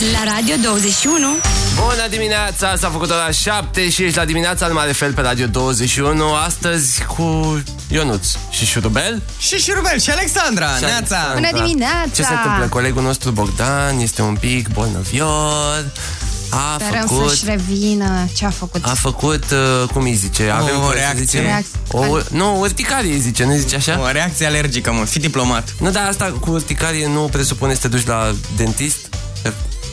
La Radio 21 Bună dimineața, s-a făcut ora 7 și ești la dimineața în mare fel pe Radio 21 Astăzi cu Ionuț și Șurubel Și Șurubel și Alexandra, și neața Alexandra. Bună dimineața! Ce se întâmplă? Colegul nostru Bogdan este un pic bolnăvior a Sperăm făcut, să-și revină ce a făcut. a făcut, uh, cum îi zice? Avem O voie să reacție. zicem? Reacție. O, nu, urticarie îi zice, nu zice așa? O reacție alergică, mă, fi diplomat Nu, dar asta cu urticarie nu presupune să te duci la dentist?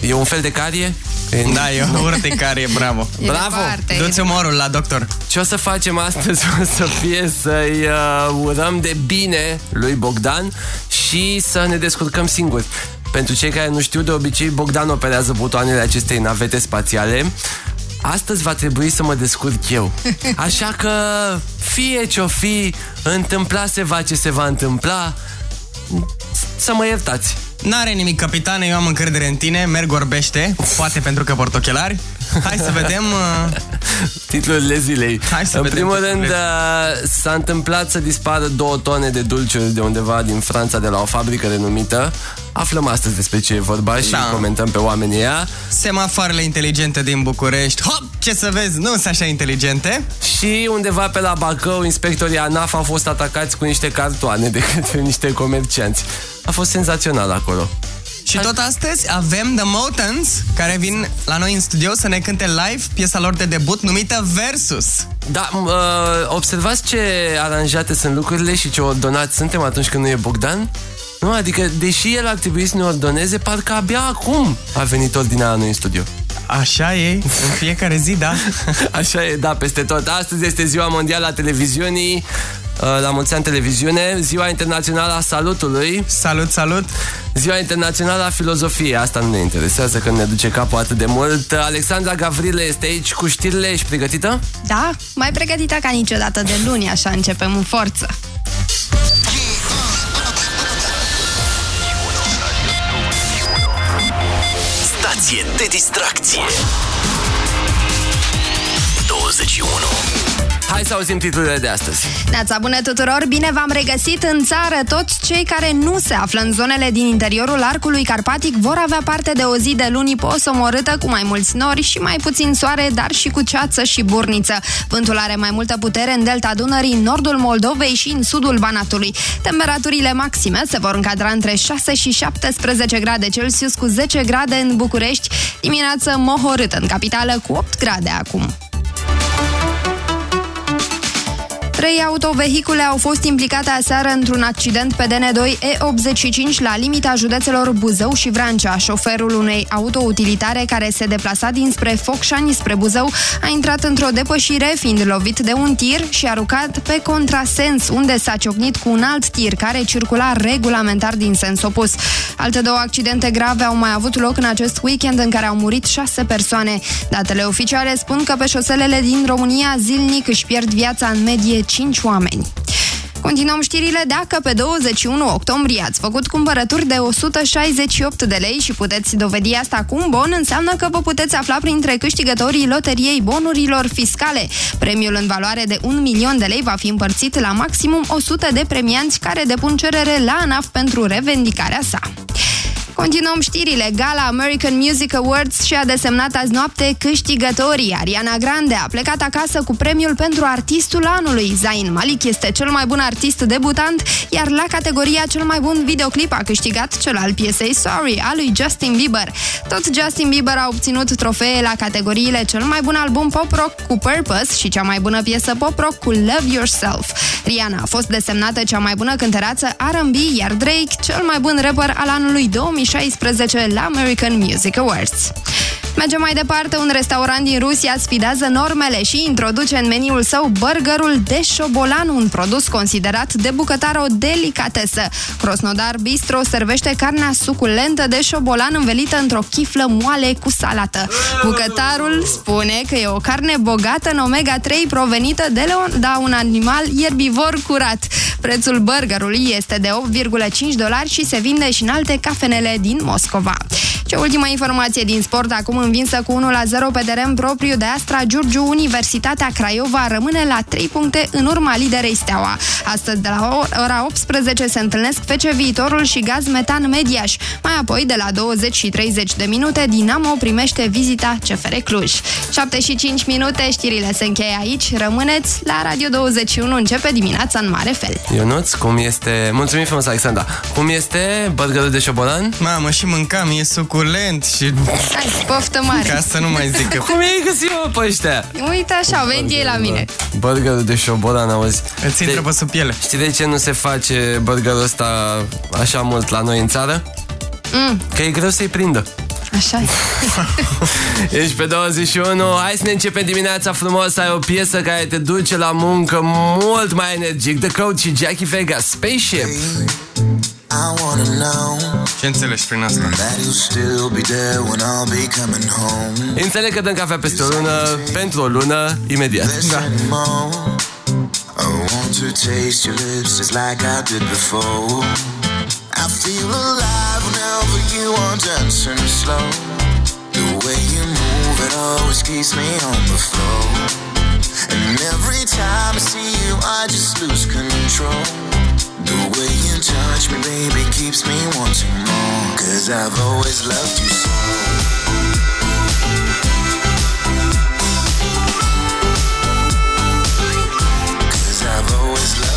E un fel de carie? E- Da, e o urticarie, bravo E Bravo! departe, e Du-ți umorul la doctor Ce o să facem astăzi o să fie să-i uh, urăm de bine lui Bogdan și să ne descurcăm singuri. Pentru cei care nu știu, de obicei Bogdan operează butoanele acestei navete spațiale. Astăzi va trebui să mă descurc eu. Așa că fie ce-o fi, întâmpla se va ce se va întâmpla, să mă iertați. N-are nimic, capitane, eu am încredere în tine Merg orbește, poate pentru că port ochelari Hai să vedem uh, Titlurile zilei. Hai să în vedem primul titlurile. rând, uh, s-a întâmplat să dispară două tone de dulciuri de undeva din Franța, de la o fabrică renumită. Aflăm astăzi despre ce e vorba și Da. comentăm pe oamenii ăia. Semafoarele inteligente din București Hop, ce să vezi, nu sunt așa inteligente Și undeva pe la Bacău, inspectorii ANAF au fost atacați cu niște cartoane de către niște comercianți. A fost senzațional acolo. Și tot astăzi avem The Motans Care vin la noi în studio să ne cânte live Piesa lor de debut numită Versus Da, m- uh, observați ce aranjate sunt lucrurile și ce ordonați suntem atunci când nu e Bogdan? Nu, adică, deși el ar trebui să ne ordoneze, parcă abia acum a venit ordinea la noi în studio. Așa e, în fiecare zi, da Așa e, da, peste tot. Astăzi este Ziua Mondială a Televiziunii, uh, la mulți ani televiziune, Ziua Internațională a Salutului, Salut, salut Ziua Internațională a Filozofiei. Asta nu ne interesează, că ne duce capul atât de mult. Alexandra Gavrile este aici cu știrile. Ești pregătită? Da, mai pregătită ca niciodată de luni, așa începem în forță. Stație de distracție 21 Hai să auzim titlurile de astăzi. Neața bună tuturor, bine v-am regăsit în țară. Toți cei care nu se află în zonele din interiorul arcului carpatic vor avea parte de o zi de luni posomorâtă cu mai mulți nori și mai puțin soare, dar și cu ceață și burniță. Vântul are mai multă putere în delta Dunării, în nordul Moldovei și în sudul Banatului. Temperaturile maxime se vor încadra între 6 și 17 grade Celsius cu 10 grade în București, dimineață mohorâtă în capitală cu 8 grade acum. Trei autovehicule au fost implicate aseară într-un accident pe DN2 E85 la limita județelor Buzău și Vrancea. Șoferul unei autoutilitare care se deplasa dinspre Focșani spre Buzău a intrat într-o depășire fiind lovit de un tir și aruncat pe contrasens unde s-a ciocnit cu un alt tir care circula regulamentar din sens opus. Alte două accidente grave au mai avut loc în acest weekend în care au murit șase persoane. Datele oficiale spun că pe șoselele din România zilnic își pierd viața în medie 5 oameni. Continuăm știrile. Dacă pe 21 octombrie ați făcut cumpărături de 168 de lei și puteți dovedi asta cu un bon, înseamnă că vă puteți afla printre câștigătorii loteriei bonurilor fiscale. Premiul în valoare de 1 milion de lei va fi împărțit la maximum 100 de premianți care depun cerere la ANAF pentru revendicarea sa. Continuăm știrile. Gala American Music Awards și-a desemnat azi noapte câștigătorii. Ariana Grande a plecat acasă cu premiul pentru artistul anului. Zayn Malik este cel mai bun artist debutant, iar la categoria cel mai bun videoclip a câștigat cel al piesei Sorry, a lui Justin Bieber. Tot Justin Bieber a obținut trofee la categoriile cel mai bun album pop-rock cu Purpose și cea mai bună piesă pop-rock cu Love Yourself. Rihanna a fost desemnată cea mai bună cântăreață R&B, iar Drake cel mai bun rapper al anului 2016 la American Music Awards. Mergem mai departe, un restaurant din Rusia sfidează normele și introduce în meniul său burgerul de șobolan, un produs considerat de bucătar o delicatesă. Krosnodar Bistro servește carnea suculentă de șobolan învelită într-o chiflă moale cu salată. Bucătarul spune că e o carne bogată în omega-3 provenită de la da, un animal ierbivor curat. Prețul burgerului este de 8,5 dolari și se vinde și în alte cafenele din Moscova. Ce ultima informație din sport, acum învinsă cu 1-0 pe teren propriu de Astra Giurgiu, Universitatea Craiova rămâne la 3 puncte în urma liderei Steaua. Astăzi, de la ora 18, se întâlnesc FC Viitorul și Gaz Metan Mediaș. Mai apoi, de la 20 și 30 de minute, Dinamo primește vizita CFR Cluj. 7 și 5 minute, știrile se încheie aici. Rămâneți la Radio 21, începe dimineața în mare fel. Ionuț, cum este... Mulțumim frumos, Alexandra. Cum este burgerul de șobolan? Mamă, și mâncam, e suculent și... Hai, poftă mare. Ca să nu mai zic că... Cum e găsit, mă, pe ăștia? Uite așa, au venit ei la mine. Burgerul de șobolan, auzi. Îți intră pe sub piele. Știi de ce nu se face burgerul ăsta așa mult la noi în țară? Mm. Că e greu să-i prindă. Așa Ești pe 21 Hai să ne începem dimineața frumos Ai o piesă care te duce la muncă Mult mai energic The Coach și Jackie Vega Spaceship I wanna know Ce înțelegi prin asta? that you'll still be there when I'll be coming home. Înțeleg că dăm cafea peste o lună Pentru o lună, imediat There's Da. anymore. I want to taste your lips just like I did before. I feel alive whenever you are dancing slow. The way you move, it always keeps me on the floor. And every time I see you, I just lose control. The way you touch me, baby, keeps me wanting more. Cause I've always loved you so. Always loved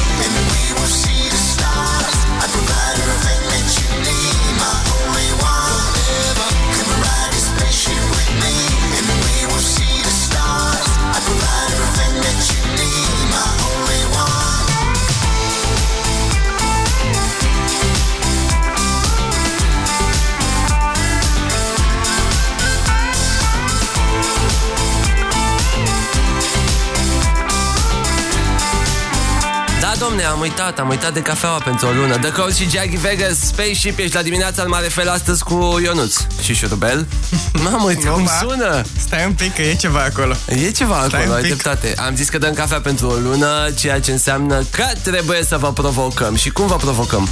am uitat, am uitat de cafeaua pentru o lună The Coach și Jackie Vegas Spaceship Ești la dimineața în mare fel astăzi cu Ionuț Și șurubel Mamă, uite cum Opa. sună Stai un pic că e ceva acolo. E ceva Stai acolo, un ai pic. dreptate Am zis că dăm cafea pentru o lună Ceea ce înseamnă că trebuie să vă provocăm Și cum vă provocăm?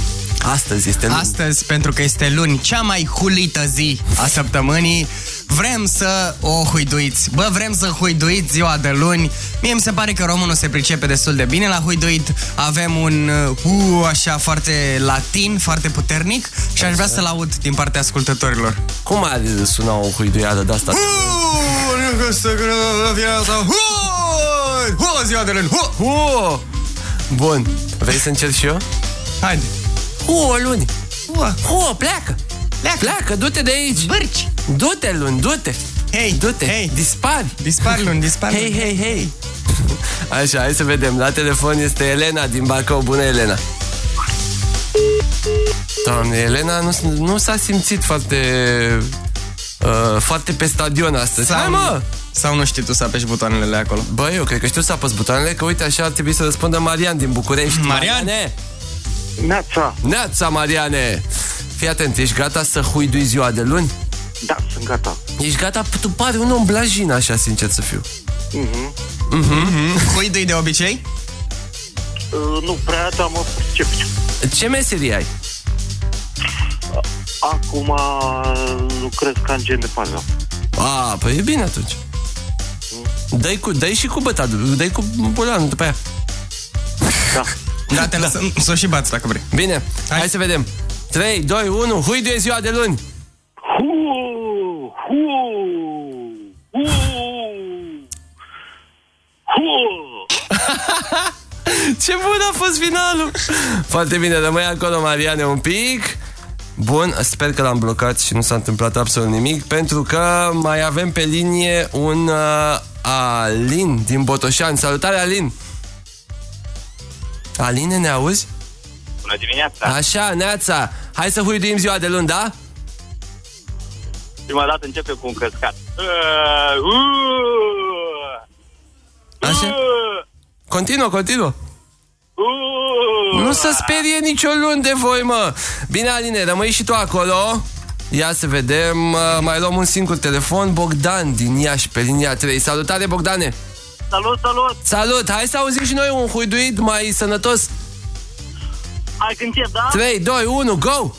Astăzi este luni Astăzi, pentru că este luni, cea mai hulită zi a săptămânii, vrem să o huiduiți. Bă, vrem să huiduiți ziua de luni. Mie mi se pare că românul se pricepe destul de bine la huiduit. Avem un uh, așa foarte latin, foarte puternic și aș vrea să-l aud din partea ascultătorilor. Cum ar suna o huiduială de asta? Hu, ziua de luni! Hu! Uh! Bun, vrei să încerc și eu? Haide! Hu, luni Hu! Hu, pleacă Pleacă! Pleacă, du-te de aici Bârci! Du-te, luni, du-te Hei! Du-te, Hei! dispari Dispar luni, dispar Hei, luni. hei, hei Așa, hai să vedem La telefon este Elena din Bacău Bună, Elena Doamne, Elena nu, nu s-a simțit foarte... Uh, foarte pe stadion astăzi. Hai, mă! Sau nu știi tu să apeși butoanele acolo? Bă, eu cred că știu să apăs butoanele, că uite așa ar trebui să răspundă Marian din București. Marian? Mariane! Neața, Neața, Mariane! Fii atent, ești gata să huidui ziua de luni? Da, sunt gata. Ești gata? Tu pari un om blajin, așa, sincer să fiu. Huidui de obicei? Uh, nu prea, dar mă pricep. Ce meserie ai? Acum uh, lucrez ca în gen de pază. A, păi e bine atunci. Dai, cu, dai și cu băta, dai cu bulanul după aia. Da. Da, te lăsăm să o și bați dacă vrei. Bine, hai, hai să vedem. 3, 2, 1, huiduie ziua de luni. Hu, hu, hu, hu. Ce bun a fost finalul! Foarte bine, rămâi acolo, Mariane, un pic. Bun, sper că l-am blocat și nu s-a întâmplat absolut nimic, pentru că mai avem pe linie un uh, Alin din Botoșani. Salutare, Alin! Aline, ne auzi? Bună dimineața! Așa, Neața, hai să huiduim ziua de luni, da? Prima dată începe cu un căscat. Uh, uh, Așa? uh, Continuă, continuă. uh. Nu se sperie nicio luni de voi, mă. Bine, Aline, rămâi și tu acolo. Ia să vedem, uh, mai luăm un singur telefon Bogdan din Iași pe linia 3 Salutare Bogdane Salut, salut! Salut, hai să auzim și noi un huiduit mai sănătos Hai că încep, da? 3, 2, 1, go!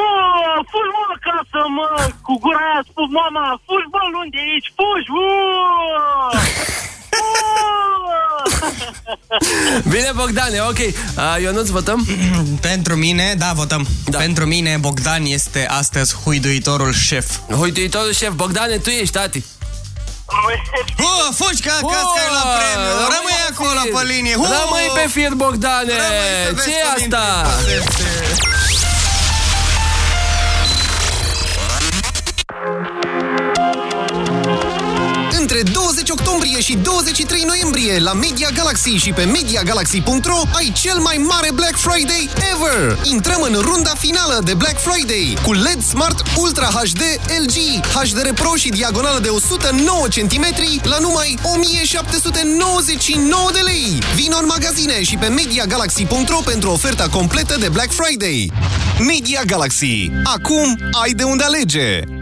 Uh, fugi, mă, acasă, mă! Cu gura aia spus, mama, fugi, bă, luni de aici, fugi! Uh! Uh! Bine, Bogdane, ok uh, Ionuț, votăm? Pentru mine, da, votăm. Da. Pentru mine, Bogdan este astăzi huiduitorul șef. Huiduitorul șef, Bogdane, tu ești, tati Oh, fugi ca, ca Oh, scai la premiu. Rămâi pe acolo fir. pe linie. Uh! Rămâi pe fir, Bogdane Rămâi să vezi ce e cum asta? Între 20 octombrie și 23 noiembrie la Media Galaxy și pe MediaGalaxy.ro ai cel mai mare Black Friday ever! Intrăm în runda finală de Black Friday cu LED Smart Ultra HD LG, HDR Pro și diagonală de 109 cm la numai 1799 de lei! Vino în magazine și pe MediaGalaxy.ro pentru oferta completă de Black Friday. Media Galaxy. Acum ai de unde alege!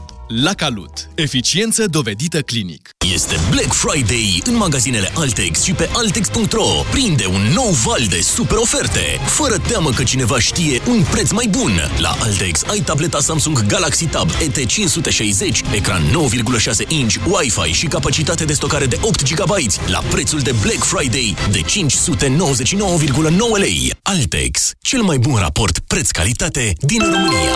La Calut. Eficiență dovedită clinic. Este Black Friday în magazinele Altex și pe Altex.ro. Prinde un nou val de super oferte. Fără teamă că cineva știe un preț mai bun. La Altex ai tableta Samsung Galaxy Tab ET560, ecran 9,6 inch, Wi-Fi și capacitate de stocare de 8 GB la prețul de Black Friday de 599,9 lei. Altex, cel mai bun raport preț-calitate din România.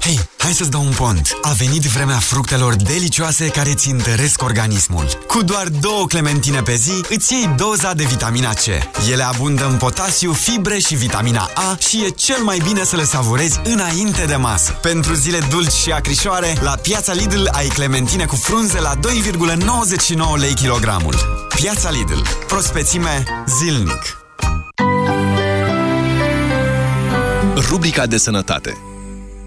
Hei, hai să-ți dau un pont. A venit vremea fructelor delicioase care ți întăresc organismul. Cu doar două clementine pe zi, îți iei doza de vitamina C. Ele abundă în potasiu, fibre și vitamina A și e cel mai bine să le savurezi înainte de masă. Pentru zile dulci și acrișoare, la Piața Lidl ai clementine cu frunze la 2,99 lei kilogramul. Piața Lidl. Prospețime zilnic. Rubrica de sănătate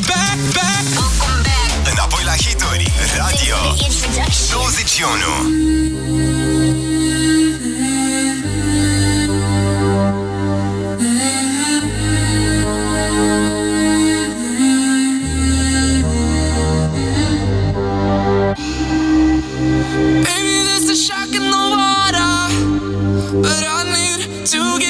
Take it back, back. Înapoi la hituri, radio. 21 Baby, there's a shark in the water, but I need to get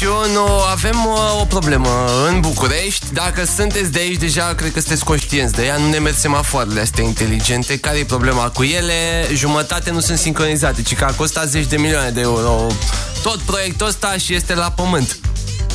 21 avem uh, o problemă în București. Dacă sunteți de aici deja, cred că sunteți conștienți de ea. Nu ne merg semafoarele astea inteligente. Care e problema cu ele? Jumătate nu sunt sincronizate, ci că a costat 10 de milioane de euro. Tot proiectul ăsta și este la pământ.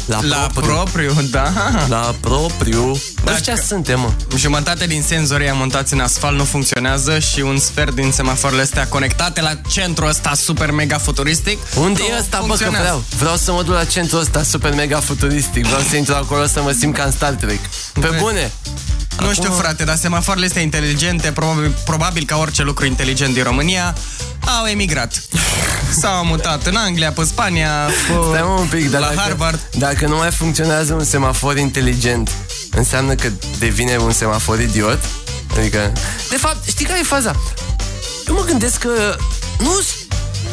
La, La propriu, da. La propriu. Ăștia suntem, mă. Jumătate din senzorii montați în asfalt nu funcționează și un sfert din semafoarele astea conectate la centrul ăsta super mega futuristic. Unde nu e ăsta, bă, că funcționează. vreau? Vreau să mă duc la centrul ăsta super mega futuristic. Vreau să intru acolo să mă simt ca în Star Trek. Pe Bă. bune! Nu știu, frate, dar semafoarele astea inteligente, probabil, probabil ca orice lucru inteligent din România, au emigrat. S-au mutat în Anglia, pe Spania, pe, Stai mă un pic, dar la dacă, Harvard. Dacă nu mai funcționează un semafor inteligent, înseamnă că devine un semafor idiot? Adică... De fapt, știi care e faza? Eu mă gândesc că nu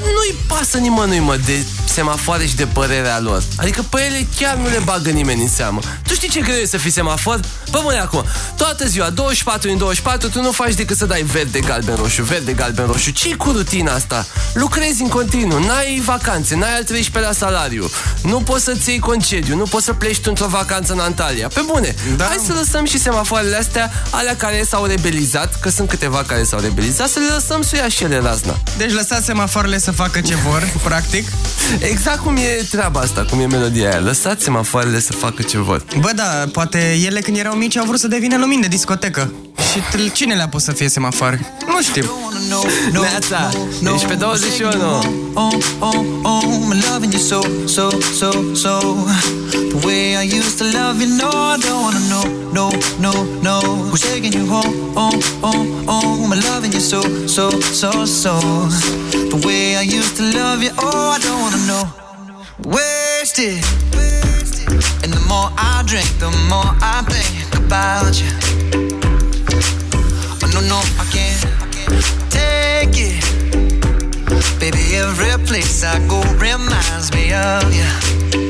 nu-i pasă nimănui, mă, de semafoare și de părerea lor. Adică pe ele chiar nu le bagă nimeni în seamă. Tu știi ce greu e să fii semafor? Bă, mă, acum, toată ziua, 24 în 24, tu nu faci decât să dai verde, galben, roșu, verde, galben, roșu. ce cu rutina asta? Lucrezi în continuu, n-ai vacanțe, n-ai al 13 la salariu, nu poți să-ți iei concediu, nu poți să pleci tu într-o vacanță în Antalya. Pe bune, da. hai să lăsăm și semafoarele astea, alea care s-au rebelizat, că sunt câteva care s-au rebelizat, să le lăsăm să ia și ele razna. Deci lăsați semafoarele să facă ce vor, practic. Exact cum e treaba asta, cum e melodia aia. Lăsați semafoarele să facă ce vor. Bă, da, poate ele când erau mici au vrut să devină lumini de discotecă. Și t- cine le-a pus să fie semafoare? Nu știu. Neața, ești pe 21. Oh, oh, oh, I'm loving you so, so, so, so. The way I used to love you, no, I don't wanna know, no, no, no. Who's taking you home, oh, oh, oh. I'm loving you so, so, so, so. The way I used to love you, oh, I don't wanna know. Wasted. And the more I drink, the more I think about you. Oh, no, no, I can't take it. Baby, every place I go reminds me of you.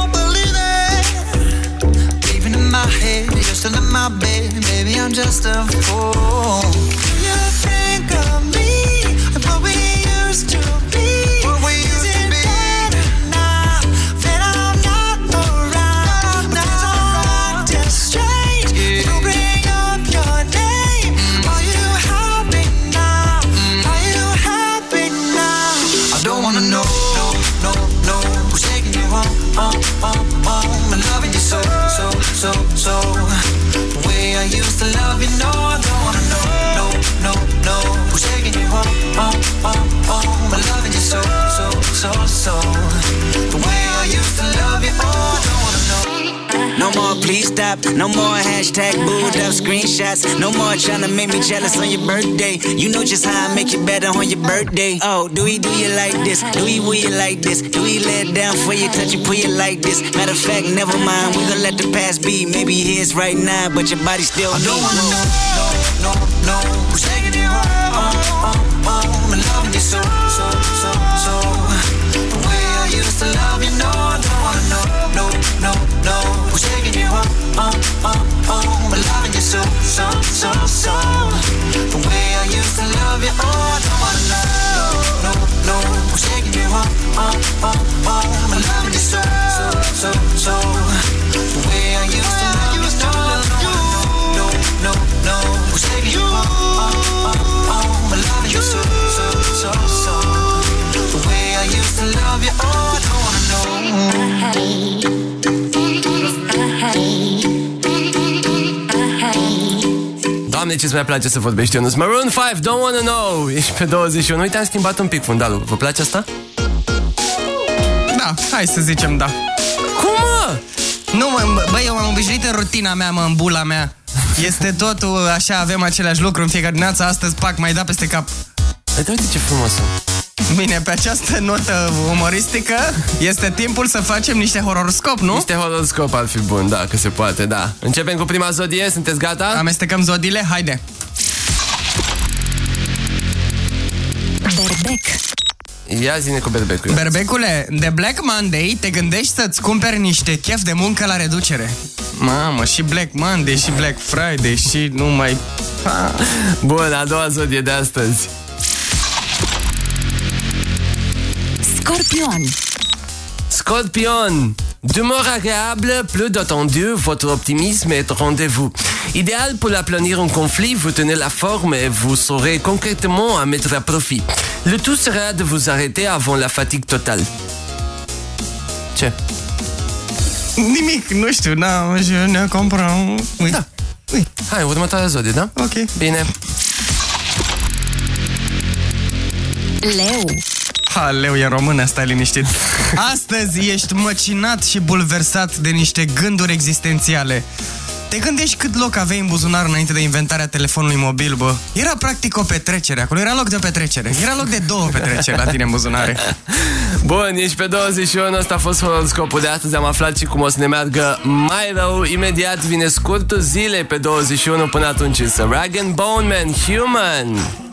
head, you're still in my bed, baby, I'm just a fool. You stop. No more hashtag booed up screenshots. No more trying to make me jealous on your birthday. You know just how I make you better on your birthday. Oh, do we do you like this? Do we will you like this? Do we let down for you, touch you, pull you like this? Matter of fact, never mind. We gonna let the past be. Maybe here's right now, but your body still I don't me. wanna know, no, no, no. Who's taking you home, home, home? And loving you so, so, so, so. The way I used to love you, no, I don't wanna know, no, no, no. Who's taking you home, home, home? And loving you so, so, so, so. The way I used to love you, oh, I don't wanna know, no, no. Who's taking you home, home, home, Doamne, ce-ți mai place să vorbești, Ionuț. Maroon 5, Don't Wanna Know. Ești pe 21. Uite, am schimbat un pic fundalul. Vă place asta? Da, hai să zicem da. Cum, mă? Nu, mă, bă, eu m-am obișnuit în rutina mea, mă, în bula mea. Este totul așa, avem același lucru în fiecare dimineață, astăzi, pac, mai da peste cap. Uite, uite ce frumos Bine, pe această notă umoristică este timpul să facem niște horoscop, nu? Niște horoscop ar fi bun, da, că se poate, da. Începem cu prima zodie, sunteți gata? Amestecăm zodiile, haide! Berbec. Ia zine cu berbecul. Berbecule, de Black Monday te gândești să-ți cumperi niște chef de muncă la reducere. Mamă, și Black Monday, și Black Friday, și nu mai... Ha. Bun, a doua zodie de astăzi. Scorpion. Scorpion. D'humeur agréable, peu d'attendu, votre optimisme est au rendez-vous. Idéal pour aplanir un conflit, vous tenez la forme et vous saurez concrètement à mettre à profit. Le tout sera de vous arrêter avant la fatigue totale. Ce? Nimic, nu știu, je ne comprends. Ui. Da. Ui. Hai, următoarea zodie, da? Ok. Bine. Leu. Ha, leu e în română, stai liniștit. Astăzi ești măcinat și bulversat de niște gânduri existențiale. Te gândești cât loc aveai în buzunar înainte de inventarea telefonului mobil, bă? Era practic o petrecere acolo, era loc de petrecere. Era loc de două petreceri la tine în buzunare. Bun, ești pe 21, ăsta a fost horoscopul de astăzi, am aflat și cum o să ne meargă mai rău. Imediat vine scurtul zilei pe 21, până atunci însă Rag and Bone Man, Human.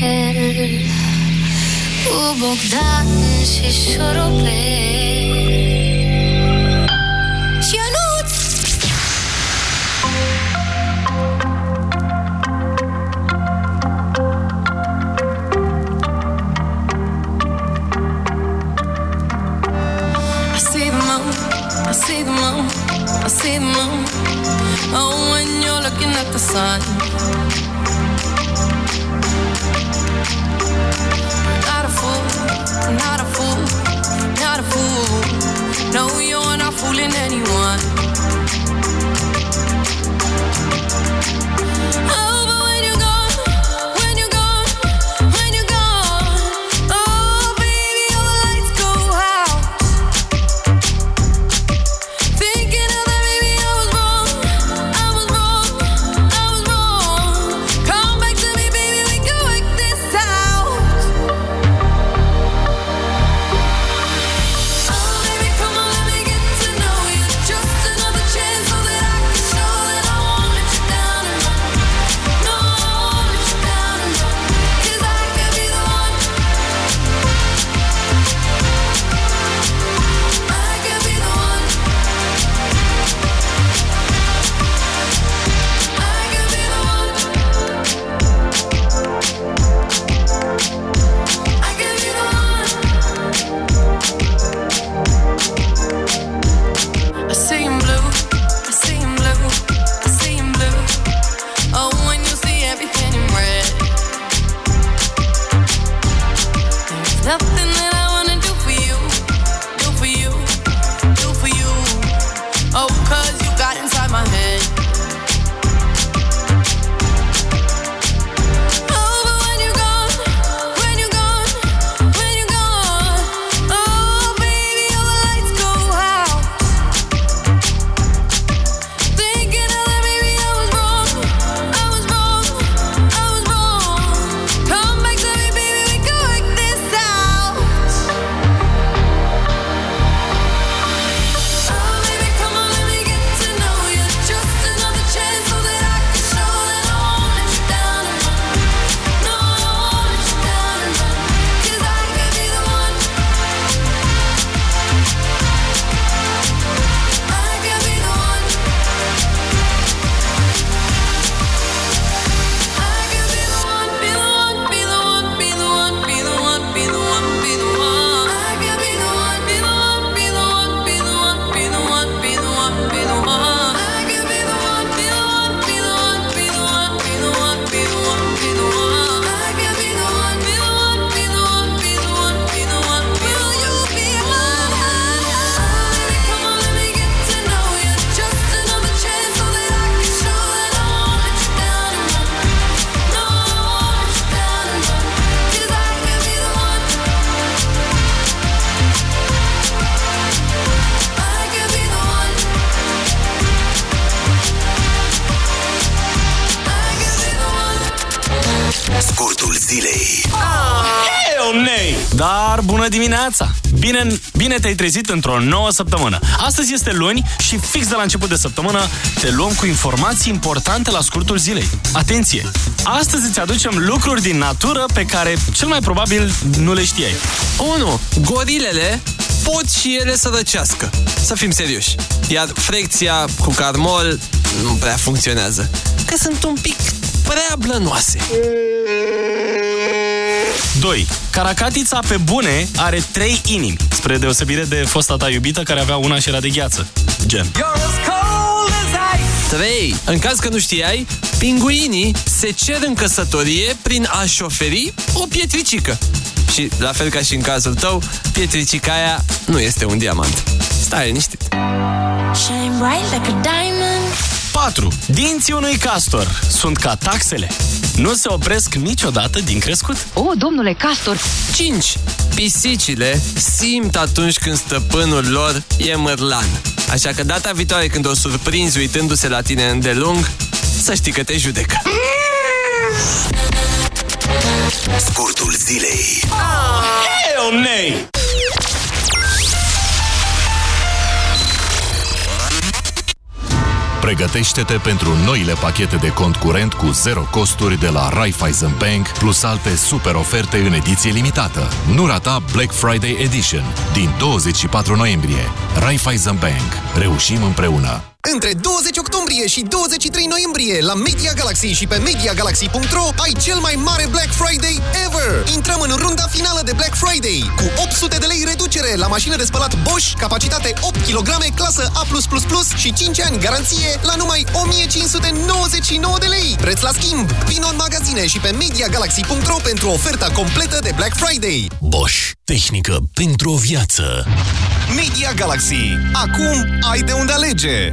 fel Cu Bogdan și șurubel Și Ionuț I see the moon, I see the moon, I see the moon. Oh, when you're looking at the sun. Not a fool, not a fool. No, you're not fooling anyone. Dar dimineața! Bine, bine te-ai trezit într-o nouă săptămână. Astăzi este luni și fix de la început de săptămână te luăm cu informații importante la scurtul zilei. Atenție! Astăzi îți aducem lucruri din natură pe care cel mai probabil nu le știai. 1. Gorilele pot și ele să răcească. Să fim serioși. Iar frecția cu carmol nu prea funcționează. Că sunt un pic prea blănoase. 2. Caracatița pe bune are trei inimi, spre deosebire de fosta ta iubită care avea una și era de gheață. Gen. 3. În caz că nu știai, pinguinii se cer în căsătorie prin a-și șoferi o pietricică. Și, la fel ca și în cazul tău, pietricica aia nu este un diamant. Stai liniștit. Shine bright like a diamond. 4. Dinții unui castor sunt ca taxele. Nu se opresc niciodată din crescut. O, oh, domnule Castor! 5. Pisicile simt atunci când stăpânul lor e mărlan. Așa că data viitoare când o surprinzi uitându-se la tine îndelung, să știi că te judecă. Scurtul zilei. Hell nay! Pregătește-te pentru noile pachete de cont curent cu zero costuri de la Raiffeisen Bank, plus alte super oferte în ediție limitată. Nu rata Black Friday Edition din 24 noiembrie. Raiffeisen Bank. Reușim împreună! Între 20 octombrie și 23 noiembrie la Media Galaxy și pe MediaGalaxy.ro ai cel mai mare Black Friday ever! Intrăm în runda finală de Black Friday cu 800 de lei reducere la mașină de spălat Bosch, capacitate 8 kg, clasă A+++ și 5 ani garanție la numai 1599 de lei. Preț la schimb! Vino în magazine și pe MediaGalaxy.ro pentru oferta completă de Black Friday. Bosch. Tehnică pentru o viață. Media Galaxy. Acum ai de unde alege!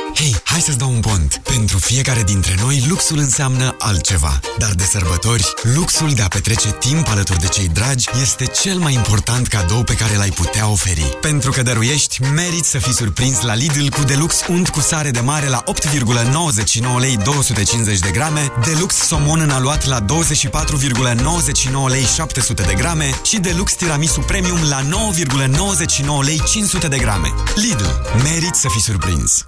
Hei, hai să-ți dau un pont. Pentru fiecare dintre noi, luxul înseamnă altceva. Dar de sărbători, luxul de a petrece timp alături de cei dragi este cel mai important cadou pe care l-ai putea oferi. Pentru că dăruiești, meriți să fii surprins la Lidl cu Deluxe unt cu sare de mare la 8,99 lei 250 de grame, Deluxe somon în aluat la 24,99 lei 700 de grame și Deluxe tiramisu premium la 9,99 lei 500 de grame. Lidl, meriți să fii surprins.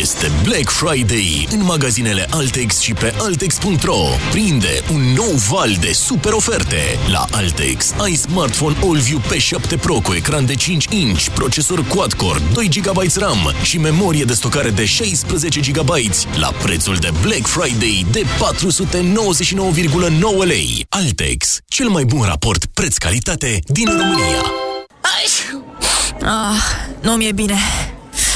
Este Black Friday în magazinele Altex și pe Altex.ro. Prinde un nou val de super oferte. La Altex ai smartphone AllView P7 Pro cu ecran de 5 inch, procesor quad-core, 2 GB RAM și memorie de stocare de 16 GB la prețul de Black Friday de 499,9 lei. Altex, cel mai bun raport preț-calitate din România. Ah, nu mi-e bine.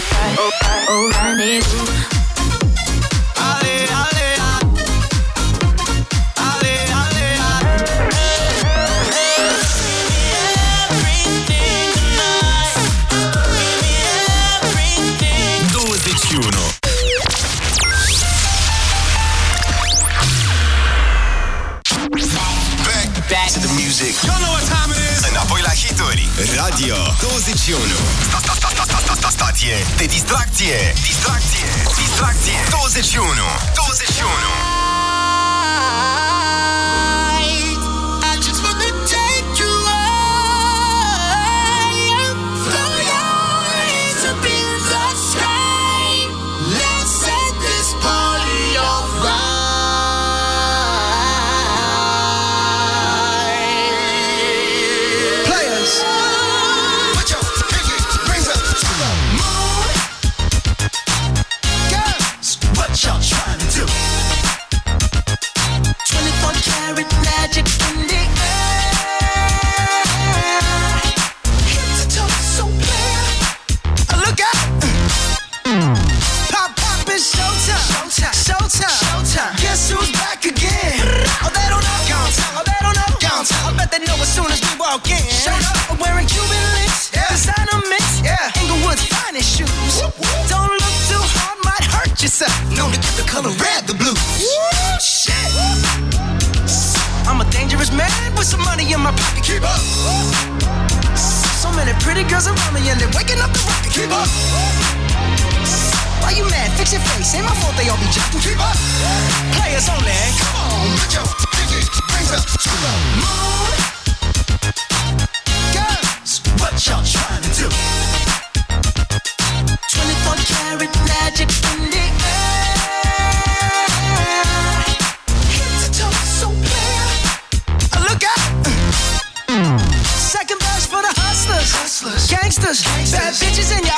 Shy. Oh, right, oh, right, oh, rendezvous. Ale, ale, ale, ale, Back to the music. Înapoi la hituri Radio 21 sta, sta, sta, sta, sta, sta, sta, Stație de distracție. Distracție. Distracție. 21 21 walk in. Showed up. I'm wearing Cuban links. Yeah. Designer mix. Yeah. Inglewood's finest shoes. Don't look too hard, might hurt yourself. Known to get the color red, the blue. Woo, shit. I'm a dangerous man with some money in my pocket. Keep up. So many pretty girls around me and they're waking up the rocket. Keep up. Why you mad? Fix your face. Ain't my fault they all be jacking. Keep up. Players only. Come on, put your pinky rings up to the moon. Y'all trying to do? 24 karat magic in the air. To Look out! Second best for the hustlers, hustlers, gangsters, bad bitches, and your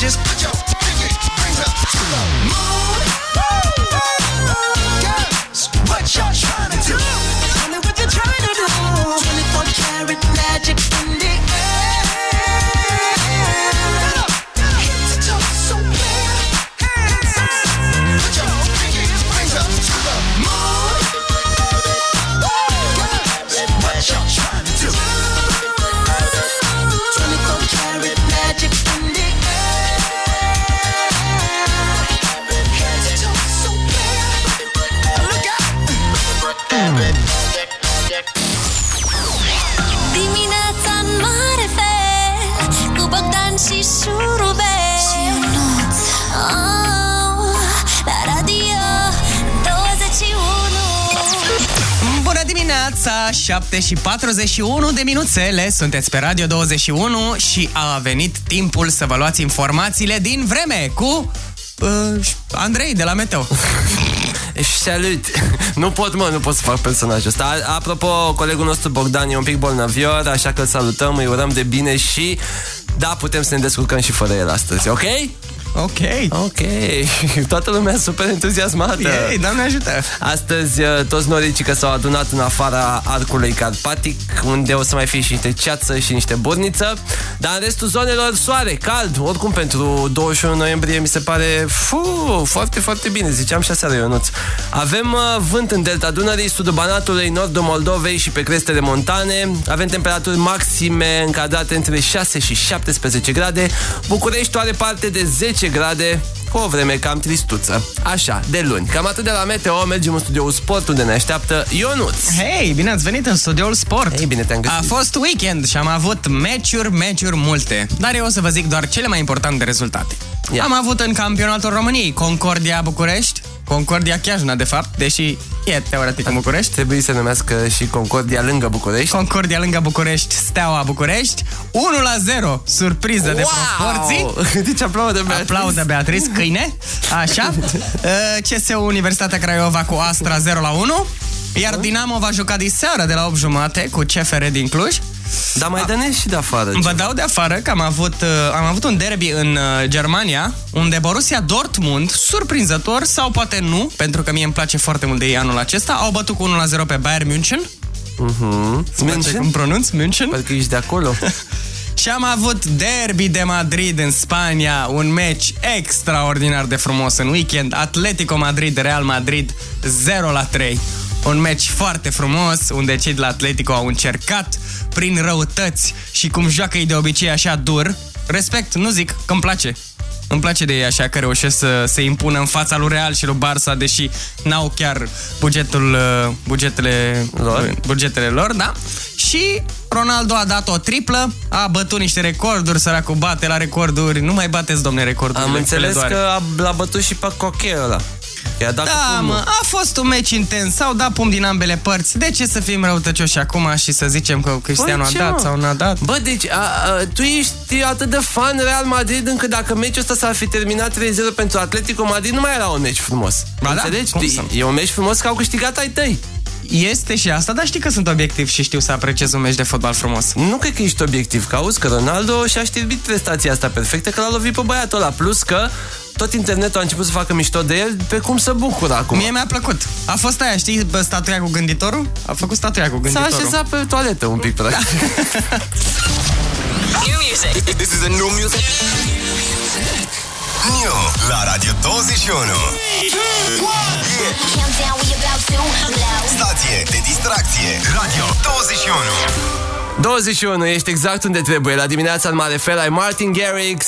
Just 7 și 41 de minuțele, sunteți pe Radio 21 și a venit timpul să vă luați informațiile din vreme cu uh, Andrei de la Meteo. Salut! Nu pot, mă, nu pot să fac personajul ăsta. A- Apropo, colegul nostru Bogdan e un pic bolnavior, așa că îl salutăm, îi urăm de bine și da, putem să ne descurcăm și fără el astăzi, ok? Ok. Ok. Toată lumea super entuziasmată. Ei, Doamne ajută! Astăzi uh, toți noricii că s-au adunat în afara arcului carpatic, unde o să mai fie și niște ceață și niște burniță, dar în restul zonelor soare, cald, oricum pentru 21 noiembrie mi se pare fu, foarte, foarte bine, ziceam și aseară Ionuț. Avem uh, vânt în delta Dunării, sudul Banatului, nordul Moldovei și pe crestele montane, avem temperaturi maxime încadrate între 6 și 17 grade, București are parte de 10 grade, cu o vreme cam tristuță. Așa, de luni. Cam atât de la Meteo, mergem în studioul Sport, unde ne așteaptă Ionuț. Hei, bine ați venit în studioul Sport! Hei, bine te-am găsit! A fost weekend și am avut meciuri, meciuri multe. Dar eu o să vă zic doar cele mai importante rezultate. Ia. Am avut în campionatul României Concordia București, Concordia Chiajna, de fapt, deși e teoretic în București. Trebuie să numească și Concordia lângă București. Concordia lângă București, Steaua București, 1 la 0, surpriză de proporții. Deci aplaudă Beatrice. Aplaudă Beatrice, câine. Așa. Uh, CSU Universitatea Craiova cu Astra 0 la 1. Iar Dinamo va juca diseară de la 8 jumate cu CFR din Cluj. Dar mai dă și de afară. Vă dau de afară că am avut, uh, am avut un derby în uh, Germania, unde Borussia Dortmund, surprinzător sau poate nu, pentru că mie îmi place foarte mult de ei anul acesta, au bătut cu 1 la 0 pe Bayern München. Mhm. München? Cum pronunț? München? Parcă ești de acolo. Și am avut derby de Madrid în Spania, un meci extraordinar de frumos în weekend. Atletico Madrid, Real Madrid 0 la 3. Un meci foarte frumos, unde cei de la Atletico au încercat prin răutăți și cum joacă ei de obicei așa dur. Respect, nu zic, că îmi place. Îmi place de ei așa că reușesc să se impună în fața lui Real și lui Barça, deși n-au chiar bugetul, uh, bugetele lor. bugetele lor, da? Și Ronaldo a dat o triplă, a bătut niște recorduri, săracul bate la recorduri. Nu mai bateți, domne, recorduri. Am înțeles că a- l-a bătut și pe Coche ăla. I-a dat cu Da, pumnul. mă, a fost un meci intens, s-au dat pum din ambele părți. De ce să fim răutăcioși acum și să zicem că Cristiano Păi ce, a dat mă? sau n-a dat? Bă, deci a, a, tu ești atât de fan Real Madrid încât dacă meciul ăsta s-ar fi terminat 3-0 pentru Atletico Madrid, nu mai era un meci frumos. Ba da, Înțelegi? cum E- să nu? E un meci frumos că au câștigat ai tăi. Este și asta, dar știi că sunt obiectiv și știu să apreciez un meci de fotbal frumos. Nu cred că ești obiectiv, că auzi că Ronaldo și-a știrbit prestația asta perfectă, că l-a lovit pe băiatul ăla. Plus că tot internetul a început să facă mișto de el, pe cum să bucură acum. Mie mi-a plăcut. A fost aia, știi, bă, statuia cu gânditorul? A făcut statuia cu S-a gânditorul. așezat pe toaletă un pic, practic. New music. This is the new music. New la Radio 21. Countdown, we about to blow. Stație de distracție. Radio 21. 21, ești exact unde trebuie. La dimineața în mare fel ai Martin Garrix.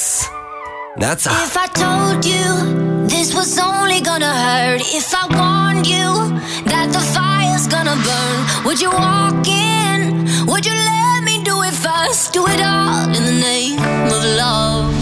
Neața. If I told you this was only gonna hurt, if I warned you that the fire's gonna burn, would you walk in? Would you let me do it first? Do it all in the name of love.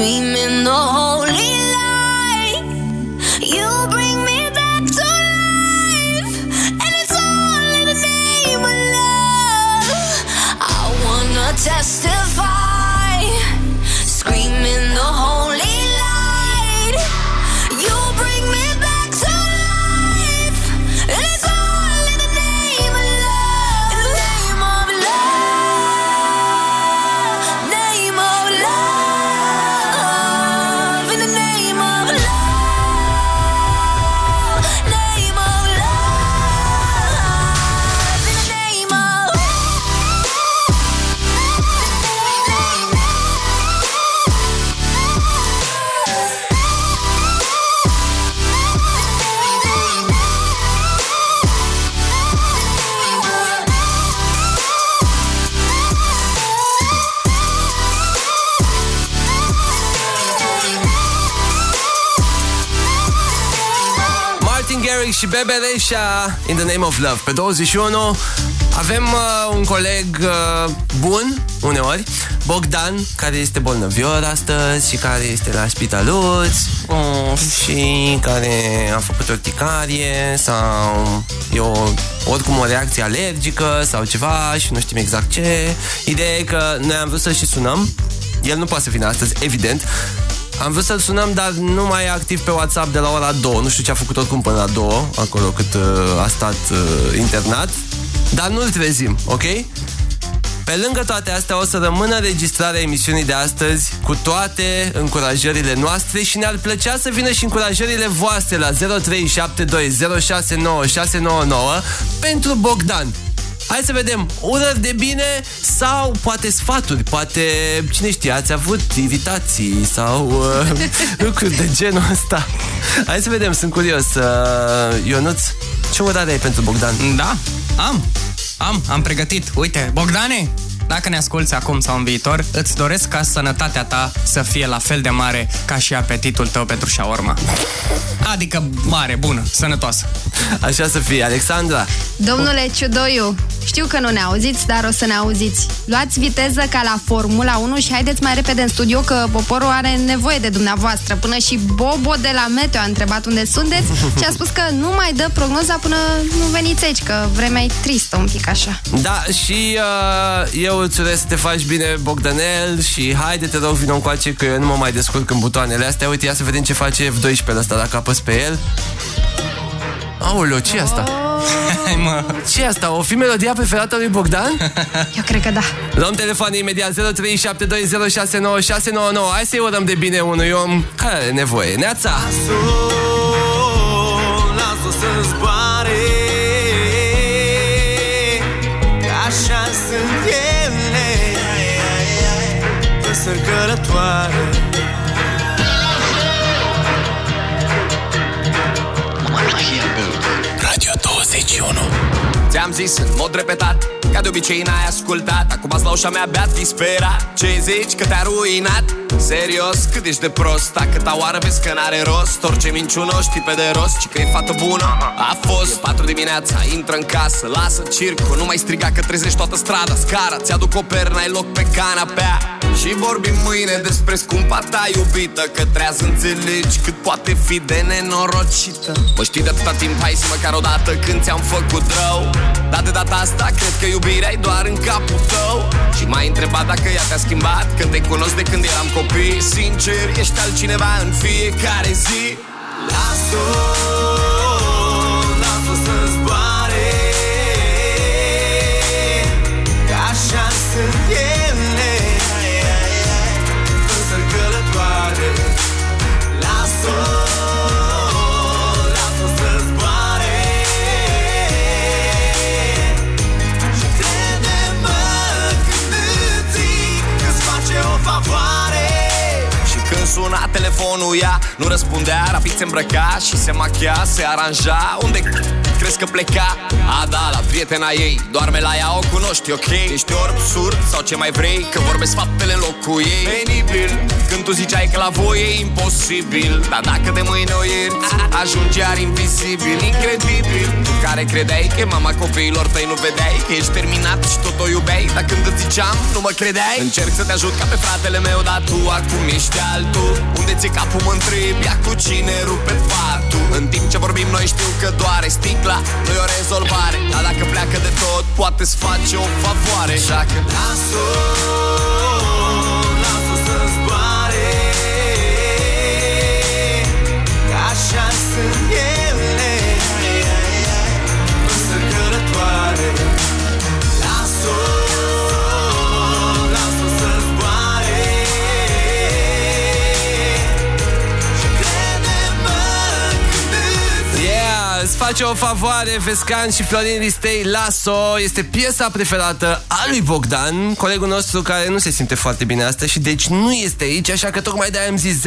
screaming the holy și Bebe Rexha In the Name of Love. Pe 21 avem uh, un coleg uh, bun, uneori Bogdan, care este bolnăvior astăzi Și care este la spitaluț uh, Și care a făcut urticarie Sau e o, oricum o reacție alergică Sau ceva și nu știm exact ce. Ideea e că noi am vrut să și sunăm. El nu poate să vină astăzi, evident am vrut să-l sunăm, dar nu mai e activ pe WhatsApp de la ora 2. Nu știu ce a făcut oricum până la 2, acolo cât uh, a stat uh, internat. Dar nu-l trezim, ok? Pe lângă toate astea o să rămână registrarea emisiunii de astăzi cu toate încurajările noastre și ne-ar plăcea să vină și încurajările voastre la 0372069699 pentru Bogdan. Hai să vedem, urări de bine sau poate sfaturi, poate, cine știe, ați avut iritații sau uh, lucruri de genul ăsta. Hai să vedem, sunt curios. Uh, Ionuț, ce urare ai pentru Bogdan? Da, am. Am, am pregătit. Uite, Bogdane, dacă ne asculți acum sau în viitor, îți doresc ca sănătatea ta să fie la fel de mare ca și apetitul tău pentru șaorma. Adică mare, bună, sănătoasă. Așa să fie, Alexandra. Domnule Ciudoiu, știu că nu ne auziți, dar o să ne auziți. Luați viteză ca la Formula 1 și haideți mai repede în studio că poporul are nevoie de dumneavoastră. Până și Bobo de la Meteo a întrebat unde sunteți și a spus că nu mai dă prognoza până nu veniți aici, că vremea e tristă un pic așa. Da, și uh, eu îți urez să te faci bine, Bogdanel, și haide, te rog, vină încoace, că eu nu mă mai descurc în butoanele astea. Uite, ia să vedem ce face F12 ăsta, dacă apăs pe el. Aoleu, ce e asta? Hai, mă. ce e asta? O fi melodia preferată lui Bogdan? Eu cred că da. Luăm telefonul imediat 0372069699 Hai să-i urăm de bine unui om care are nevoie. Neața! Lasă să zboare Că Așa sunt ele Păsări călătoare 21 Ți-am zis în mod repetat Ca de obicei n-ai ascultat. Acum ați la ușa mea beat disperat. Ce zici că te-a ruinat? Serios, cât ești de prost? Dacă ta oară vezi că n-are rost Orice minciună o știi pe de rost Și că e fată bună. A fost patru dimineața, intră în casă Lasă circul, nu mai striga că trezești toată strada Scara, ți-aduc o pernă, ai loc pe canapea. Și vorbim mâine despre scumpa ta iubită Că treaz înțelegi cât poate fi de nenorocită. Mă știi de atâta timp, hai să măcar o dată când ți-am făcut rău Dar de data asta cred că iubirea e doar în capul tău. Și m-ai întrebat dacă ea te-a schimbat. Când te cunosc de când eram copii. Sincer, ești altcineva în fiecare zi. Lasă-o, suna telefonul ea. Nu răspundea, rapid se îmbrăca Și se machia, se aranja. Unde crezi că pleca? A, da, la prietena ei. Doarme la ea, o cunoști, ok? Ești orb, surd sau ce mai vrei Că vorbesc faptele în locul ei. Penibil Când tu ziceai că la voi e imposibil. Dar dacă de mâine o ierți Ajungi iar invizibil, incredibil Tu care credeai că e mama copiilor tăi Nu vedeai că ești terminat și tot o iubeai. Dar când îți ziceam, nu mă credeai. Încerc să te ajut ca pe fratele meu Dar tu acum ești altul Unde ți capul mă întreb Ia cu cine rupe patul? În timp ce vorbim noi știu că doare sticla Nu e o rezolvare. Dar dacă pleacă de tot Poate-ți face o favoare. Așa că Lasă-o, face o favoare Vescan și Florin Ristei Laso. Este piesa preferată a lui Bogdan Colegul nostru care nu se simte foarte bine astăzi Și deci nu este aici Așa că tocmai de-aia am zis 0372069699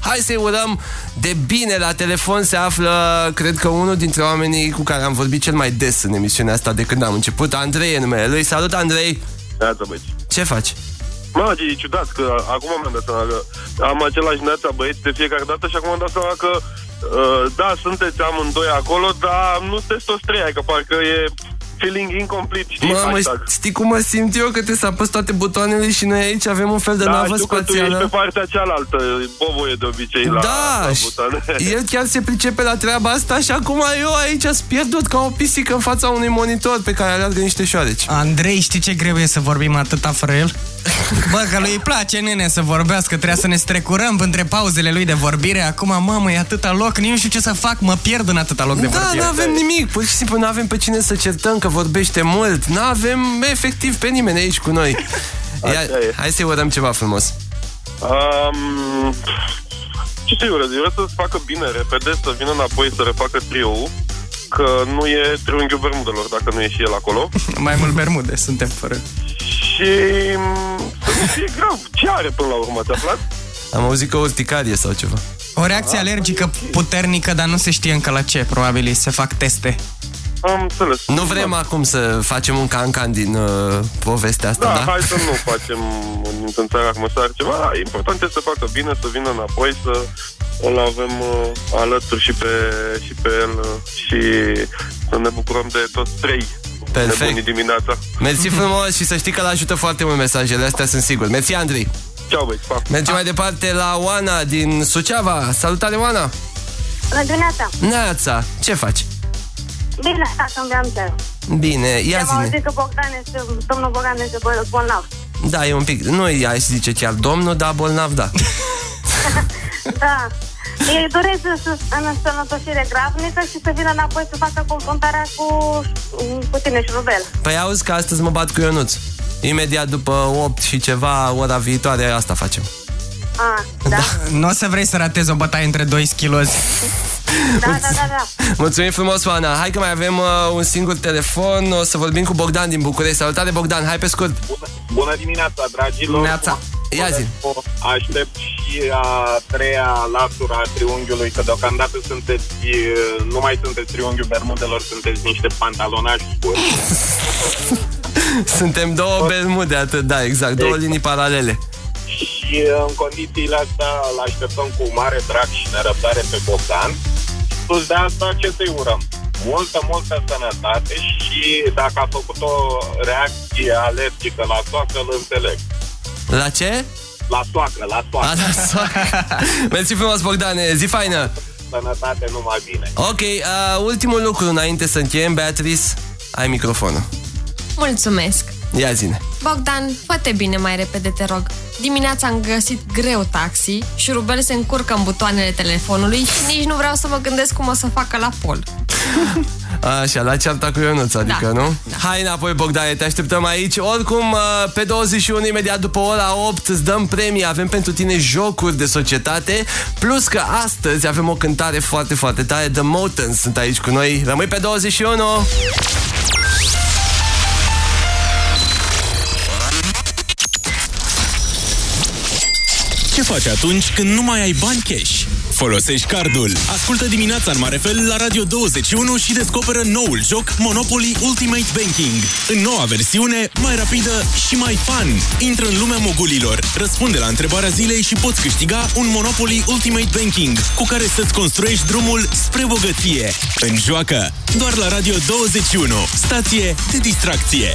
Hai să-i urăm de bine La telefon se află Cred că unul dintre oamenii cu care am vorbit cel mai des În emisiunea asta de când am început. Andrei e numele lui. Salut Andrei! Neața, băieți. Ce faci? Mă, ce e ciudat, că acum mi-am dat seama că am același neața băieți de fiecare dată și acum am dat seama că uh, da, sunteți amândoi acolo, dar nu sunteți toți trei, adică parcă e feeling incomplete, știi? Mamă, Hashtag. știi cum mă simt eu? Că te să apăs toate butoanele și noi aici avem un fel de da, navă știu că tu ești spațială. pe partea cealaltă, boboie de obicei la, Da, la și butane. el chiar se pricepe la treaba asta și acum eu aici sunt pierdut ca o pisică în fața unui monitor pe care aleargă niște șoareci. Andrei, știi ce greu e să vorbim atâta fără el? Bă, că lui îi place, nene, să vorbească Trebuia să ne strecurăm între pauzele lui de vorbire Acum, mamă, e atâta loc Nici nu știu ce să fac, mă pierd în atâta loc de Da, vorbire nu avem nimic, pur și simplu nu avem pe cine să certăm că vorbește mult Nu avem efectiv pe nimeni aici cu noi Ia, Hai să-i urăm ceva frumos Um, ce să-i urez? Eu urez să facă bine repede, să vină înapoi să refacă trio că nu e triunghiul Bermudelor dacă nu e și el acolo. Mai mult bermude, suntem fără Și mm, să nu fie grav. Ce are până la urmă, ți-a aflat? Am auzit că o urticarie sau ceva O reacție alergică puternică, dar nu se știe încă la ce Probabil se fac teste Am înțeles. Nu vrem acum să facem un cancan din uh, povestea asta, Da, da? hai să nu facem în țara acum să ceva. Da, important este să facă bine, să vină înapoi, să îl avem uh, alături și pe, și pe el uh, și să ne bucurăm de toți trei Perfect. nebunii dimineața. Mersi frumos și să știi că l-ajută foarte mult mesajele astea, sunt sigur. Mersi, Andrei. Ceau, băi, pa. Mergem mai departe la Oana din Suceava. Salutare, Oana! Bună dimineața! Neața, ce faci? Bine, asta îmi am cer. Bine, ia Am zine. auzit că Bogdan este, domnul Bogdan este bol- bolnav. Da, e un pic, nu i-aș zice chiar domnul, dar bolnav, da. Da. Îi doresc să, în sănătoșire gravnică și să vină înapoi să facă confruntarea cu, cu tine și Rubel. Păi auzi că astăzi mă bat cu Ionuț. Imediat după 8 și ceva, ora viitoare, asta facem. A, da. Da, Nu o să vrei să ratezi o bătaie între doi schilozi da, da, da. da. Mulțumim frumos, Oana. Hai că mai avem uh, un singur telefon. O să vorbim cu Bogdan din București. Salutare, Bogdan. Hai pe scurt. Bună dimineața, dragilor! Neața. Ia zi. Aștept și a treia latură a triunghiului, că deocamdată sunteți, e, nu mai sunteți triunghiul bermudelor, sunteți niște pantalonași scurți. Suntem două bermude, atât, da, exact. Două linii paralele. Și e, în condițiile astea îl așteptăm cu mare drag și nerăbdare pe Bogdan. Plus de asta, ce să-i urăm? Multă, multă sănătate și dacă a făcut o reacție alergică la soacă, îl înțeleg. La ce? La soacă, la soacă. A, la soacă. Mersi frumos, Bogdane. Zi faină. Sănătate, numai bine. Ok, uh, ultimul lucru înainte să încheiem, Beatrice, ai microfonul. Mulțumesc! Ia zine. Bogdan, fă bine mai repede, te rog. Dimineața am găsit greu taxi și Rubel se încurcă în butoanele telefonului și nici nu vreau să mă gândesc cum o să facă la pol. Așa, la cearta cu Ionuț, adică, Da, nu? Hai înapoi, Bogdane, te așteptăm aici. Oricum, uh, pe 21, imediat după ora 8, îți dăm premii. Avem pentru tine jocuri de societate. Plus că astăzi avem o cântare foarte, foarte tare. The Motens sunt aici cu noi. Rămâi pe 21! Ce faci atunci când nu mai ai bani cash? Folosești cardul. Ascultă dimineața în mare fel la Radio 21 și descoperă noul joc Monopoly Ultimate Banking. În noua versiune, mai rapidă și mai fun. Intră în lumea mogulilor, răspunde la întrebarea zilei și poți câștiga un Monopoly Ultimate Banking cu care să-ți construiești drumul spre bogăție. În joacă, doar la Radio 21, stație de distracție.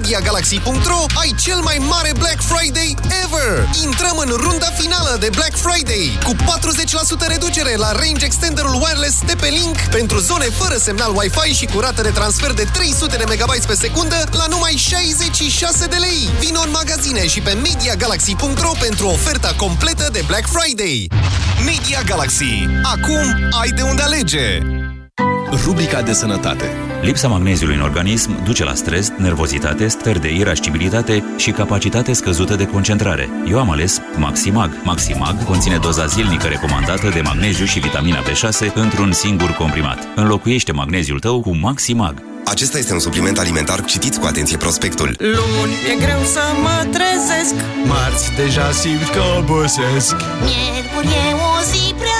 MediaGalaxy.ro ai cel mai mare Black Friday ever! Intrăm în runda finală de Black Friday cu 40% reducere la range extenderul wireless de pe Link pentru zone fără semnal Wi-Fi și cu rată de transfer de 300 de MB pe secundă la numai 66 de lei. Vino în magazine și pe MediaGalaxy.ro pentru oferta completă de Black Friday. Media Galaxy. Acum ai de unde alege! Rubrica de sănătate. Lipsa magneziului în organism duce la stres, nervozitate, stări de irascibilitate și capacitate scăzută de concentrare. Eu am ales Maximag. Maximag conține doza zilnică recomandată de magneziu și vitamina B6 într-un singur comprimat. Înlocuiește magneziul tău cu Maximag. Acesta este un supliment alimentar. Citiți cu atenție prospectul. Luni e greu să mă trezesc Marți deja simt că obosesc Miercuri e o zi prea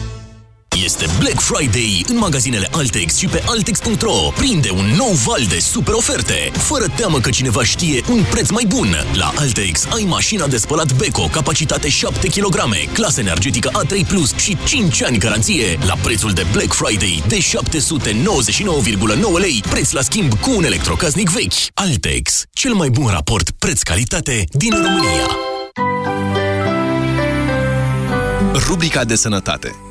Este Black Friday în magazinele Altex și pe Altex.ro. Prinde un nou val de super oferte. Fără teamă că cineva știe un preț mai bun. La Altex ai mașina de spălat Beko, capacitate 7 kg, clasă energetică A3+, Plus și 5 ani garanție. La prețul de Black Friday de 799,9 lei, preț la schimb cu un electrocasnic vechi. Altex, cel mai bun raport preț-calitate din România. Rubrica de sănătate.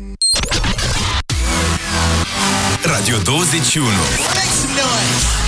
Radio 21. Turn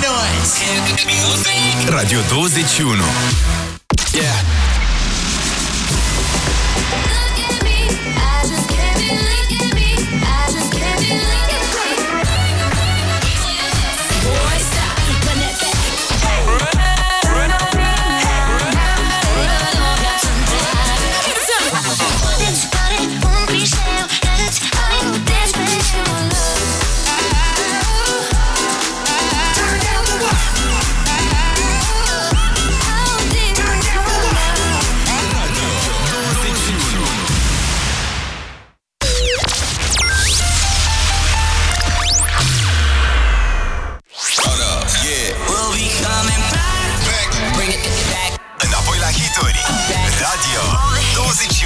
noise. Music. Radio 21. Yeah.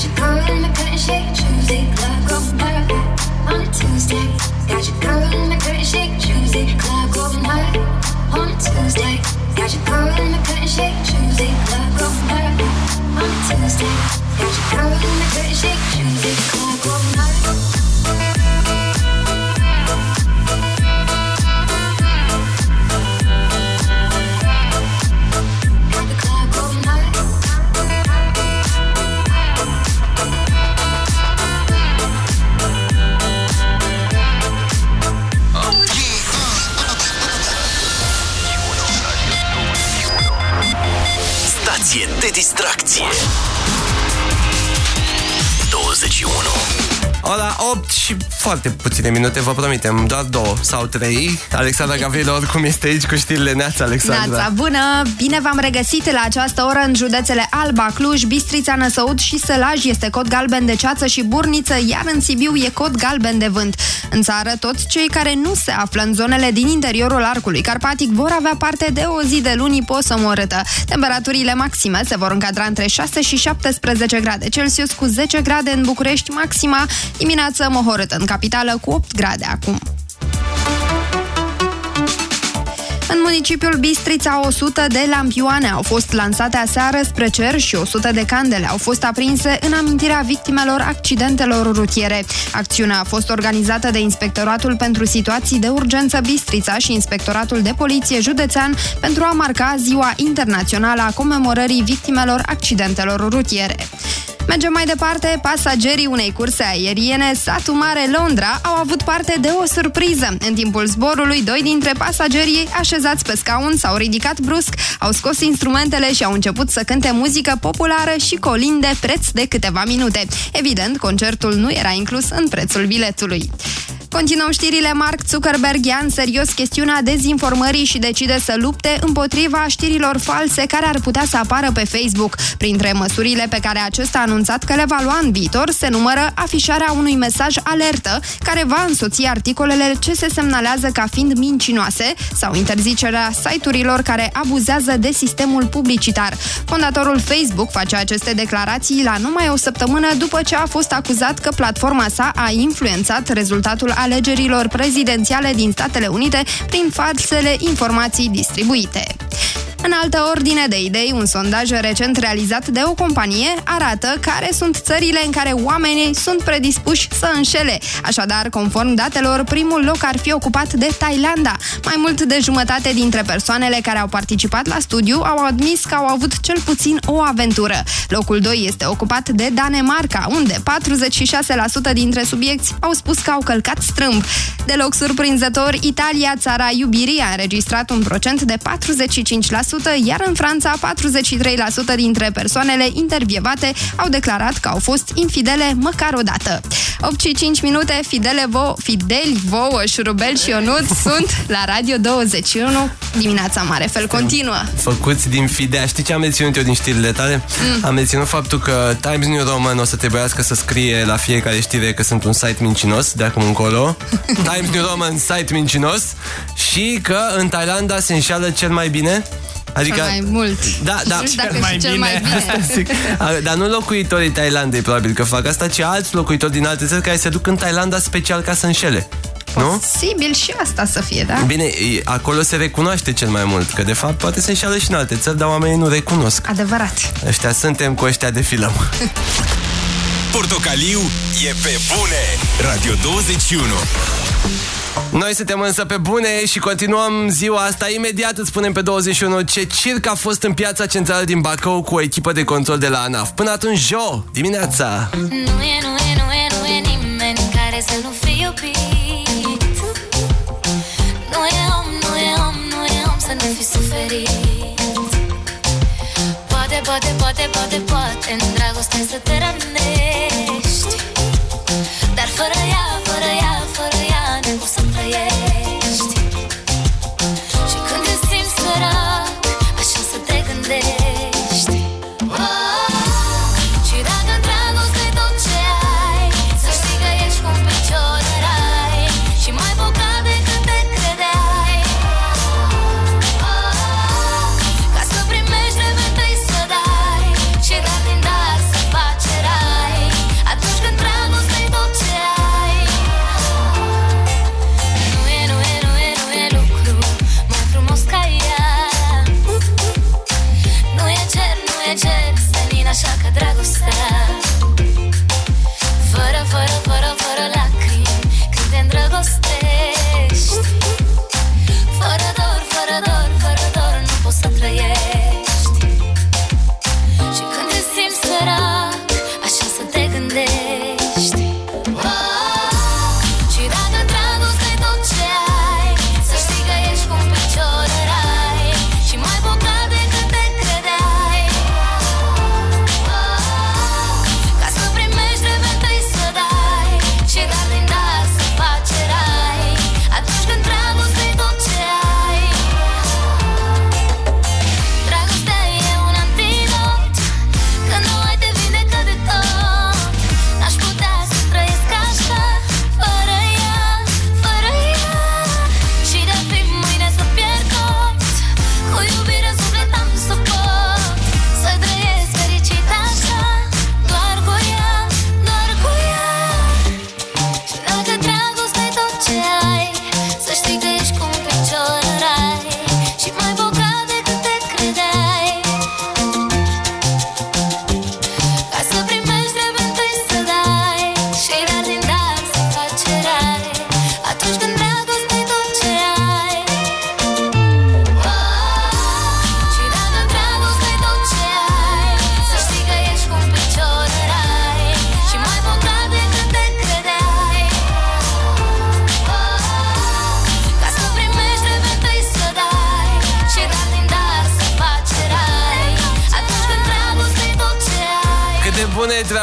Got your girl in the cut and shake Tuesday. Club going hard on a Tuesday. Got your girl in the cut and shake Tuesday. Club going hard on a Tuesday. Got your girl in the cut and shake Tuesday. Club going hard on a Tuesday. Got your girl in the cut and shake Tuesday. Club going hard. informație, de distracție. Ora 8 și foarte puține minute, vă promitem, doar două sau trei. Alexandra Gavrilo oricum este aici cu știrile Neața, Alexandra. Neața, bună! Bine v-am regăsit la această oră în județele Alba, Cluj, Bistrița, Năsăud și Sălaj este cod galben de ceață și burniță, iar în Sibiu e cod galben de vânt. În țară, toți cei care nu se află în zonele din interiorul arcului carpatic vor avea parte de o zi de luni posămorâtă. Temperaturile maxime se vor încadra între 6 și 17 grade Celsius cu 10 grade în București maxima, dimineață mohorâtă în capitală cu 8 grade acum. Municipiul Bistrița, 100 de lampioane au fost lansate aseară spre cer și 100 de candele au fost aprinse în amintirea victimelor accidentelor rutiere. Acțiunea a fost organizată de Inspectoratul pentru Situații de Urgență Bistrița și Inspectoratul de Poliție Județean pentru a marca Ziua Internațională a comemorării victimelor accidentelor rutiere. Mergem mai departe, pasagerii unei curse aeriene Satu Mare Londra au avut parte de o surpriză. În timpul zborului, doi dintre pasagerii așezați pe scaun s-au ridicat brusc, au scos instrumentele și au început să cânte muzică populară și colinde preț de câteva minute. Evident, concertul nu era inclus în prețul biletului. Continuăm știrile. Mark Zuckerberg ia în serios chestiunea dezinformării și decide să lupte împotriva știrilor false care ar putea să apară pe Facebook. Printre măsurile pe care acesta a anunțat că le va lua în viitor se numără afișarea unui mesaj alertă care va însoți articolele ce se semnalează ca fiind mincinoase sau interzicerea site-urilor care abuzează de sistemul publicitar. Fondatorul Facebook face aceste declarații la numai o săptămână după ce a fost acuzat că platforma sa a influențat rezultatul alegerilor prezidențiale din Statele Unite prin falsele informații distribuite. În altă ordine de idei, un sondaj recent realizat de o companie arată care sunt țările în care oamenii sunt predispuși să înșele. Așadar, conform datelor, primul loc ar fi ocupat de Thailanda. Mai mult de jumătate dintre persoanele care au participat la studiu au admis că au avut cel puțin o aventură. Locul 2 este ocupat de Danemarca, unde 46% dintre subiecti au spus că au călcat strâmb. Deloc surprinzător, Italia, țara iubirii, a înregistrat un procent de 45%, iar în Franța 43% dintre persoanele intervievate au declarat că au fost infidele măcar o dată. 8 și 5 minute, fidele vo, fideli vouă, șurubel și Ionut sunt la Radio 21. Dimineața mare fel continuă. Făcuți din fidea. Știi ce am menționat eu din știrile tale? Mm. Am menționat faptul că Times New Roman o să trebuiască să scrie la fiecare știre că sunt un site mincinos de acum încolo. Times New Roman, site mincinos. Și că în Thailanda se înșeală cel mai bine. Adică, Cel mai mult. Da, da. Nu știu dacă și cel mai bine. Asta zic. A, Dar nu locuitorii Thailandei probabil că fac asta, ci alți locuitori din alte țări care se duc în Thailanda special ca să înșele. Nu? Posibil și asta să fie, da? Bine, e- acolo se recunoaște cel mai mult, că de fapt poate se înșeală și în alte țări, dar oamenii nu recunosc. Adevărat. Ăștia suntem cu ăștia de filăm. Portocaliu e pe bune. Radio 21. Noi suntem însă pe bune și continuăm ziua asta. Imediat îți spunem pe 21 ce circ a fost în piața centrală din Bacău cu o echipă de control de la ANAF. Până atunci, jo, dimineața! Nu e, nu e, nu e, nu e nimeni care să nu fie iubit Nu e om, nu e om, nu e om să nu fi suferit Poate, poate, poate, poate, poate în dragoste să te rănești Dar fără ea, fără ea, fără ea nu poți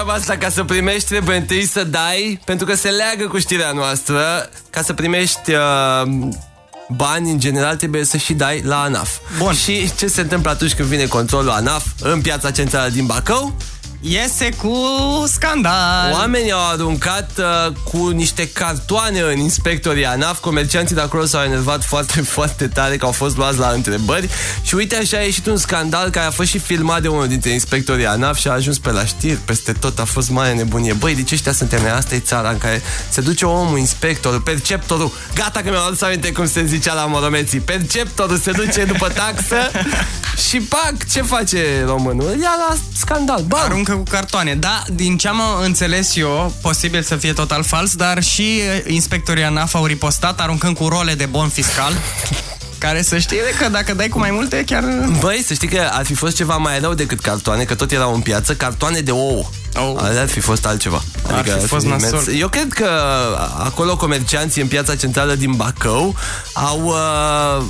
treaba asta? Ca să primești trebuie întâi să dai, pentru că se leagă cu știrea noastră. Ca să primești uh, bani, în general, trebuie să și dai la ANAF. Bun. Și ce se întâmplă atunci când vine controlul ANAF în piața centrală din Bacău? Iese cu scandal. Oamenii au aruncat uh, cu niște cartoane în inspectorii ANAF. Comercianții de acolo s-au enervat foarte, foarte tare că au fost luați la întrebări. Și uite așa a ieșit un scandal care a fost și filmat de unul dintre inspectorii ANAF și a ajuns pe la știri, peste tot a fost mare nebunie. Băi, de ce ăștia suntem noi? Asta e țara în care se duce omul, inspectorul, perceptorul. Gata că mi-am adus aminte cum se zicea la moromeții. Perceptorul se duce după taxă și pac, ce face românul? Ia la scandal. Bam. Aruncă cu cartoane. Da, din ce am înțeles eu, posibil să fie total fals, dar și eh, inspectorii ANAF au ripostat aruncând cu role de bon fiscal. Care să știe că dacă dai cu mai multe, chiar... Băi, să știi că ar fi fost ceva mai rău decât cartoane, că tot erau în piață, cartoane de ouă. Oh. Ar fi fost altceva. Adică Ar fi fost mers. nasol. Eu cred că acolo comercianții în piața centrală din Bacău au uh,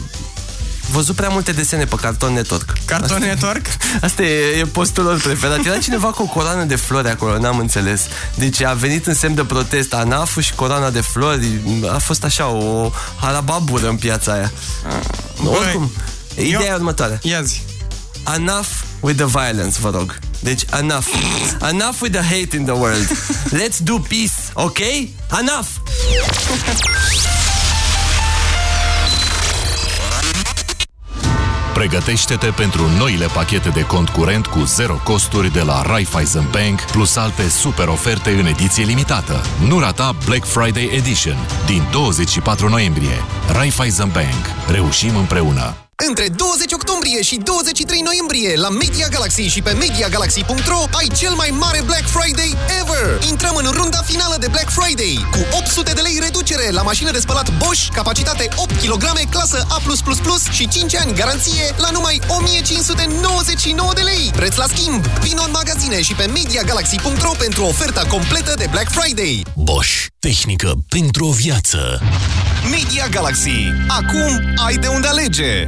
văzut prea multe desene pe carton network. Carton network? Asta e, e postul lor preferat. Era cineva cu o coroană de flori acolo, n-am înțeles. Deci a venit în semn de protest ANAF și coroana de flori. A fost așa o harababură în piața aia. Oricum, ideea e următoare. Ia zi. Enough with the violence, vă rog. Deci, enough. enough with the hate in the world. Let's do peace, ok? Enough! Pregătește-te pentru noile pachete de cont curent cu zero costuri de la Raiffeisen Bank, plus alte super oferte în ediție limitată. Nu rata Black Friday Edition din 24 noiembrie. Raiffeisen Bank. Reușim împreună! Între 20 octombrie și 23 noiembrie la Media Galaxy și pe MediaGalaxy.ro ai cel mai mare Black Friday ever! Intrăm în runda finală de Black Friday cu 800 de lei reducere la mașină de spălat Bosch, capacitate 8 kg, clasă A+++ și 5 ani garanție la numai 1599 de lei. Preț la schimb! Vino în magazine și pe MediaGalaxy.ro pentru oferta completă de Black Friday. Bosch. Tehnică pentru o viață. Media Galaxy. Acum ai de unde alege!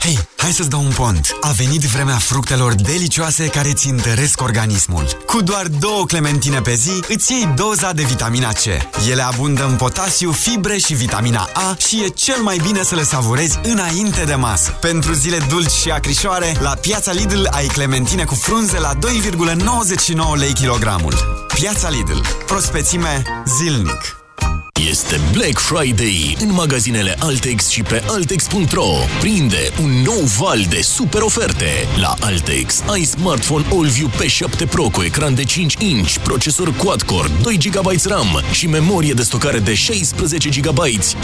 Hei, hai să-ți dau un pont. A venit vremea fructelor delicioase care îți întăresc organismul. Cu doar două clementine pe zi, îți iei doza de vitamina C. Ele abundă în potasiu, fibre și vitamina A și e cel mai bine să le savurezi înainte de masă. Pentru zile dulci și acrișoare, la Piața Lidl ai clementine cu frunze la 2,99 lei kilogramul. Piața Lidl. Prospețime zilnic. Este Black Friday în magazinele Altex și pe Altex.ro. Prinde un nou val de super oferte. La Altex ai smartphone AllView P7 Pro cu ecran de 5 inch, procesor quad-core, 2 GB RAM și memorie de stocare de 16 GB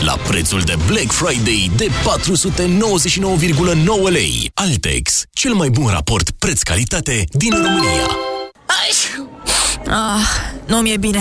la prețul de Black Friday de 499,9 lei. Altex, cel mai bun raport preț-calitate din România. Ah, nu mi-e bine.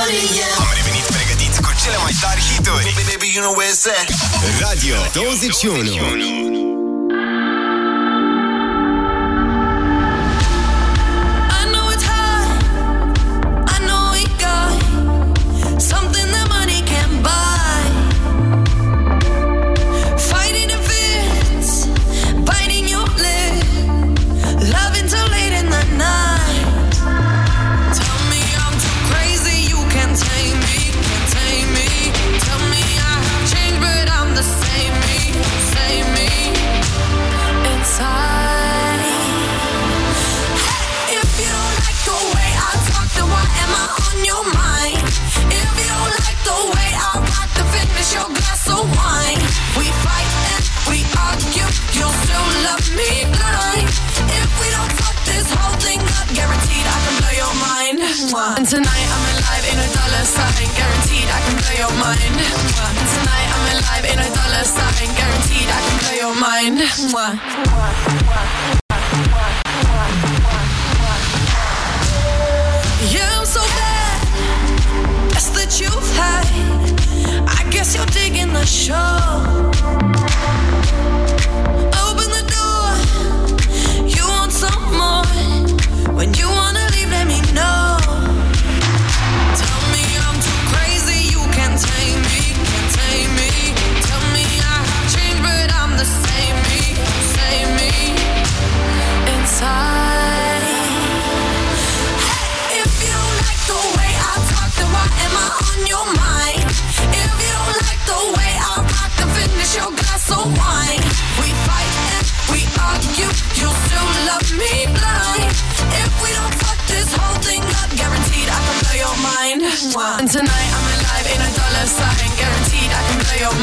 Am revenit pregătiți cu cele mai tari hituri. Radio 21 so wine. We fight and we argue, you'll still love me blind. If we don't fuck this whole thing up, guaranteed I can blow your mind. And tonight I'm alive in a dollar sign, guaranteed I can blow your mind. And tonight I'm alive in a dollar sign, guaranteed I can blow your mind. Yeah, I'm so bad. That's the truth. I show.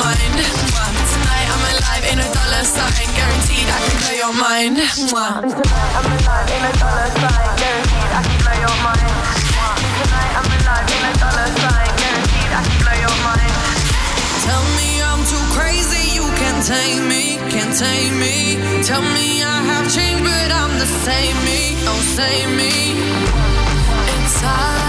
Mind. Tonight I'm alive, ain't a dollar sign. Guaranteed I can blow your mind. Tonight I'm alive, ain't a dollar sign. Guaranteed I can blow your mind. Tonight I'm alive, ain't a dollar sign. Guaranteed I can blow your mind. Tell me I'm too crazy, you can't tame me, can't tame me. Tell me I have changed, but I'm the same me, oh same me. Inside.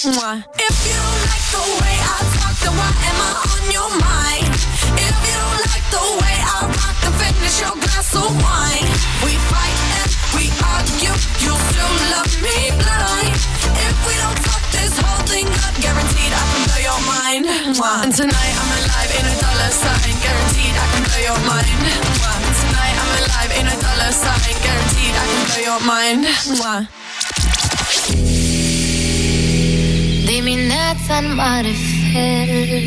Mwah. If you don't like the way I talk, then why am I on your mind? If you don't like the way I rock, then finish your glass of wine. We fight and we argue, you still love me blind. If we don't fuck this whole thing up, guaranteed I can blow your mind. Mwah. And tonight I'm alive, ain't a dollar sign. Guaranteed I can blow your mind. Mwah. Tonight I'm alive, ain't a dollar sign. Guaranteed I can blow your mind. Mwah. Dimineața în mare fel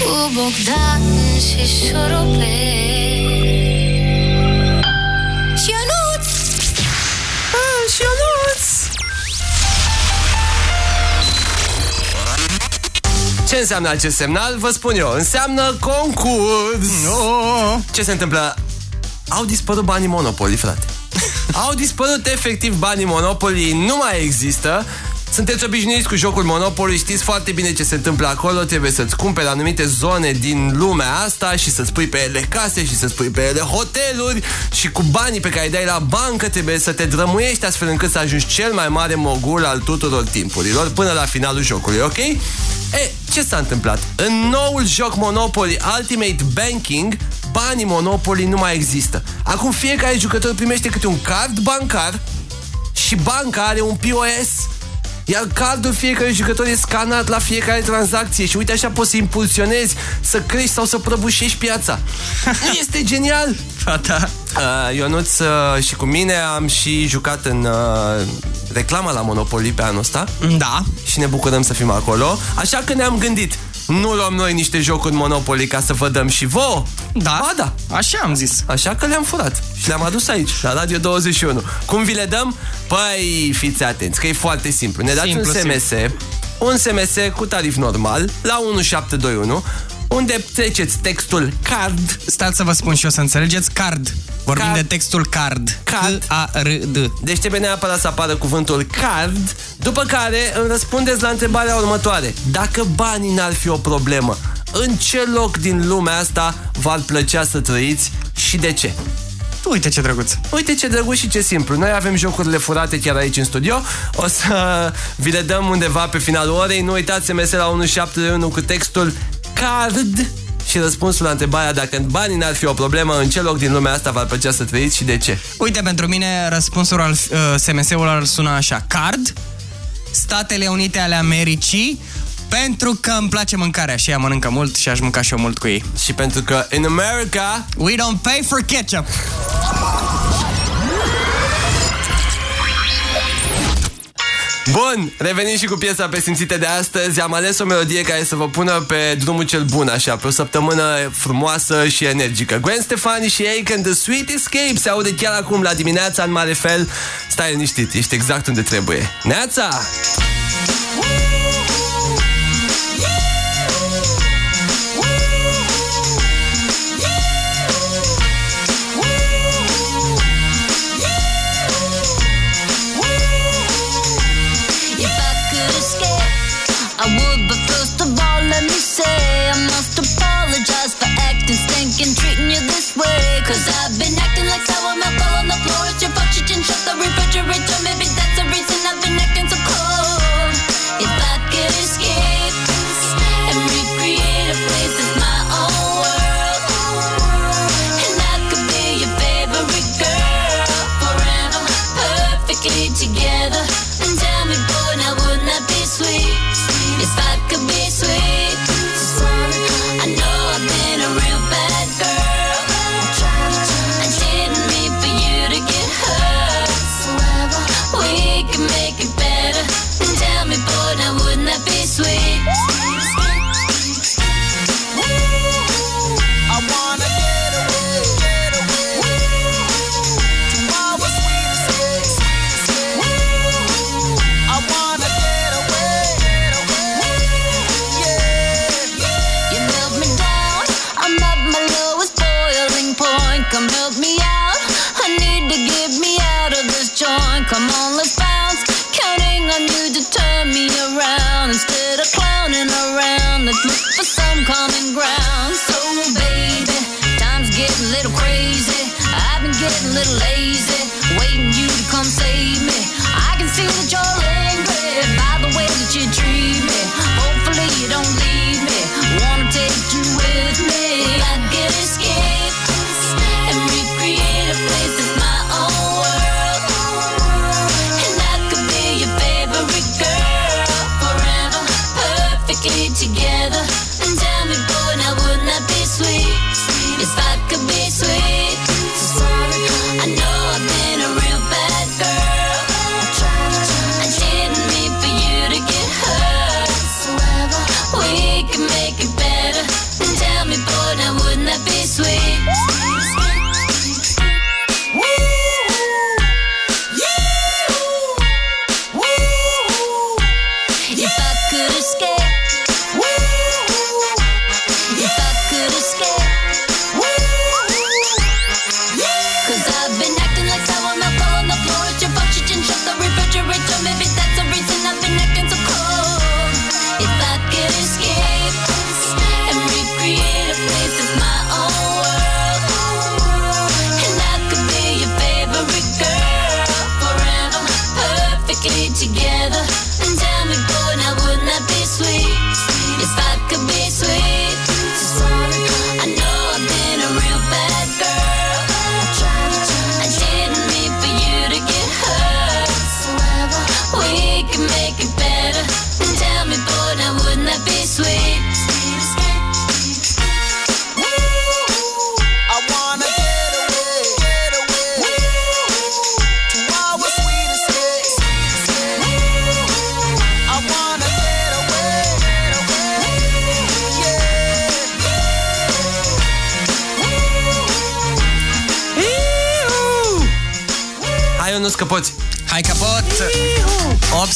Cu Bogdan și șurubel Și Șionuț Și Șionuț Ce înseamnă acest semnal? Vă spun eu. Înseamnă concurs. No. Ce se întâmplă? Au dispărut banii Monopoly, frate. Au dispărut efectiv banii Monopoly, nu mai există. Sunteți obișnuiți cu jocul Monopoly, știți foarte bine ce se întâmplă acolo, trebuie să-ți cumperi anumite zone din lumea asta și să-ți pui pe ele case și să-ți pui pe ele hoteluri și cu banii pe care îi dai la bancă trebuie să te drămuiești astfel încât să ajungi cel mai mare mogul al tuturor timpurilor până la finalul jocului, ok? E, ce s-a întâmplat? În noul joc Monopoly Ultimate Banking, banii Monopoly nu mai există. Acum fiecare jucător primește câte un card bancar și banca are un POS iar cardul fiecare jucător e scanat la fiecare tranzacție și uite așa poți să impulsionezi, să crești sau să prăbușești piața. Nu este genial? Da. Uh, Ionuț uh, și cu mine am și jucat în uh, reclama la Monopoly pe anul ăsta. Da. Și ne bucurăm să fim acolo. Așa că ne-am gândit, nu luăm noi niște jocuri Monopoly ca să vă dăm și vouă? Da. Ba da. Așa am zis. Așa că le-am furat și le-am adus aici, la Radio 21. Cum vi le dăm? Păi, fiți atenți, că e foarte simplu. Ne dați Simplu, un SMS, un SMS cu tarif normal, la 1721, unde treceți textul card. Stați să vă spun și eu să înțelegeți card. Vorbim Card. de textul card. Card. C-A-R-D. Deci trebuie neapărat să apară cuvântul card, după care îmi răspundeți la întrebarea următoare. Dacă banii n-ar fi o problemă, în ce loc din lumea asta v-ar plăcea să trăiți și de ce? Uite ce drăguț. Uite ce drăguț și ce simplu. Noi avem jocurile furate chiar aici în studio. O să vi le dăm undeva pe finalul orei. Nu uitați SMS la 1721 cu textul card și răspunsul la întrebarea dacă banii n-ar fi o problemă, în ce loc din lumea asta v-ar plăcea să trăiți și de ce? Uite, pentru mine răspunsul al uh, SMS-ul ar suna așa. Card, Statele Unite ale Americii, pentru că îmi place mâncarea și ea mănâncă mult și aș mânca și eu mult cu ei. Și pentru că in America we don't pay for ketchup. Bun, revenim și cu piesa pe simțite de astăzi. Am ales o melodie care să vă pună pe drumul cel bun, așa, pe o săptămână frumoasă și energică. Gwen Stefani și Aiken, The Sweet Escape, se aude chiar acum la dimineața, în mare fel. Stai liniștit, ești exact unde trebuie. Neața! Cause I've been acting like sour all on the floor. It's your fault you didn't shut the refrigerator. Maybe that's the reason I've been acting so cold. If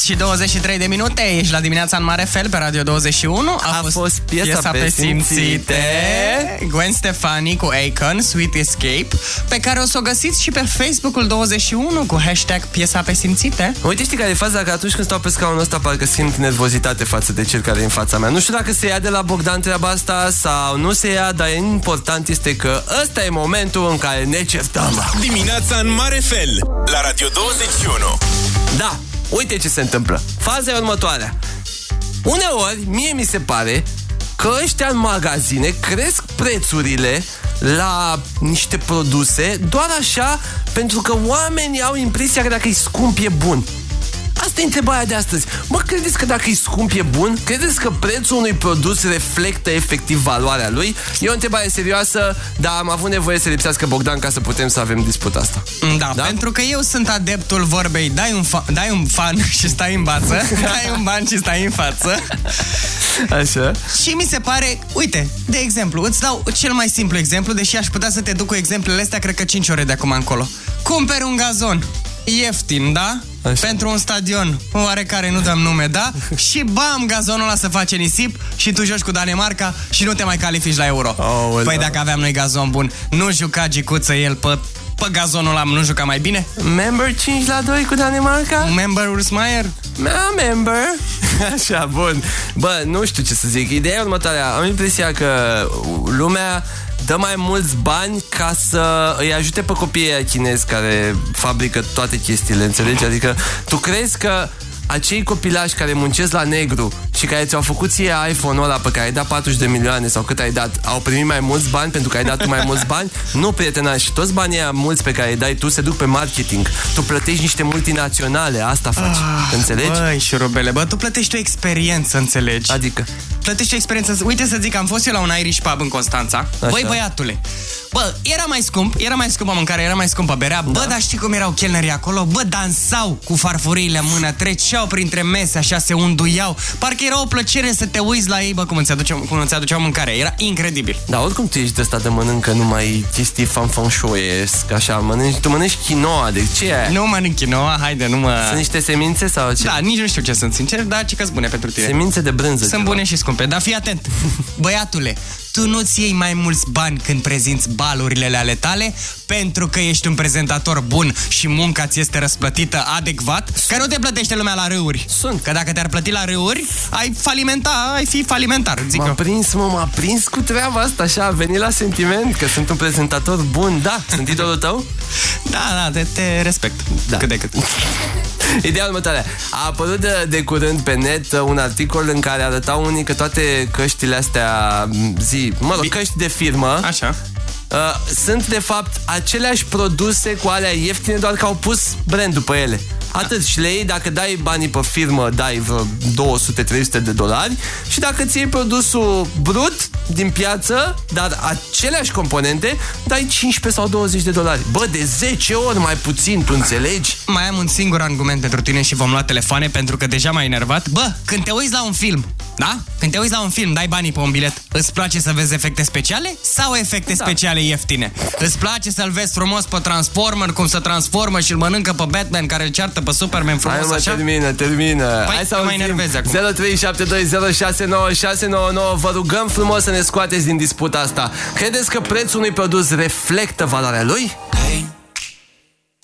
și 23 de minute, ești la dimineața în mare fel pe Radio 21. A, A fost piesa pe simțite. Gwen Stefani cu Akon, Sweet Escape, pe care o să o găsiți și pe Facebook-ul 21 cu hashtag piesa pe simțite. Uite, știi care e faza? Că atunci când stau pe scaunul ăsta parcă simt nervozitate față de cel care e în fața mea. Nu știu dacă se ia de la Bogdan treaba asta sau nu se ia, dar important este că ăsta e momentul în care ne certăm. Dimineața în mare fel la Radio 21. Da, uite ce se întâmplă. Faza e următoarea. Uneori, mie mi se pare că ăștia în magazine cresc prețurile la niște produse doar așa pentru că oamenii au impresia că dacă e scump e bun. Asta e întrebarea de astăzi. Mă, credeți că dacă e scump e bun? Credeți că prețul unui produs reflectă efectiv valoarea lui? E o întrebare serioasă, dar am avut nevoie să lipsească Bogdan ca să putem să avem disputa asta. Da, da, pentru că eu sunt adeptul vorbei dai un, fa- dai un fan și stai în bață, dai un ban și stai în față. Așa. Și mi se pare, uite, de exemplu, îți dau cel mai simplu exemplu, deși aș putea să te duc cu exemplele astea, cred că 5 ore de acum încolo. Cumperi un gazon, ieftin, da? Așa. Pentru un stadion oarecare, nu dăm nume, da? și bam, gazonul ăla să face nisip și tu joci cu Danemarca și nu te mai califici la Euro. Oh, păi da. dacă aveam noi gazon bun, nu juca gicuță el pe Pe gazonul ăla nu juca mai bine? Member 5 la 2 cu Danemarca? Member Ursmaier? Mea, member. Așa, bun. Bă, nu știu ce să zic. Ideea e următoarea. Am impresia că lumea dă mai mulți bani ca să îi ajute pe copiii aia chinezi care fabrică toate chestiile, înțelegi? Adică tu crezi că acei copilași care muncesc la negru și care ți-au făcut ție iPhone-ul ăla pe care ai dat 40 de milioane sau cât ai dat, au primit mai mulți bani pentru că ai dat tu mai mulți bani? Nu, prietena, și toți banii aia mulți pe care îi dai tu se duc pe marketing. Tu plătești niște multinaționale, asta faci. Ah, înțelegi? Băi, șurubele, bă, tu plătești o experiență, înțelegi? Adică? Plătești o experiență. Uite să zic, am fost eu la un Irish pub în Constanța. Așa. Băi, băiatule, bă, era mai scump, era mai scumpă mâncare, era mai scumpă berea. Bă, dar știi cum erau chelnerii acolo? Bă, dansau cu farfuriile în mână, treceau printre mese, așa se unduiau. Parcă era o plăcere să te uiți la ei, bă, cum îți aduceau, cum îți aduceau mâncare. Era incredibil. Da, oricum tu ești de ăsta de mănâncă numai chestii fanfanșoiesc, așa, mănânci, tu mănânci quinoa, de ce e aia? Nu mănânc quinoa, haide, nu mă... Sunt niște semințe sau ce? Da, nici nu știu ce sunt, sincer, dar ce că bune pentru tine. Semințe de brânză. Sunt ceva. bune și scumpe, dar fii atent. Băiatule, tu nu-ți iei mai mulți bani când prezinți balurile ale tale pentru că ești un prezentator bun și munca ți este răsplătită adecvat, că nu te plătește lumea la râuri. Sunt. Că dacă te-ar plăti la râuri, ai falimenta, ai fi falimentar, zic M-a eu. prins, mă, m-a prins cu treaba asta, așa, a venit la sentiment că sunt un prezentator bun, da, sunt idolul tău? Da, da, te, te respect. Da. Cât de cât. Ideea următoare. A apărut de, de curând pe net uh, un articol în care arătau unii că toate căștile astea m, zi, mă rog, căști de firmă Așa. uh, sunt de fapt aceleași produse cu alea ieftine, doar că au pus brandul pe ele. Atât și le iei, dacă dai banii pe firmă, dai vreo 200-300 de dolari și dacă ți iei produsul brut din piață, dar aceleași componente, dai 15 sau 20 de dolari. Bă, de 10 ori mai puțin, tu înțelegi? Mai am un singur argument pentru tine și vom lua telefoane pentru că deja m-ai enervat. Bă, când te uiți la un film, da? Când te uiți la un film, dai banii pe un bilet. Îți place să vezi efecte speciale sau efecte da. speciale ieftine? Îți place să-l vezi frumos pe Transformer, cum se transformă și îl mănâncă pe Batman care îl ceartă pe Superman frumos Hai mă, așa? termină, termină. Păi, Hai să mă mai auzim. enervezi acum. 0372069699. Vă rugăm frumos să ne scoateți din disputa asta. Credeți că prețul unui produs reflectă valoarea lui?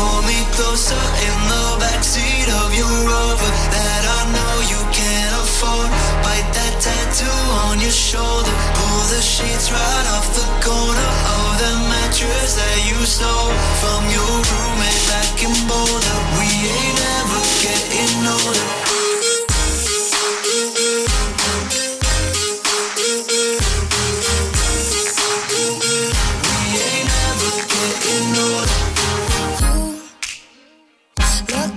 pull me closer in the backseat of your Rover that I know you can't afford. Bite that tattoo on your shoulder. Pull the sheets right off the corner of the mattress that you stole from your roommate back in Boulder. We ain't ever getting older.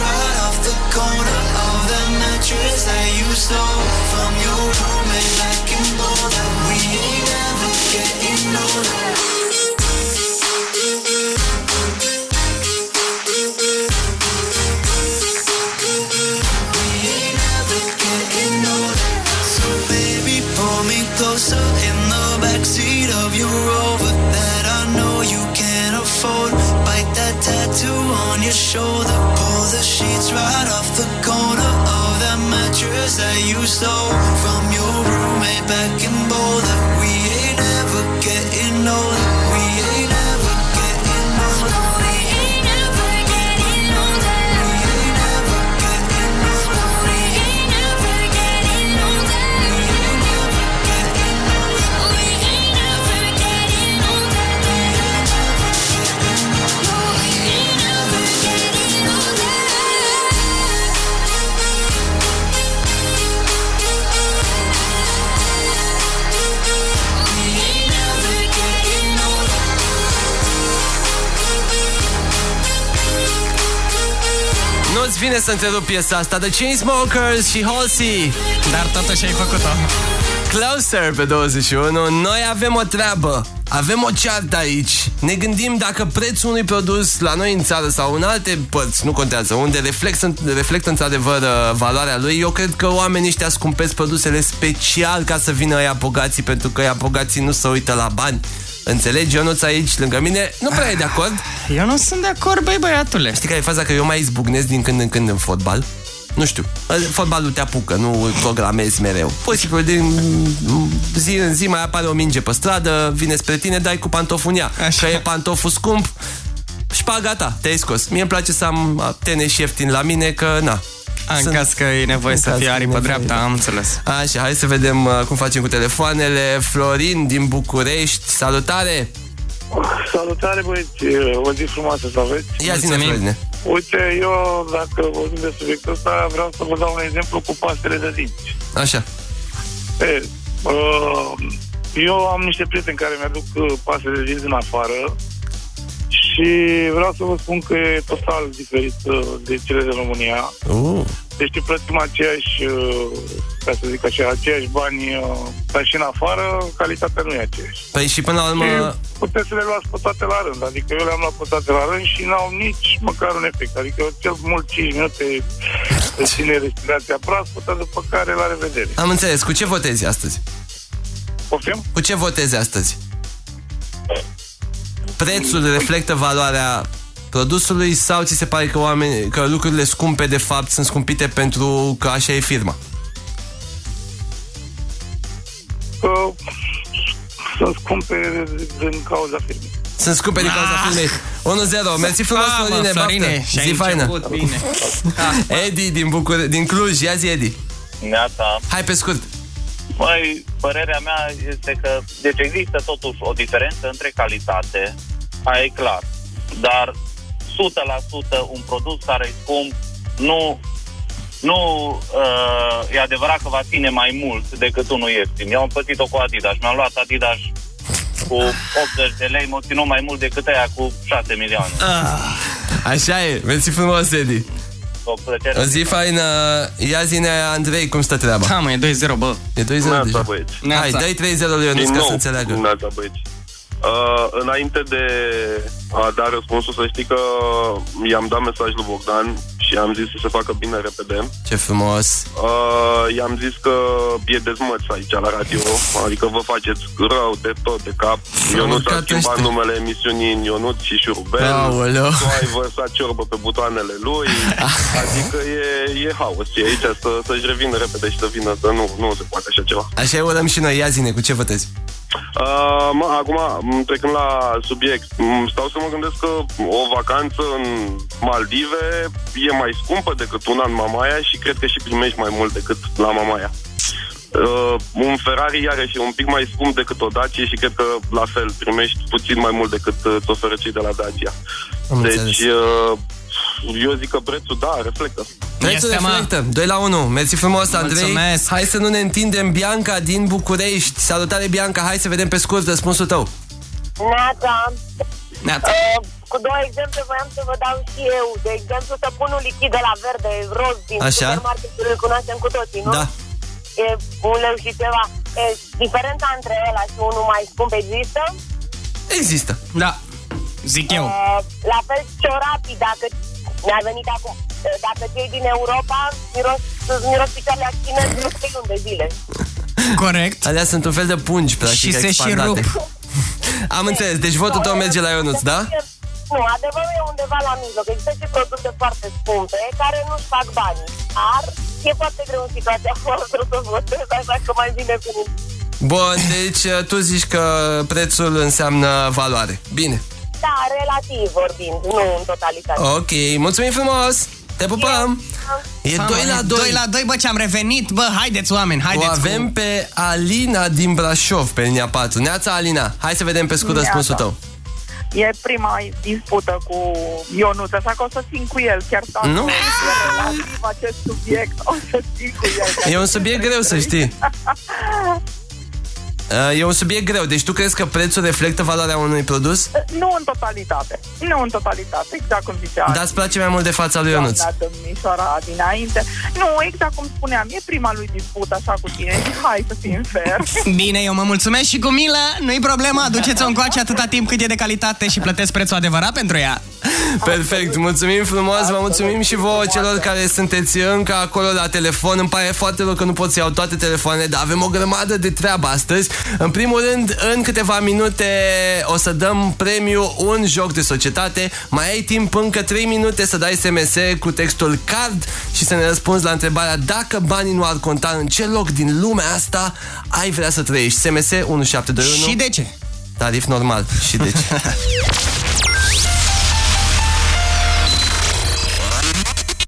Right off the corner of the mattress that you stole from your roommate back in Boulder. We ain't ever getting older. So baby, pull me closer in the backseat of your Rover that I know you can't afford. Bite that tattoo on your shoulder. The sheets right off the corner of that mattress that you stole from your roommate back in Nu-ți vine să întrerup piesa asta. The Chainsmokers și Halsey. Dar totuși ai făcut-o. Closer pe 21 Noi avem o treabă. Avem o ceartă aici. Ne gândim dacă prețul unui produs la noi în țară sau în alte părți, nu contează, unde reflectă, reflectă într-adevăr uh, valoarea lui, eu cred că oamenii ăștia scumpesc produsele special ca să vină ăia bogații, pentru că ăia bogații nu se uită la bani. Înțelegi? Ionuț aici, lângă mine, nu prea e de acord. Eu nu sunt de acord, băi băiatule. Știi care e faza? Că eu mai izbucnesc din când în când în fotbal. Nu știu, fotbalul te apucă, nu îl programezi mereu. Pur și simplu, din zi în zi mai apare o minge pe stradă, vine spre tine, dai cu pantoful în ea. Așa. Că e pantoful scump, șpaga ta, te-ai scos. Mie îmi place să am tenis ieftin la mine, că na, A, în caz că e nevoie În să caz fie că e aripă nevoie, dreapta, da. am înțeles. Așa, hai să vedem uh, cum facem cu telefoanele. Florin din București, salutare! Salutare băieți, o zi frumoasă să aveți. Ia zi-ne, Florine. Uite, eu, dacă vorbim de subiectul ăsta, vreau să vă dau un exemplu cu pastele de dinți. Așa. E, uh, eu am niște prieteni care mi-aduc uh, paste de dinți în afară și vreau să vă spun că e total diferit uh, de cele de România. Uh. Deci plătim aceeași, uh, ca să zic așa, aceiași bani, uh, dar și în afară, calitatea nu e aceeași. Păi și până la urmă... Și puteți să le luați pe toate la rând. Adică eu le-am luat pe toate la rând și n-au nici măcar un efect. Adică cel mult 5 minute de ține respirația proaspătă, după care la revedere. Am înțeles. Cu ce votezi astăzi? Poftim? Cu ce votezi astăzi? Prețul reflectă valoarea produsului sau ți se pare că, oameni, că lucrurile scumpe de fapt sunt scumpite pentru că așa e firma? Că sunt scumpe din cauza firmei. Sunt scumpe din cauza firmei 1-0, mersi frumos, Ah, mă, Florine, Florine, baftă. și ai Zi faină început bine. Edi din, Bucure- din Cluj, ia zi Edi Neața. Hai pe scurt Mai părerea mea este că deci există totuși o diferență între calitate, aia e clar, dar 100% un produs care e scump nu nu uh, e adevărat că va ține mai mult decât unul ieftin. Eu am pățit-o cu Adidas, mi-am luat Adidas cu 80 de lei, m-a ținut mai mult decât aia cu 6 milioane. Așa e, mersi frumos Edi O plăcere. O zi faină, ia zine Andrei cum stă treaba Da, mă, e 2-0, bă E 2-0 Neața, deja băieți. Hai, dai 3-0 lui Ionuț Din ca nou, să înțeleagă Neața, băieți. Uh, înainte de a da răspunsul, să știi că i-am dat mesaj lui Bogdan și am zis să se facă bine repede. Ce frumos Uh, i-am zis că e dezmăț aici la radio, adică vă faceți rău de tot de cap. S-au Eu nu s-a urcat schimbat ăștia. numele emisiunii în Ionut și Șurubel. Aoleu. Tu ai vărsat ciorbă pe butoanele lui. adică e, e haos. E aici să, să-și revină repede și să vină, că nu, nu se poate așa ceva. Așa e, urăm și noi, ia zine, cu ce votezi? Uh, mă, acum, m, trecând la subiect, m, stau să mă gândesc că o vacanță în Maldive e mai scumpă decât una în Mamaia și cred că și primești mai mult decât la Mamaia. Uh, un Ferrari iarăși e un pic mai scump decât o Dacia și cred că la fel primești puțin mai mult decât uh, ți oferă cei de la Dacia. Am deci, înțeles. uh, eu zic că prețul, da, reflectă. Prețul reflectă, 2 la 1 Mersi frumos, Andrei Mulțumesc. Hai să nu ne întindem Bianca din București Salutare Bianca, hai să vedem pe scurt răspunsul tău Neața. Neața. Uh, cu două exemple voiam să vă dau și eu. De exemplu, săpunul lichid de la verde, roz, din Așa. supermarketul, îl cunoaștem cu toții, nu? Da. E un leu și ceva. E, diferența între ăla și unul mai scump există? Există Da, zic eu Uh, la fel, ciorapii, dacă mi-a venit acum, uh, dacă cei din Europa miros, miros picioarele accinezi vreo 3 luni de zile. Corect Alea sunt un fel de pungi, practic, Și se și expandate. rup Am înțeles, deci votul tău merge la Ionuț, da? Nu, adevărul e undeva la mijloc. Există și produse foarte scumpe care nu-și fac bani. Dar e foarte greu în situația voastră să votez, așa că mai bine cu Bun, deci uh, tu zici că prețul înseamnă valoare. Bine. Da, relativ vorbind, nu în totalitate. Ok, mulțumim frumos! Te pupăm! E 2 la 2. 2 la 2, bă, ce am revenit. Bă, haideți, oameni, O haideți. avem cu- pe Alina din Brașov pe linia 4. Neața Alina, hai să vedem pe scurt Neața. răspunsul tău. E prima dispută cu Ionut, așa că o să țin cu el, chiar dacă Nu. e relativ acest subiect, o să țin cu el. E un subiect greu să știi. Uh, E un subiect greu, deci tu crezi că prețul reflectă valoarea unui produs? Nu în totalitate, nu în totalitate, exact cum zicea Dar îți place mai mult de fața lui Ionuț? doamna domnișoara dinainte. Nu, exact cum spuneam, e prima lui dispută așa cu tine și hai să fim fair. Bine, eu mă mulțumesc și cu milă, nu-i problema, aduceți-o încoace atâta timp cât e de calitate și plătesc prețul adevărat pentru ea. Perfect, mulțumim frumos, vă mulțumim și vouă celor care sunteți încă acolo la telefon. Îmi pare foarte rău că nu pot să iau toate telefoanele, dar avem o grămadă de treabă astăzi. În primul rând, în câteva minute o să dăm premiu un joc de societate. Mai ai timp încă 3 minute să dai SMS cu textul card și să ne răspunzi la întrebarea dacă banii nu ar conta în ce loc din lumea asta ai vrea să trăiești. SMS 1721. Și de ce? Tarif normal. Și de ce?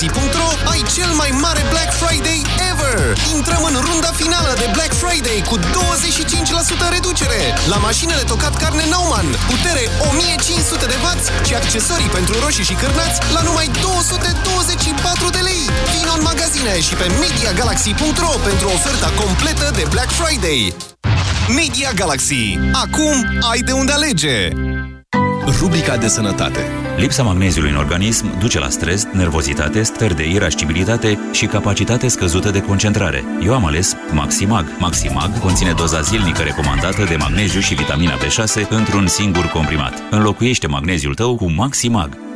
MediaGalaxy.ro ai cel mai mare Black Friday ever! Intrăm în runda finală de Black Friday cu 25% reducere la mașinile tocat carne Nauman, putere 1500 de W și accesorii pentru roșii și cârnați la numai 224 de lei. Vino în magazine și pe MediaGalaxy.ro pentru oferta completă de Black Friday. Media Galaxy. Acum ai de unde alege! Rubrica de sănătate. Lipsa magneziului în organism duce la stres, nervozitate, stări de irascibilitate și capacitate scăzută de concentrare. Eu am ales Maximag. Maximag conține doza zilnică recomandată de magneziu și vitamina B6 într-un singur comprimat. Înlocuiește magneziul tău cu Maximag.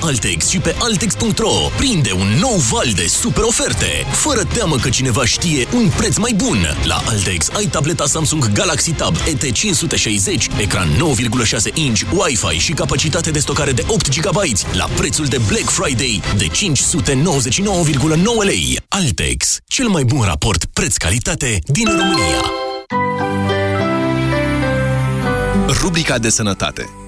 Altex și pe Altex.ro. Prinde un nou val de super oferte. Fără teamă că cineva știe un preț mai bun. La Altex ai tableta Samsung Galaxy Tab ET560, ecran 9,6 inch, Wi-Fi și capacitate de stocare de 8 GB la prețul de Black Friday de 599,9 lei. Altex, cel mai bun raport preț-calitate din România. Rubrica de sănătate.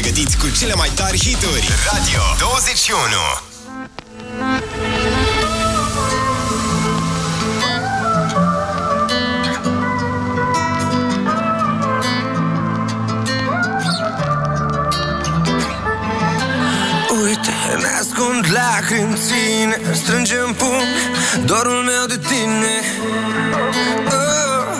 Pregătiți cu cele mai tari hituri. Radio 21. Uite, ne ascund lacrimi ține Strângem pumn dorul meu de tine oh, oh.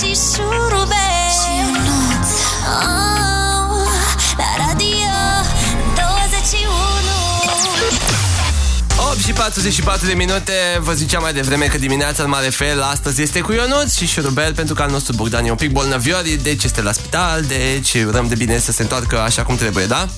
și Șurubel Și Ionuț oh, La radio 21 8 și 44 de minute. Vă ziceam mai devreme că dimineața în mare fel Astăzi este cu Ionuț și Șurubel Pentru că al nostru Bogdan e un pic bolnăvior Deci este la spital Deci urăm de bine să se întoarcă așa cum trebuie, da?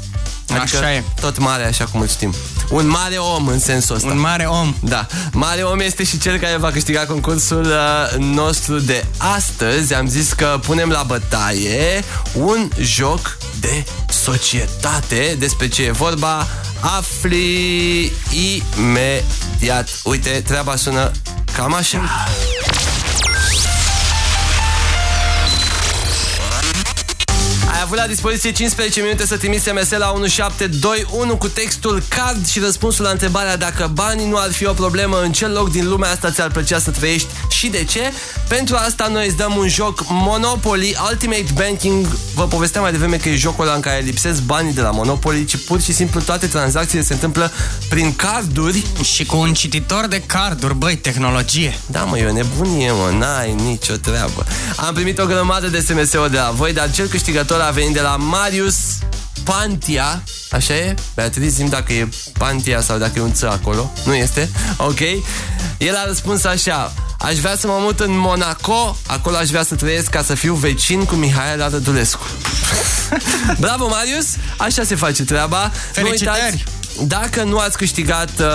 Adică Așa e. tot mare așa cum îl știm Un mare om în sensul ăsta. Un mare om. Da, mare om este și cel care va câștiga concursul uh, nostru de astăzi. Am zis că punem la bătaie un joc de societate. Despre ce e vorba afli imediat. Uite, treaba sună cam așa avut la dispoziție 15 minute să trimiți SMS la 1721 cu textul card și răspunsul la întrebarea dacă banii nu ar fi o problemă, în ce loc din lumea asta ți-ar plăcea să trăiești și de ce. Pentru asta noi îți dăm un joc Monopoly Ultimate Banking. Vă povesteam mai devreme că e jocul ăla în care lipsesc banii de la Monopoly, ci pur și simplu toate tranzacțiile se întâmplă prin carduri. Și cu un cititor de carduri, băi, tehnologie. Da, mă, e o nebunie, mă, n-ai nicio treabă. Am primit o grămadă de SMS-uri de la voi, dar cel câștigător a venit de la Marius Pantia, așa e? Beatrice, zim dacă e Pantia sau dacă e un ță acolo. Nu este? Ok. El a răspuns așa, aș vrea să mă mut în Monaco, acolo aș vrea să trăiesc ca să fiu vecin cu Mihaela Rădulescu. Bravo, Marius! Așa se face treaba. Felicitări! Nu uitați, dacă nu ați câștigat uh,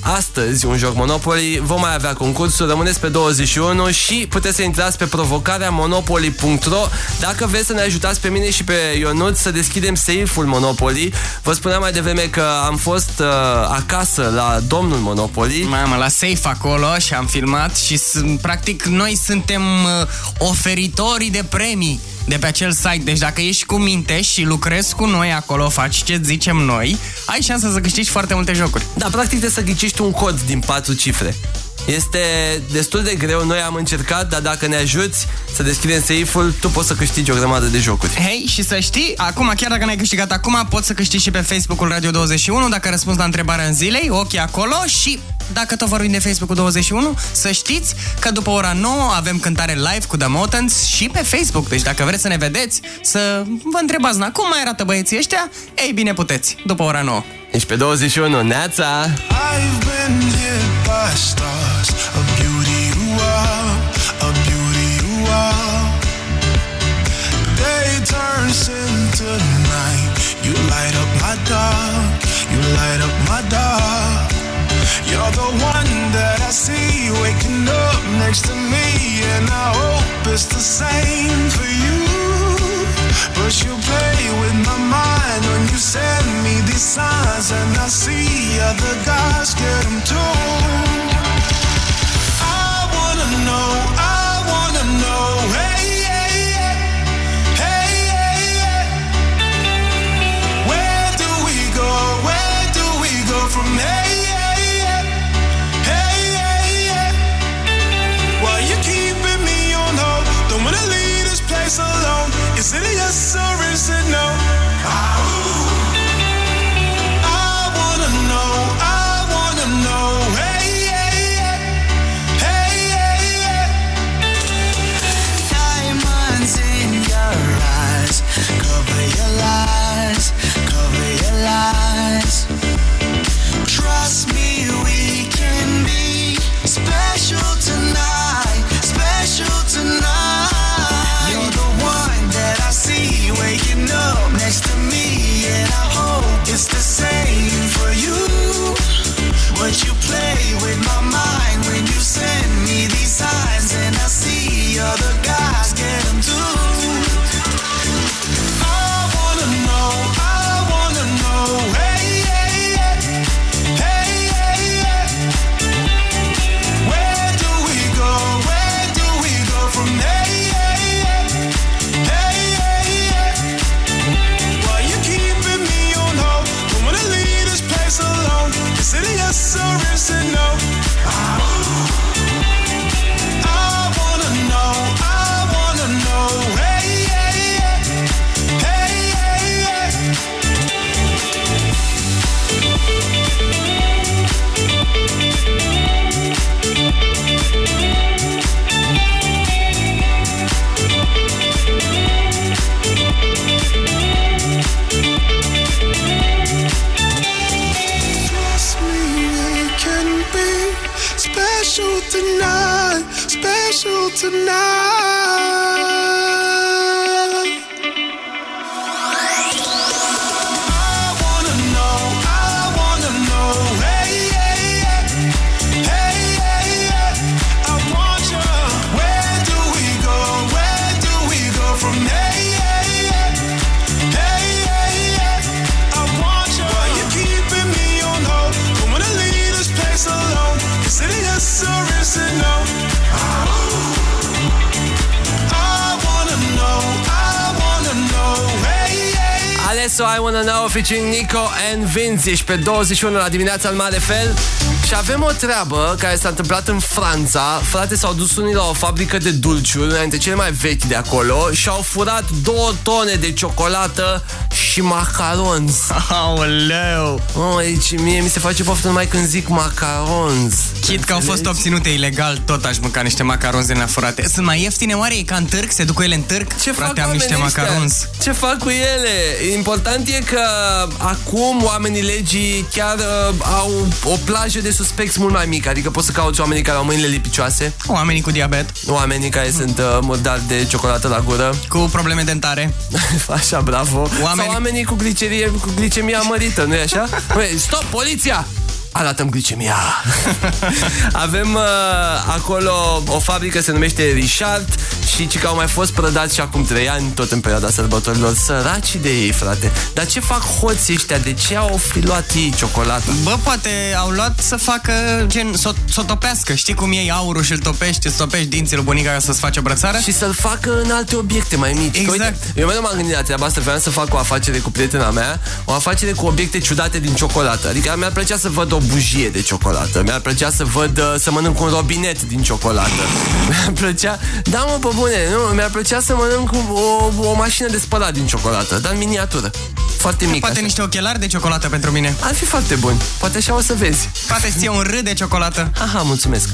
astăzi un joc Monopoly, vom mai avea concursul, rămâneți pe 21 și puteți să intrați pe provocarea monopoly.ro dacă vreți să ne ajutați pe mine și pe Ionut să deschidem safe-ul Monopoly. Vă spuneam mai devreme că am fost uh, acasă la domnul Monopoly. Mamă, la safe acolo și am filmat și sunt- practic noi suntem uh, oferitorii de premii de pe acel site. Deci dacă ești cu minte și lucrezi cu noi acolo, faci ce zicem noi, ai șansa să câștigi foarte multe jocuri. Da, practic trebuie să ghicești un cod din patru cifre. Este destul de greu, noi am încercat, dar dacă ne ajuți să deschidem safe-ul, tu poți să câștigi o grămadă de jocuri. Hei, și să știi, acum, chiar dacă n-ai câștigat acum, poți să câștigi și pe Facebook-ul Radio 21 dacă răspunzi la întrebarea în zilei, ok acolo și dacă tot vorbim de Facebook-ul 21, să știți că după ora 9 avem cântare live cu The Motans și pe Facebook. Deci dacă vreți să ne vedeți, să vă întrebați, na, cum mai arată băieții ăștia? Ei bine, puteți, după ora 9. Ești pe 21, Neața! I've been hit by stars, a beauty you are, a beauty you are. Day turns into night, you light up my dark, you light up my dark. You're the one that I see waking up next to me, and I hope it's the same for you. But you play with my mind when you send me these signs, and I see other guys get them too. I wanna know, I alone. Is it a yes or is it no? Special tonight, special tonight. Hey. Alesso I Wanna Know featuring Nico and Vince Ești pe 21 la dimineața în mare fel Și avem o treabă care s-a întâmplat în Franța Frate s-au dus unii la o fabrică de dulciuri Una dintre cele mai vechi de acolo Și au furat două tone de ciocolată și macarons Aoleu oh, Deci mie mi se face poftă numai când zic macarons Chit că au fost obținute ilegal, tot aș mânca niște macarons din furate. Sunt mai ieftine oare? E ca în târg? Se duc cu ele în târg? Ce Frate, fac am niște oamenii ăștia? macarons. Ce fac cu ele? Important Important e că acum oamenii legii chiar uh, au o plajă de suspecți mult mai mică. Adică poți să cauți oamenii care au mâinile lipicioase. Oamenii cu diabet. Oamenii care sunt uh, murdari de ciocolată la gură. Cu probleme dentare. Așa, bravo. Oamenii- Sau oamenii cu, glicerie, cu glicemia mărită, nu-i așa? Băi, stop, poliția! Arată-mi glicemia. Avem uh, acolo o fabrică, se numește Richard și ci că au mai fost prădați și acum 3 ani, tot în perioada sărbătorilor. Săraci de ei, frate. Dar ce fac hoții ăștia? De ce au fi luat ei ciocolată? Bă, poate au luat să facă gen, să s-o topească. Știi cum iei aurul și îl topești, îți topești dinții lui bunica ca să-ți faci o brățară? Și să-l facă în alte obiecte mai mici. Exact. Că, uite, eu mereu m-am gândit la treaba asta, vreau să fac o afacere cu prietena mea, o afacere cu obiecte ciudate din ciocolată. Adică mi-ar plăcea să văd o bujie de ciocolată, mi-ar plăcea să văd, uh, să mănânc un robinet din ciocolată. Mi-ar plăcea, da mă, pe bune, nu, mi-ar plăcea să mănânc o, o mașină de spălat din ciocolată, dar în miniatură. Foarte mică. Poate așa. niște ochelari de ciocolată pentru mine. Ar fi foarte bun. Poate așa o să vezi. Poate ție un râd de ciocolată. Aha, mulțumesc.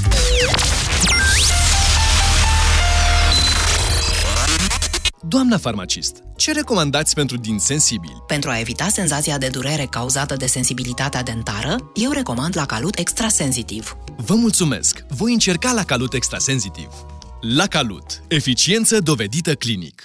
Doamna farmacist, ce recomandați pentru din sensibili? Pentru a evita senzația de durere cauzată de sensibilitatea dentară, eu recomand la Calut Extra Sensitiv. Vă mulțumesc! Voi încerca la Calut Extrasensitiv. La Calut. Eficiență dovedită clinic.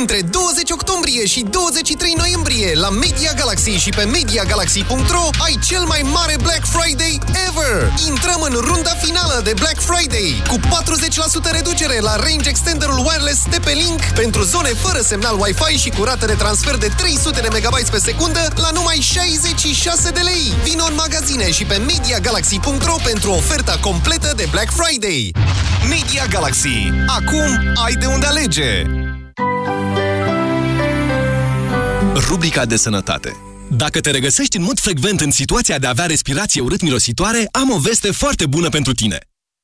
Între 20 octombrie și 23 noiembrie la Media Galaxy și pe MediaGalaxy.ro ai cel mai mare Black Friday ever! Intrăm în runda finală de Black Friday cu 40% reducere la range extenderul wireless de pe Link pentru zone fără semnal Wi-Fi și cu rată de transfer de 300 de MB pe secundă la numai 66 de lei. Vino în magazine și pe MediaGalaxy.ro pentru oferta completă de Black Friday. Media Galaxy. Acum ai de unde alege! Rubrica de sănătate. Dacă te regăsești în mod frecvent în situația de a avea respirație urât-mirositoare, am o veste foarte bună pentru tine.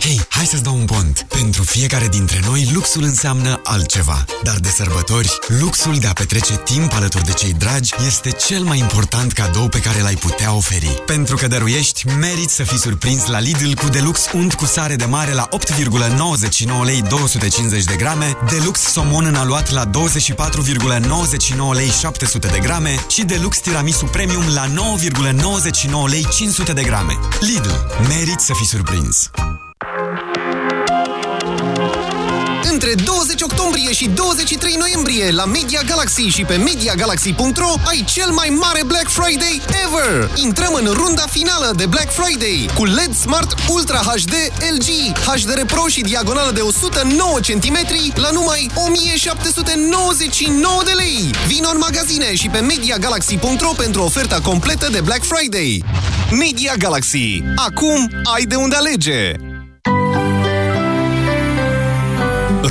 Hei, hai să-ți dau un pont. Pentru fiecare dintre noi, luxul înseamnă altceva. Dar de sărbători, luxul de a petrece timp alături de cei dragi este cel mai important cadou pe care l-ai putea oferi. Pentru că dăruiești, meriți să fii surprins la Lidl cu Deluxe unt cu sare de mare la 8,99 lei 250 de grame, Deluxe somon în aluat la 24,99 lei 700 de grame și Deluxe tiramisu premium la 9,99 lei 500 de grame. Lidl, meriți să fii surprins. Între 20 octombrie și 23 noiembrie la Media Galaxy și pe MediaGalaxy.ro ai cel mai mare Black Friday ever! Intrăm în runda finală de Black Friday cu LED Smart Ultra HD LG, HDR Pro și diagonală de 109 cm la numai 1799 de lei! Vino în magazine și pe MediaGalaxy.ro pentru oferta completă de Black Friday. Media Galaxy. Acum ai de unde alege!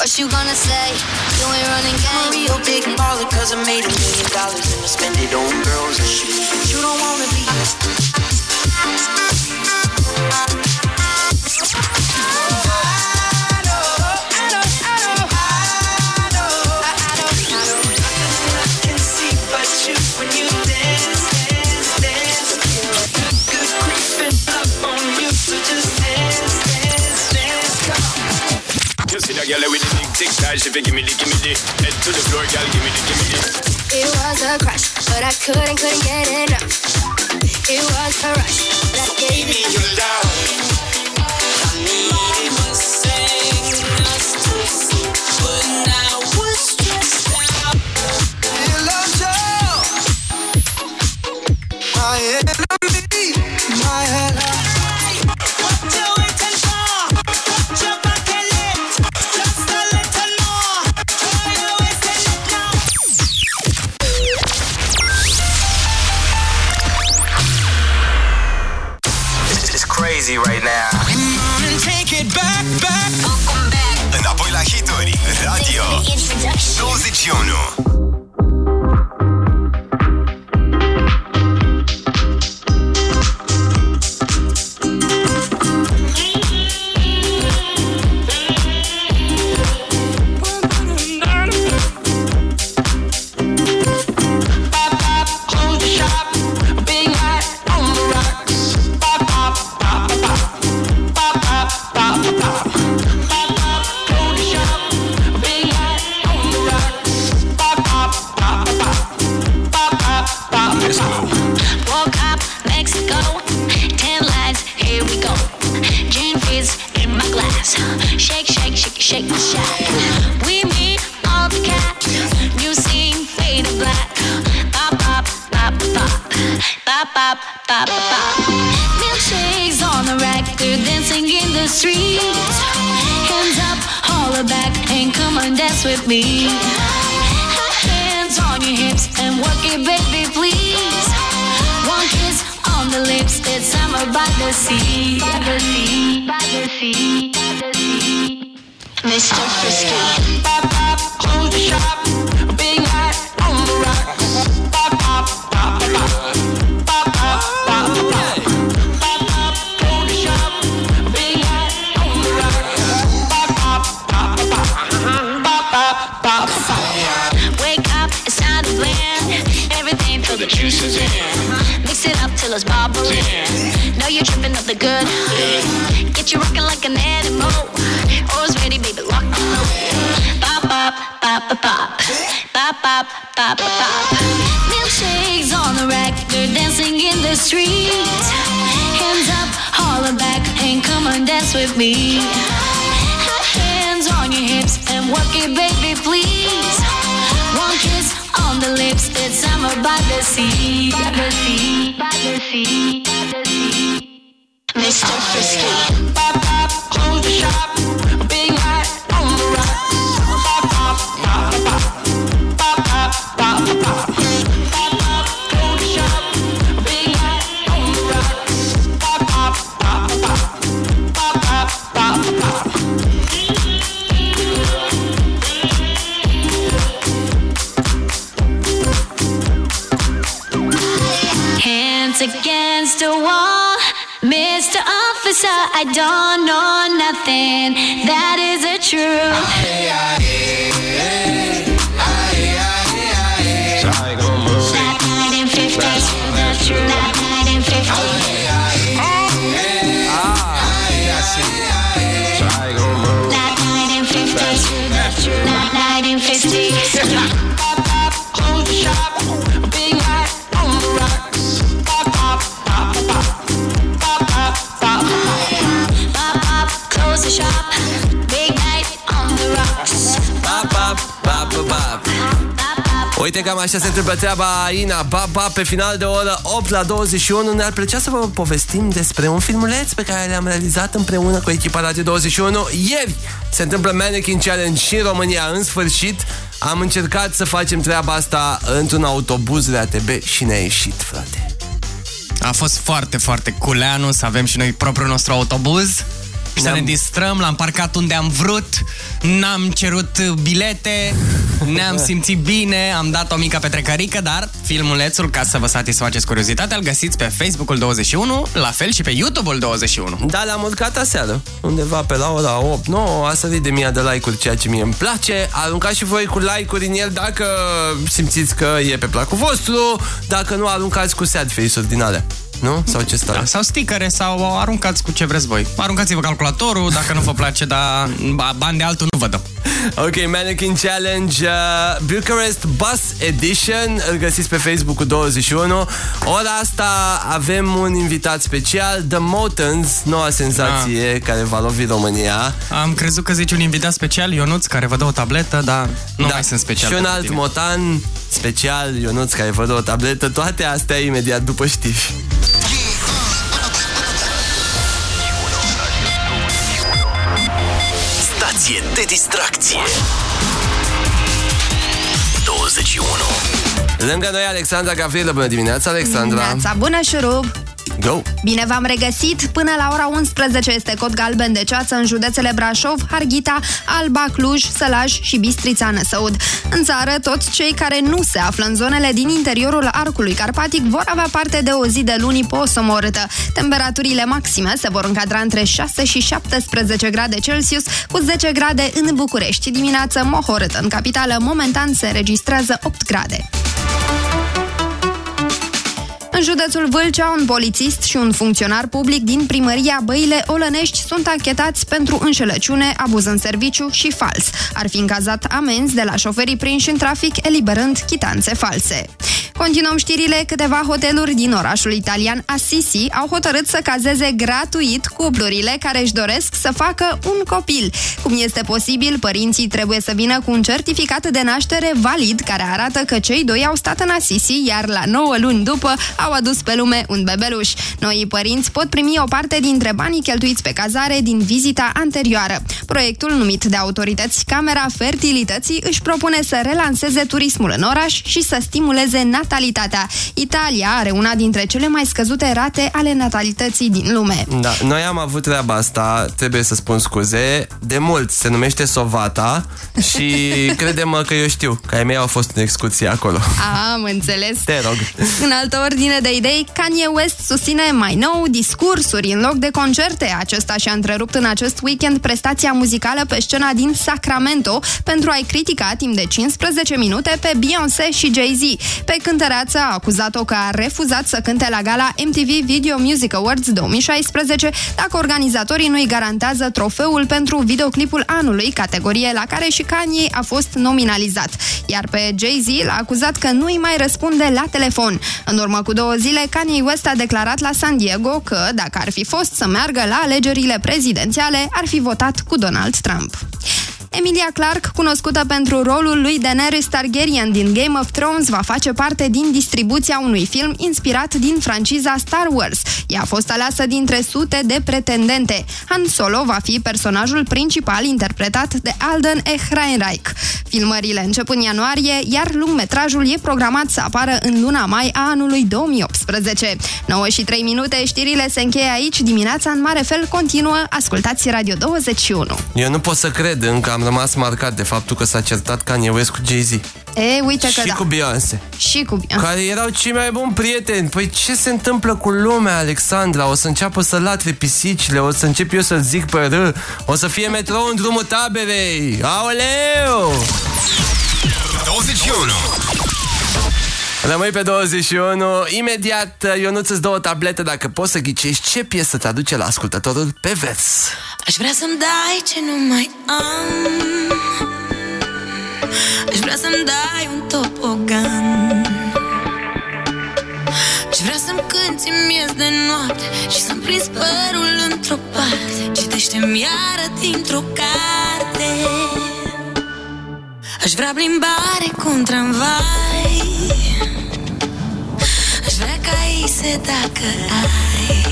What you gonna say? You ain't running game. I'm a real big baller cause I made a million dollars and I spend it on girls and shoes. But you don't wanna be a girl with the big six. If you give me the, give me the head to the floor, girl, give me the, give me the. It was a crush, but I couldn't, couldn't get enough. It was a rush, that gave me your love. I needed but stressed out. My enemy, my enemy. Treaba Ina. Baba pe final de oră 8 la 21 Ne-ar plăcea să vă povestim despre un filmuleț pe care l-am realizat împreună cu echipa Radio 21 Ieri se întâmplă Mannequin Challenge și în România. În sfârșit Am încercat să facem treaba asta într-un autobuz RATB și ne-a ieșit, frate. A fost foarte, foarte culeanu să avem și noi propriul nostru autobuz. Și să ne distrăm, l-am parcat unde am vrut, n-am cerut bilete, ne-am simțit bine, am dat o mică petrecărică, dar filmulețul, ca să vă satisfaceți curiozitatea, îl găsiți pe Facebook-ul 21, la fel și pe YouTube-ul 21. Da, l-am urcat aseară, undeva pe la ora 8 9 a sărit de mii de like-uri, ceea ce mie îmi place. Aruncați și voi cu like-uri în el dacă simțiți că e pe placul vostru, dacă nu, aruncați cu sad face-uri din alea. Nu? Sau ce stare? Da, sau stickere, sau aruncați cu ce vreți voi. Aruncați-vă calculatorul, dacă nu vă place, dar ba- bani de altul nu vă dăm. Ok, Mannequin Challenge uh, Bucharest Bus Edition Îl găsiți pe Facebook-ul 21 Ora asta avem un invitat special The Motons, noua senzație Ah. Care va lovi România Am crezut că zici un invitat special, Ionuț, care vă dă o tabletă, dar nu Da. mai sunt special. Și un pentru alt tine. motan special Ionuț care vă dă o tabletă Toate astea imediat după știri Stație de distracție. 21 Lângă noi Alexandra Gavrilă Bună dimineața, Alexandra. Dimineața bună, șurub! Go! Bine v-am regăsit! Până la ora 11 este cod galben de ceață în județele Brașov, Harghita, Alba, Cluj, Sălaj și Bistrița Năsăud. În țară, toți cei care nu se află în zonele din interiorul arcului carpatic vor avea parte de o zi de luni posomorâtă. Temperaturile maxime se vor încadra între 6 și 17 grade Celsius, cu 10 grade în București. Dimineață mohorâtă în capitală, momentan se registrează 8 grade. În județul Vâlcea, un polițist și un funcționar public din primăria Băile Olănești sunt anchetați pentru înșelăciune, abuz în serviciu și fals. Ar fi încazat amenzi de la șoferii prinși în trafic, eliberând chitanțe false. Continuăm știrile. Câteva hoteluri din orașul italian Assisi au hotărât să cazeze gratuit cuplurile care își doresc să facă un copil. Cum este posibil, părinții trebuie să vină cu un certificat de naștere valid care arată că cei doi au stat în Assisi, iar la 9 luni după au adus pe lume un bebeluș. Noii părinți pot primi o parte dintre banii cheltuiți pe cazare din vizita anterioară. Proiectul numit de autorități Camera Fertilității își propune să relanseze turismul în oraș și să stimuleze natalitatea. Italia are una dintre cele mai scăzute rate ale natalității din lume. Da, noi am avut treaba asta, trebuie să spun scuze, de mult, se numește Sovata și crede-mă că eu știu, că ai mei au fost în excursie acolo. Am înțeles. Te rog. În altă ordine de idei, Kanye West susține mai nou discursuri în loc de concerte. Acesta și-a întrerupt în acest weekend prestația muzicală pe scena din Sacramento pentru a-i critica timp de 15 minute pe Beyoncé și Jay-Z. Pe cântăreață a acuzat-o că a refuzat să cânte la gala MTV Video Music Awards 2016 dacă organizatorii nu-i garantează trofeul pentru videoclipul anului, categorie la care și Kanye a fost nominalizat. Iar pe Jay-Z l-a acuzat că nu-i mai răspunde la telefon. În urmă cu două zile, Kanye West a declarat la San Diego că, dacă ar fi fost să meargă la alegerile prezidențiale, ar fi votat cu Donald Trump. Emilia Clarke, cunoscută pentru rolul lui Daenerys Targaryen din Game of Thrones, va face parte din distribuția unui film inspirat din franciza Star Wars. Ea a fost aleasă dintre sute de pretendente. Han Solo va fi personajul principal interpretat de Alden Ehrenreich. Filmările încep în ianuarie, iar lungmetrajul e programat să apară în luna mai a anului 2018. 9 și 3 minute, știrile se încheie aici, dimineața în mare fel continuă, ascultați Radio 21. Eu nu pot să cred, încă am rămas marcat de faptul că s-a certat Kanye West cu Jay-Z. E, uite că și da. cu Beyoncé. Și cu Beyoncé. Care erau cei mai buni prieteni. Păi ce se întâmplă cu lumea, Alexandra? O să înceapă să latre pisicile, o să încep eu să zic pe râ, o să fie metrou în drumul taberei. Aoleu! 21 Rămâi pe 21. Imediat, Ionuț îți dă o tabletă dacă poți să ghicești ce piesă te aduce la ascultătorul pe vers. Aș vrea să-mi dai ce nu mai am Aș vrea să-mi dai un topogan Aș vrea să-mi cânti miez de noapte Și să-mi prins părul într-o parte Citește-mi iară dintr-o carte Aș vrea plimbare cu un tramvai. Aș vrea ca se dacă ai.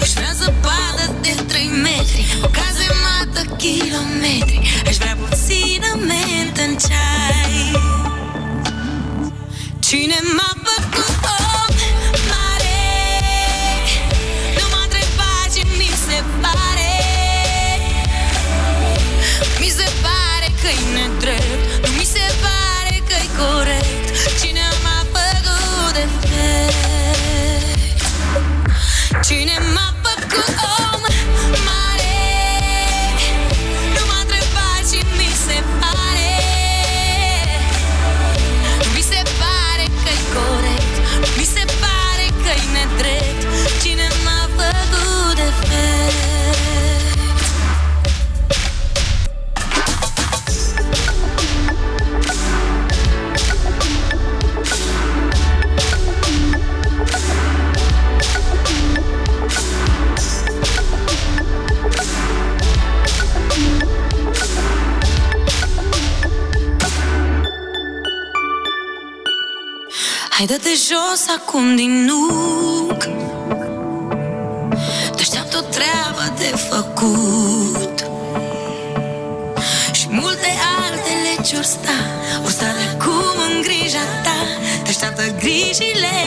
Aș vrea zăpadă de 3 metri O cazemată kilometri. Aș vrea puțină mentă în ceai. Cine m-a făcut om Hai dă-te jos acum din nuc. Te așteaptă o treabă de făcut. Și multe altele ce-or sta. Or sta de acum în grija ta. Te așteaptă grijile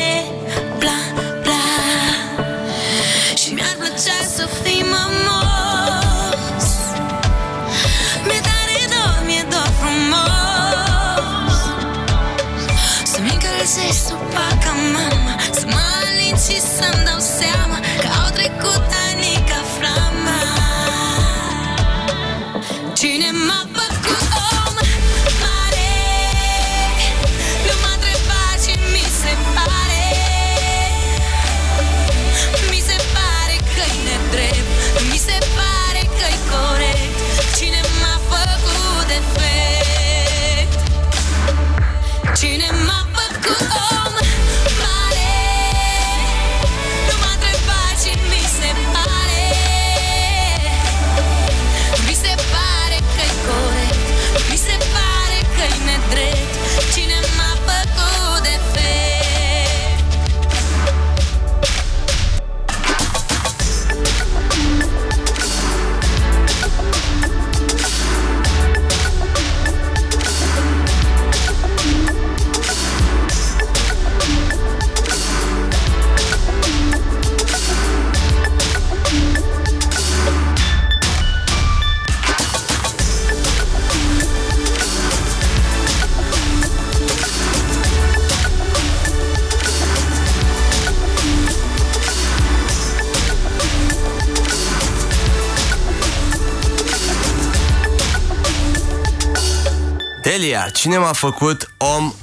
cine m-a făcut om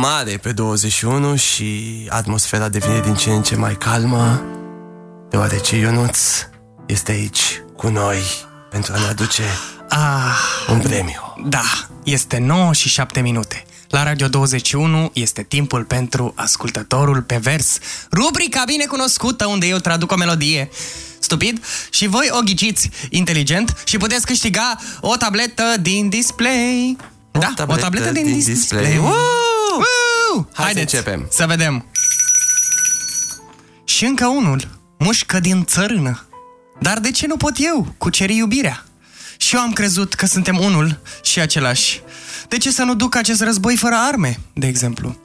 mare pe 21 și atmosfera devine din ce în ce mai calmă, deoarece Ionuț este aici cu noi pentru a ne aduce Ah, un premiu. da, este 9 și 7 minute. La Radio 21 este timpul pentru ascultătorul pe vers. Rubrica bine cunoscută unde eu traduc o melodie stupid și voi o ghiciți inteligent și puteți câștiga o tabletă din display. Da, o tabletă din, dis- display. Woo! Woo! Hai Haideți să începem. să vedem. Și încă unul, mușcă din țărână. Dar de ce nu pot eu cuceri iubirea? Și eu am crezut că suntem unul și același. De ce să nu duc acest război fără arme, de exemplu?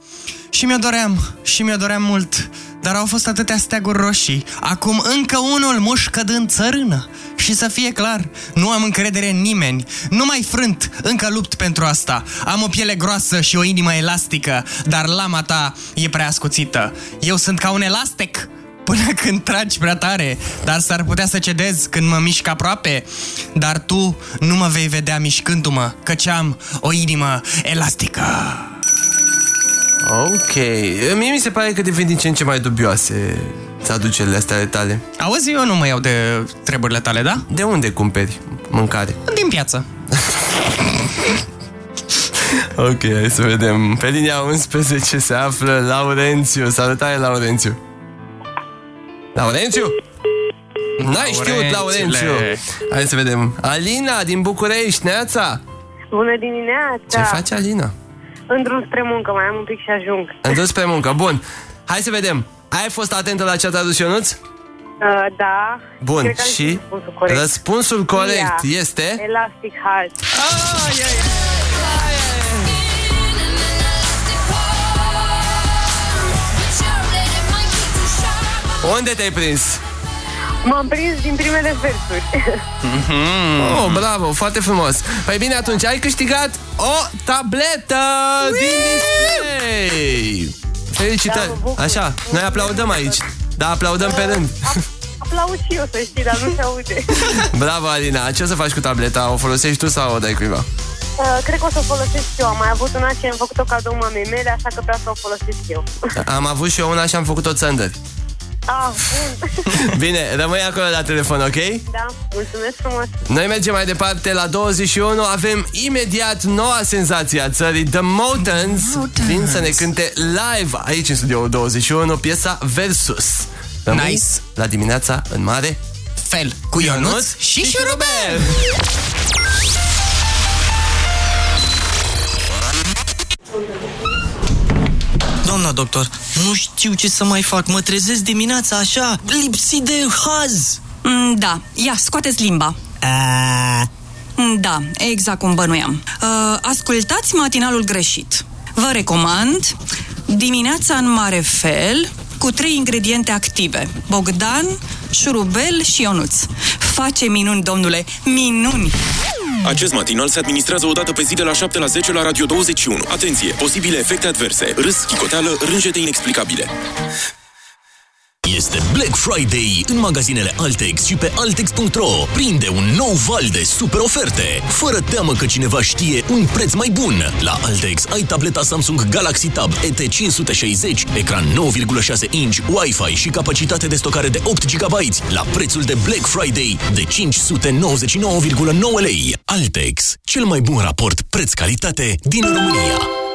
Și mi-o doream, și mi-o doream mult, dar au fost atâtea steaguri roșii. Acum încă unul mușcă din țărână. Și să fie clar, nu am încredere în nimeni. Nu mai frânt, încă lupt pentru asta. Am o piele groasă și o inimă elastică, dar lama ta e prea ascuțită. Eu sunt ca un elastic până când tragi prea tare, dar s-ar putea să cedez când mă mișc aproape. Dar tu nu mă vei vedea mișcându-mă, căci am o inimă elastică. Ok, mie mi se pare că devin din ce în ce mai dubioase traducerile astea ale tale. Auzi, eu nu mă iau de treburile tale, da? De unde cumperi mâncare? Din piață. Ok, hai să vedem. Pe linia 11 se află Laurențiu. Salutare, Laurențiu. Laurențiu? N-ai știut, Laurențiu. Hai să vedem. Alina din București, Neața. Bună dimineața! Ce faci, Alina? În drum spre muncă, mai am un pic și ajung. Am dus pe muncă. Bun. Hai să vedem. Ai fost atentă la ce a tradus Ionuț? Uh, da. Bun. Cred că am și răspunsul corect. răspunsul corect Ia. este... Elastic Heart. Unde te-ai prins? M-am prins din primele versuri. Mm. Oh, bravo, foarte frumos. Păi bine, atunci ai câștigat o tabletă din display. Felicitări. Da, mă bucur. Așa, noi aplaudăm aici. Da, aplaudăm pe rând. Aplaud și eu, să știi, dar nu se aude. Bravo, Alina. Ce o să faci cu tableta? O folosești tu sau o dai cuiva? Uh, cred că o să o folosesc și eu. Am mai avut una și am făcut-o cadou mamei mele, așa că vreau să o folosesc eu. Am avut și eu una și am făcut o țândări. Ah, bun. Bine, rămâi acolo la telefon, ok? Da, mulțumesc frumos. Noi mergem mai departe la 21 Avem imediat noua senzație a țării The Motans Vin să ne cânte live aici în studioul 21 Piesa Versus Rămâi Nice. La dimineața în mare Fel cu Ionuț și Șurubel. Doamna doctor, nu știu ce să mai fac. Mă trezesc dimineața așa, lipsit de haz. Mm, Da, ia, scoateți limba. Mm, Da, exact cum bănuiam. Uh, ascultați matinalul greșit. Vă recomand dimineața în mare fel, cu trei ingrediente active. Bogdan, șurubel și Ionuț. Face minuni, domnule, minuni! Acest matinal se administrează o dată pe zi de la 7 la 10 la Radio 21. Atenție! Posibile efecte adverse. Râs, chicoteală, rângete inexplicabile. Este Black Friday în magazinele Altex și pe Altex.ro. Prinde un nou val de super oferte. Fără teamă că cineva știe un preț mai bun. La Altex ai tableta Samsung Galaxy Tab ET560, ecran 9,6 inch, Wi-Fi și capacitate de stocare de 8 GB la prețul de Black Friday de 599,9 lei. Altex, cel mai bun raport preț-calitate din România.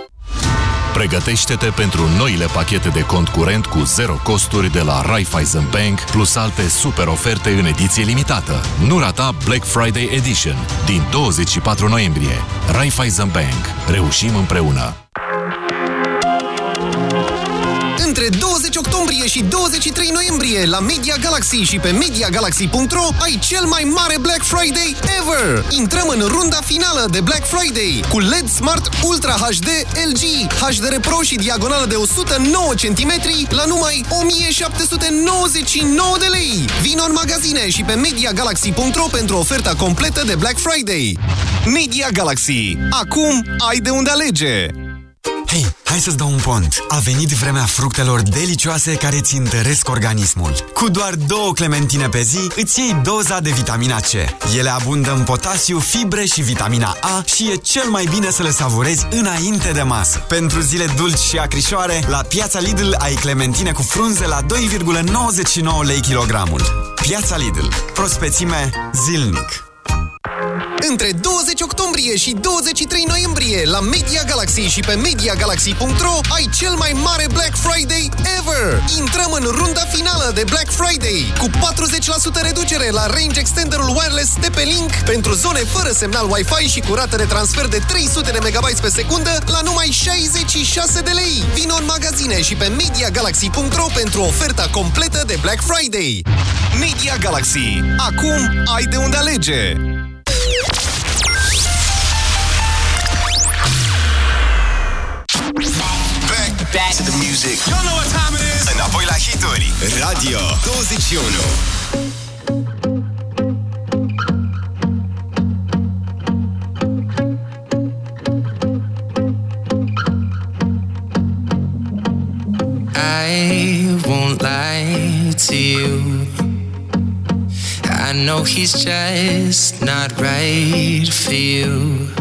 Pregătește-te pentru noile pachete de cont curent cu zero costuri de la Raiffeisen Bank, plus alte super oferte în ediție limitată. Nu rata Black Friday Edition din 24 noiembrie. Raiffeisen Bank. Reușim împreună! Între 20 octombrie și 23 noiembrie la Media Galaxy și pe MediaGalaxy.ro ai cel mai mare Black Friday ever! Intrăm în runda finală de Black Friday cu LED Smart Ultra HD LG, HDR Pro și diagonală de 109 cm la numai 1799 de lei! Vino în magazine și pe MediaGalaxy.ro pentru oferta completă de Black Friday. Media Galaxy. Acum ai de unde alege! Hei, hai să-ți dau un pont. A venit vremea fructelor delicioase care ți întăresc organismul. Cu doar două clementine pe zi, îți iei doza de vitamina C. Ele abundă în potasiu, fibre și vitamina A și e cel mai bine să le savurezi înainte de masă. Pentru zile dulci și acrișoare, la Piața Lidl ai clementine cu frunze la 2,99 lei kilogramul. Piața Lidl. Prospețime zilnic. Între 20 octombrie și 23 noiembrie la Media Galaxy și pe MediaGalaxy.ro ai cel mai mare Black Friday ever! Intrăm în runda finală de Black Friday cu 40% reducere la range extenderul wireless de pe Link pentru zone fără semnal Wi-Fi și cu rată de transfer de 300 de MB pe secundă la numai 66 de lei. Vino în magazine și pe MediaGalaxy.ro pentru oferta completă de Black Friday. Media Galaxy. Acum ai de unde alege! Back, to the music. You know what time it is. Înapoi la hituri. Radio 21. I won't lie to you. I know he's just not right for you.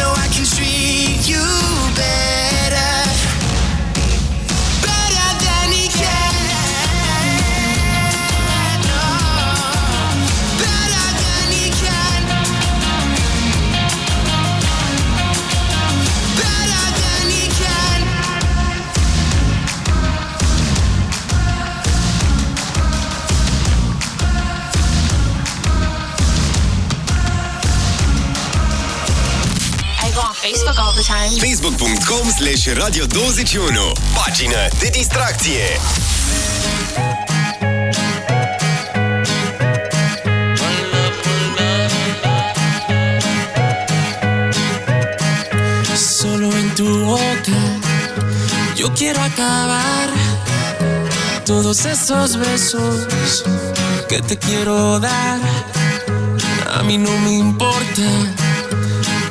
Know I can treat you Facebook all the time. Facebook.com slash Radio 21 Pagină de distracție Solo en tu boca yo quiero acabar todos esos besos que te quiero dar. A mí no me importa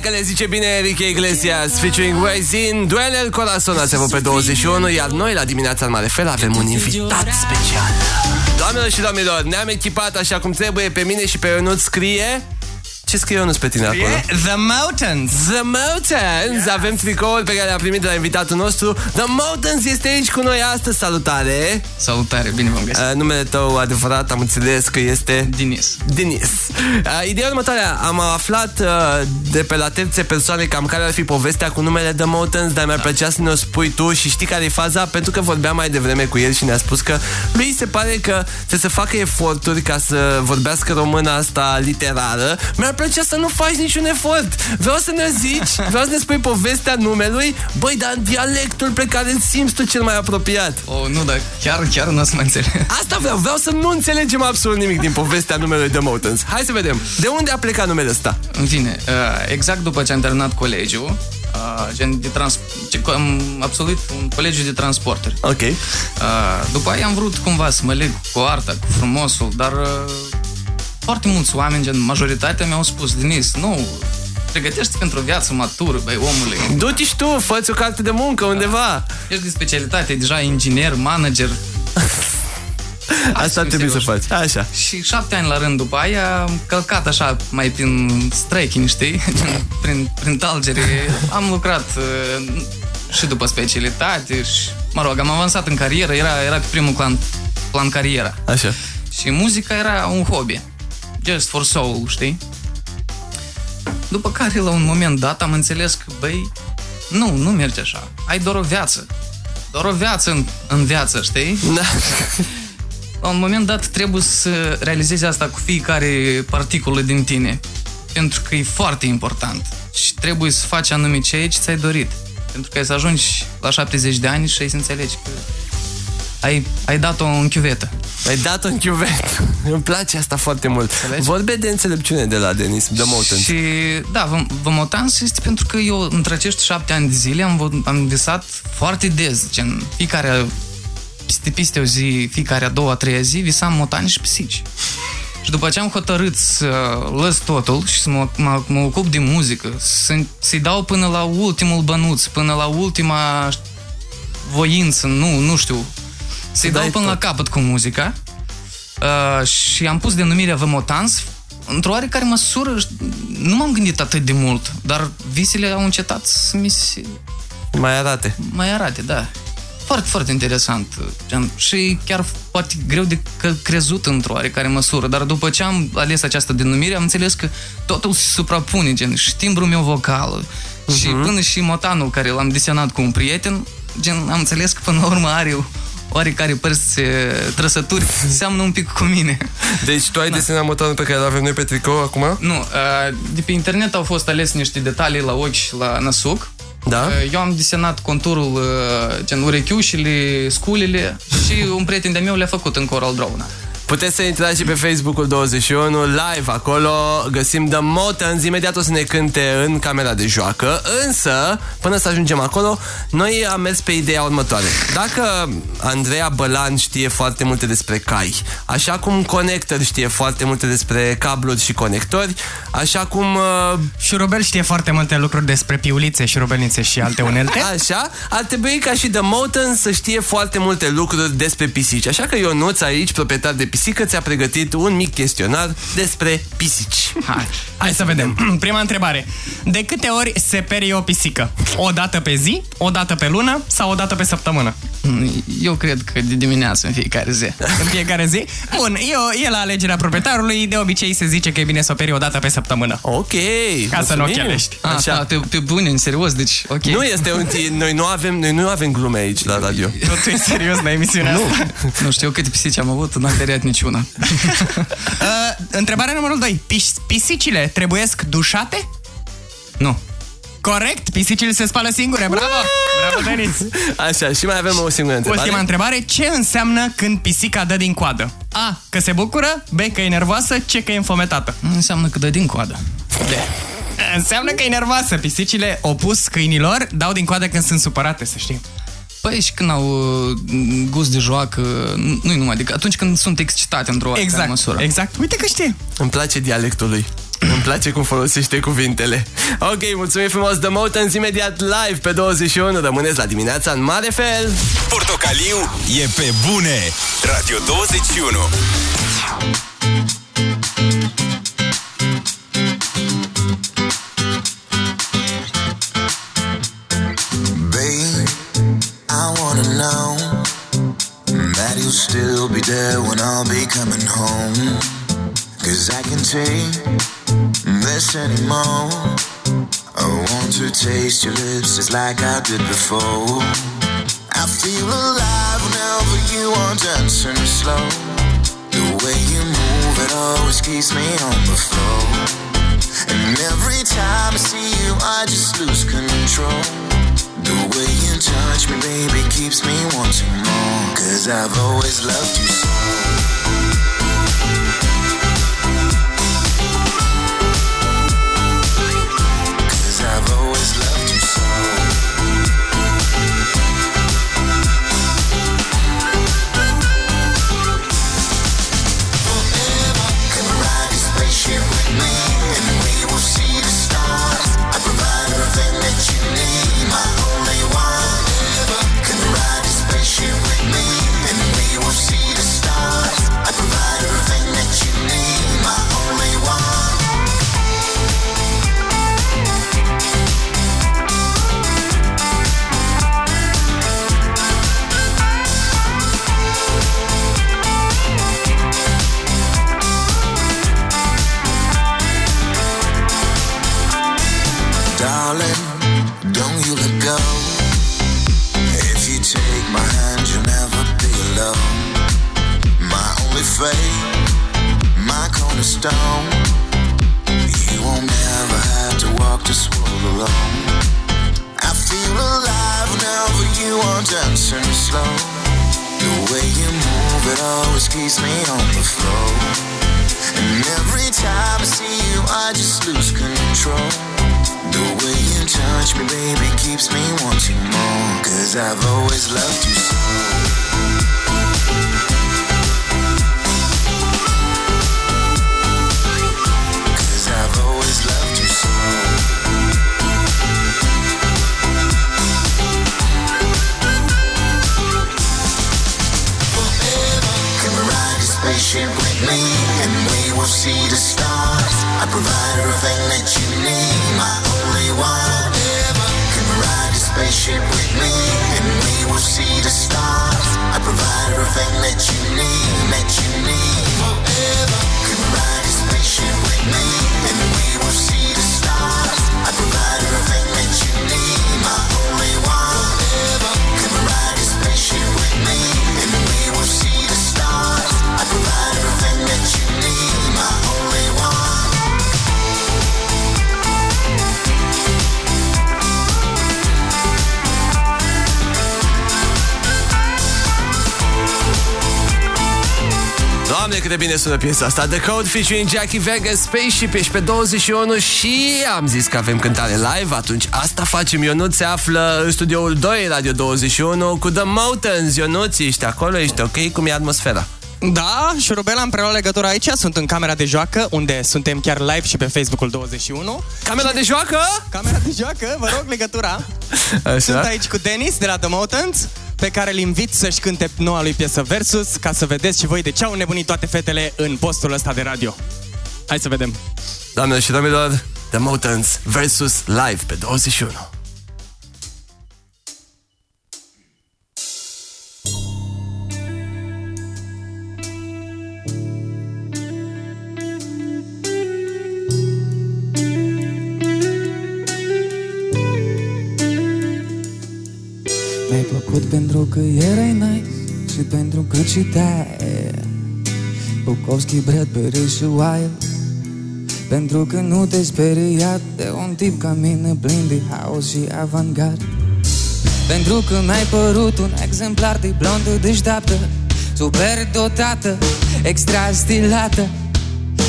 Hai că le zice bine Enrique Iglesias featuring Wazin Duelel Corazon ați avut pe 21 Iar noi la dimineața în mare fel avem un invitat special. Doamnelor și domnilor, ne-am echipat așa cum trebuie Pe mine și pe Ionuț scrie ce scrie Ionuț pe tine acolo? The Mountains. The Mountains. Yeah. Avem tricoul pe care l-am primit de la invitatul nostru. The Mountains este aici cu noi astăzi. Salutare. Salutare, bine v-am găsit. Uh, Numele tău adevărat am înțeles că este Dinis Dinis uh, Ideea următoarea Am aflat uh, de pe la terțe persoane Cam care ar fi povestea cu numele The Mountains Dar mi-ar da. plăcea să ne-o spui tu Și știi care e faza? Pentru că vorbeam mai devreme cu el Și ne-a spus că lui se pare că Trebuie să facă eforturi ca să vorbească româna asta literară. Mi-ar plăcea să nu faci niciun efort Vreau să ne zici Vreau să ne spui povestea numelui Băi, dar în dialectul pe care îl simți tu cel mai apropiat Oh, nu, dar chiar, chiar nu o să mă înțeleg Asta vreau, vreau să nu înțelegem absolut nimic din povestea numelui The Mountains Hai să vedem, de unde a plecat numele ăsta? În fine, uh, exact după ce am terminat colegiul uh, gen de trans- ce- am absolvit un colegiu de transporturi. Ok. Uh, după aia am vrut cumva să mă leg cu arta, cu frumosul, dar uh, foarte mulți oameni, gen majoritatea, mi-au spus, Denis, nu, pregătește pentru o viață matură, băi, omule. Du-te și tu, fă-ți o carte de muncă undeva. Ești de specialitate, deja inginer, manager. Asta trebuie să faci. Așa. Și șapte ani la rând după aia am călcat așa mai prin striking, știi? prin, prin talgere. Am lucrat uh, și după specialitate și, mă rog, am avansat în carieră, era, era pe primul plan, plan cariera. Așa. Și muzica era un hobby. Just for soul, știi? După care, la un moment dat, am înțeles că, băi, nu, nu merge așa. Ai doar o viață. Doar o viață în, în viață, știi? Da. La un moment dat trebuie să realizezi asta cu fiecare particulă din tine. Pentru că e foarte important. Și trebuie să faci anume ceea ce ți-ai dorit. Pentru că ai să ajungi la 70 de ani și ai să înțelegi că ai, ai dat-o în chiuvetă. Ai dat-o în chiuvetă. Îmi place asta foarte mult. Vorbe de înțelepciune de la Denis, The Mountains. Și da, vă, vă motans este pentru că eu între acești șapte ani de zile am, vo- am visat foarte des, gen fiecare peste, peste o zi, fiecare a doua, a treia zi, visam motani și pisici. Și după ce am hotărât să lăs totul și să mă, mă, mă ocup de muzică, să, să-i dau până la ultimul bănuț, până la ultima voință, nu, nu știu, să-i dau până la capăt cu muzica uh, și am pus denumirea Vămotans într-o oarecare măsură nu m-am gândit atât de mult, dar visele au încetat să mi se Mai arate. mai arate, da. Foarte, foarte interesant. Gen, și chiar foarte greu de că crezut într-o oarecare măsură, dar după ce am ales această denumire, am înțeles că totul se suprapune, gen, și timbrul meu vocal, și până și motanul care l-am desenat cu un prieten, gen, am înțeles că până la urmă are oarecare părți, e, trăsături, seamănă un pic cu mine. Deci tu ai desenat motorul pe care îl avem noi pe tricou acum? Nu, uh, de pe internet au fost ales niște detalii la ochi și la năsuc. Da? Uh, Eu am desenat conturul, uh, gen urechiușile, sculele și un prieten de-a meu le-a făcut în Coral Draw. Puteți să intrați și pe Facebook-ul 21 live acolo, găsim The Motans, imediat o să ne cânte în camera de joacă, însă, până să ajungem acolo, noi am mers pe ideea următoare. Dacă Andreea Bălan știe foarte multe despre cai, așa cum Connector știe foarte multe despre cabluri și conectori, așa cum... Uh... Șurubel știe foarte multe lucruri despre piulițe, șurubelnițe și alte unelte. Așa, ar trebui ca și The Motans să știe foarte multe lucruri despre pisici. Așa că Ionuț aici, proprietar de pisică, ți-a pregătit un mic chestionar despre pisici. Hai, hai să vedem. Prima întrebare. De câte ori se perie o pisică? O dată pe zi, o dată pe lună sau o dată pe săptămână? Eu cred că de dimineață în fiecare zi. În fiecare zi? Bun, eu, e la alegerea proprietarului, de obicei se zice că e bine să o perie o dată pe săptămână. Ok, Ca să nu o mulțumim. chelești. Așa. A, pe, pe bune, în serios, deci ok. Nu este un noi nu avem noi nu avem glume aici la radio. Totul e serios la emisiunea nu. asta. nu știu câte pisici am avut, n-am tăiat niciuna. Uh, întrebarea numărul 2. Pis pisicile trebuiesc dușate? Nu. Corect, pisicile se spală singure, bravo! Bravo, Denis! Așa, și mai avem o singură întrebare. Ultima întrebare, ce înseamnă când pisica dă din coadă? A. Că se bucură, B. Că e nervoasă, C. Că e înfometată. Înseamnă că dă din coadă. De. Înseamnă că e nervoasă. Pisicile opus câinilor dau din coadă când sunt supărate, să știi. Păi și când au uh, gust de joacă, nu numai decât atunci când sunt excitate într-o oarecare Exact, măsură. exact. Uite că știe. Îmi place dialectul lui. Îmi place cum folosește cuvintele. Ok, mulțumim frumos The Motans imediat live pe 21. Rămâneți la dimineața în mare fel. Portocaliu e pe bune. Radio 21. Still be there when I'll be coming home. Cause I can take this anymore. I want to taste your lips just like I did before. I feel alive whenever you are dancing slow. The way you move, it always keeps me on the floor. And every time I see you, I just lose control. The way you touch me, baby, keeps me wanting more. Cause I've always loved you so. Cause I've always loved you bine sună piesa asta The Code featuring Jackie Vega Spaceship Ești peș 21 și am zis că avem cântare live Atunci asta facem Ionut se află în studioul 2 Radio 21 Cu The Mountains Ionut, ești acolo, ești ok? Cum e atmosfera? Da, șurubel am preluat legătura aici, sunt în camera de joacă, unde suntem chiar live și pe Facebook-ul 21. Camera de joacă? Camera de joacă, vă rog legătura. Așa. Sunt aici cu Denis de la The Mountains, pe care îl invit să-și cânte noua lui piesă Versus, ca să vedeți și voi de ce au nebunit toate fetele în postul ăsta de radio. Hai să vedem. Doamne și domnilor, The Mountains versus Live pe 21 pentru că citai Bukowski, Bradbury și Wild Pentru că nu te speriat De un tip ca mine plin de haos și avantgard. Pentru că mi-ai părut un exemplar de blondă deșteaptă Super dotată, extra stilată.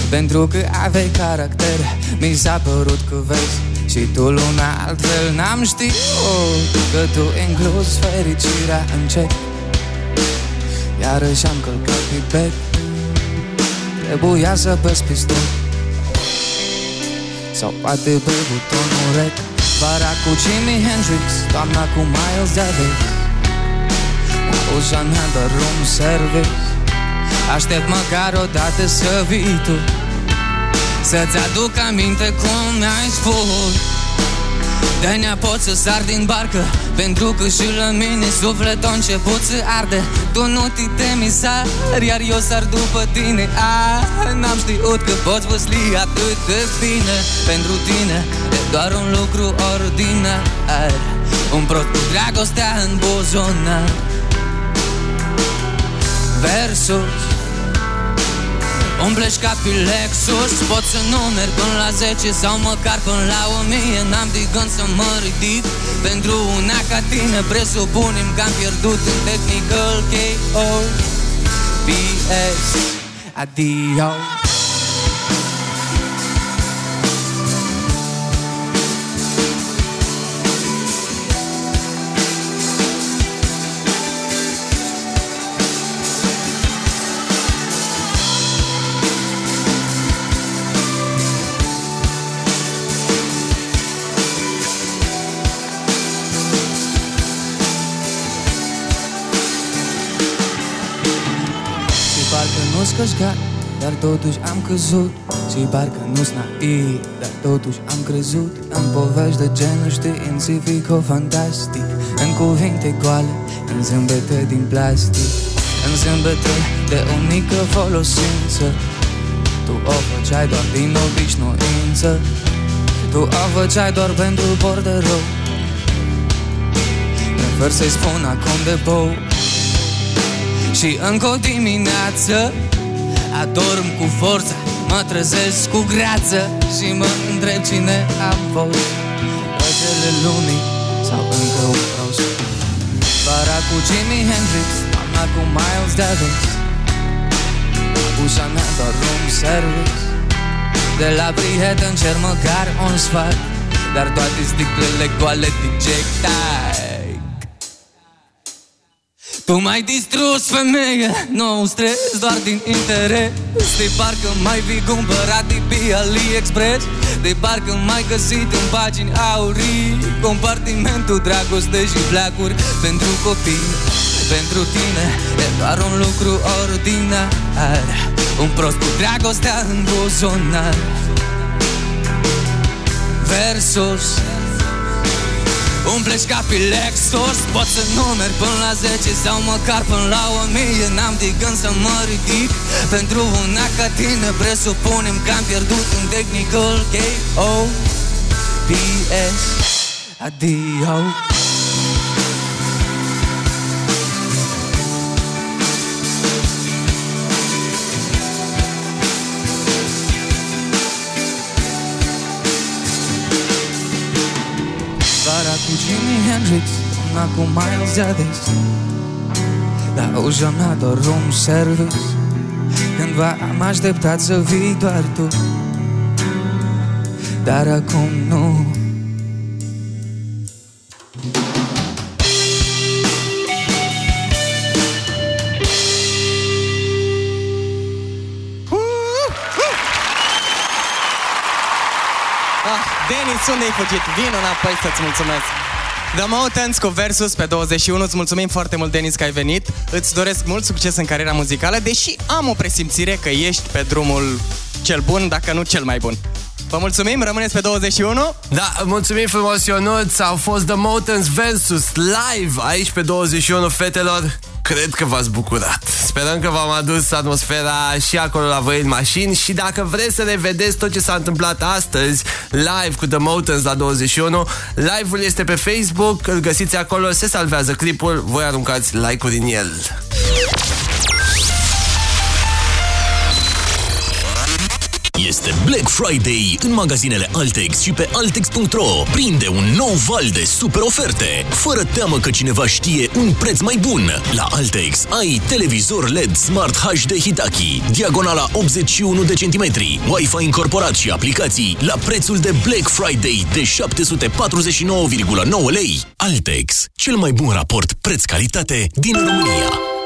Pentru că aveai caracter Mi s-a părut că vezi. Și tu lumea altfel N-am știut că tu inclus fericirea în cec Iarăși am călcat pe bec Trebuia să păs piston Sau poate pe butonul rec Vara cu Jimi Hendrix Toamna cu Miles Davis. Uza mea de room service Aștept măcar o dată să vii tu. Să-ți aduc aminte cum mi-ai spus De-aia pot să sar din barcă Pentru că și la mine sufletul a început să arde. Tu nu te temi sar, iar eu sar după tine. Ah, N-am știut că poți văsli atât de bine. Pentru tine e doar un lucru ordinar. Un prost cu dragostea în buzunar. Versus Umblești ca pe Lexus Pot să numeri până la 10 Sau măcar până la 1000 N-am de gând să mă ridic Pentru una ca tine Presupunem că am pierdut în technical K.O. B.S. Adio parcă nu-s căscat, dar totuși am căzut. Și parcă nu-s naiv, dar totuși am crezut. În povești de genul științifico-fantastic În cuvinte goale, în zâmbete din plastic. În zâmbete de unică folosință. Tu o făceai doar din obișnuință. Tu o făceai doar pentru borderou Prefer să-i spun acum de bou. Și încă o dimineață Adorm cu forța Mă trezesc cu greață Și mă întreb cine am fost. Răgele lumii Sau încă un prost. Vara cu Jimi Hendrix Mama cu Miles Davis. Ușa mea doar room service. De la prieten cer măcar un sfat. Dar toate sticlele goale dejectai tu m-ai distrus, femeie Nou stres, doar din interes. De parcă mai fi cumpărat de pe AliExpress De parcă mai găsit în pagini aurii Compartimentul dragoste și placuri Pentru copii, pentru tine E doar un lucru ordinar. Un prost cu dragostea în buzunar. Versus Umplești ca pe Lexus Pot să numeri până la 10 Sau măcar până la 1000 N-am de gând să mă ridic Pentru una ca tine Presupunem că am pierdut în technical K.O. P.S. Adio cu Jimi Hendrix Una cu Miles Davis La ușa mea doar room service Cândva am așteptat să vii doar tu. Dar acum nu Denis, unde ai fugit? Vin înapoi să-ți mulțumesc. The Mountains cu Versus pe 21. Îți mulțumim foarte mult, Denis, că ai venit. Îți doresc mult succes în cariera muzicală, deși am o presimțire că ești pe drumul cel bun, dacă nu cel mai bun. Vă mulțumim, rămâneți pe 21. Da, mulțumim frumos, Ionuț. Au fost The Mountains versus live aici pe 21, fetelor. Cred că v-ați bucurat. Sperăm că v-am adus atmosfera și acolo la voi în mașini și dacă vreți să revedeți tot ce s-a întâmplat astăzi live cu The Mountains la 21, live-ul este pe Facebook, îl găsiți acolo, se salvează clipul, voi aruncați like-uri în el. Este Black Friday în magazinele Altex și pe Altex.ro. Prinde un nou val de super oferte, fără teamă că cineva știe un preț mai bun. La Altex ai televizor LED Smart HD Hitachi, diagonala 81 de centimetri, Wi-Fi incorporat și aplicații la prețul de Black Friday de 749,9 lei. Altex, cel mai bun raport preț-calitate din România.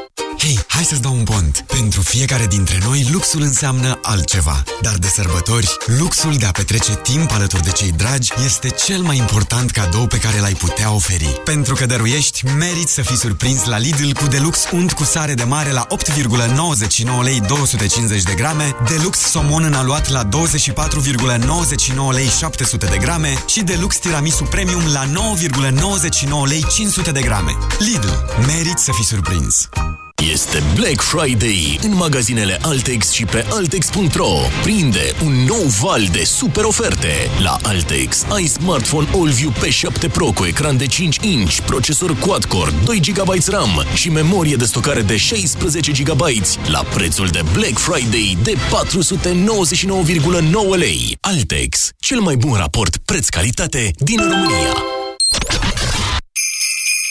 Hei, hai să-ți dau un pont. Pentru fiecare dintre noi, luxul înseamnă altceva. Dar de sărbători, luxul de a petrece timp alături de cei dragi este cel mai important cadou pe care l-ai putea oferi. Pentru că dăruiești, meriți să fii surprins la Lidl cu Deluxe unt cu sare de mare la 8,99 lei 250 de grame, Deluxe somon în aluat la 24,99 lei 700 de grame și Deluxe tiramisu premium la 9,99 lei 500 de grame. Lidl, meriți să fii surprins. Este Black Friday în magazinele Altex și pe Altex.ro. Prinde un nou val de super oferte. La Altex ai smartphone AllView P7 Pro cu ecran de 5 inch, procesor quad-core, 2 GB RAM și memorie de stocare de 16 GB la prețul de Black Friday de 499,9 lei. Altex, cel mai bun raport preț-calitate din România.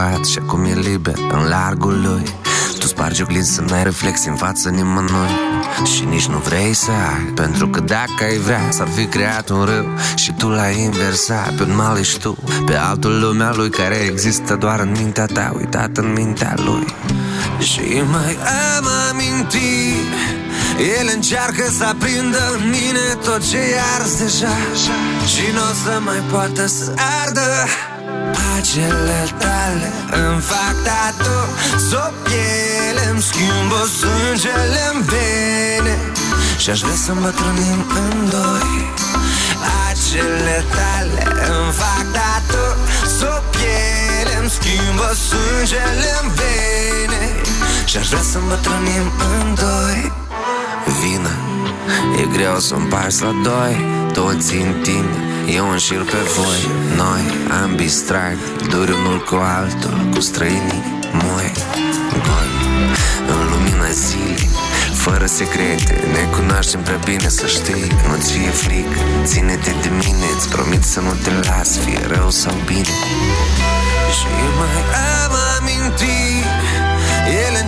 Devenit bărbat Și acum e liber în largul lui. Tu spargi oglinzi să n-ai reflex în fața nimănui. Și nici nu vrei să ai Pentru că dacă ai vrea S-ar fi creat un râu. Și tu l-ai inversat Pe un mal ești tu. Pe altul lumea lui Care există doar în mintea ta Uitat în mintea lui. Și mai am amintiri. El încearcă să aprindă în mine tot ce e ars deja. Și nu o să mai poată să ardă Acele tale îmi fac tatu Sub piele îmi schimbă sângele în vene. Și aș vrea să îmbătrânim în doi. Acele tale îmi fac tatu Sub piele îmi schimbă sângele în vene. Și aș vrea să îmbătrânim în doi. Vină E greu să împarți la doi Toți în tine. Eu înșir pe voi. Noi, ambii stragi Duri unul cu altul Cu străinii moi. Goi În lumina zilei fără secrete Ne cunoaștem prea bine să știi. Nu-ți fie frică Ține-te de mine Îți promit să nu te las Fie rău sau bine. Și mai am amintiri El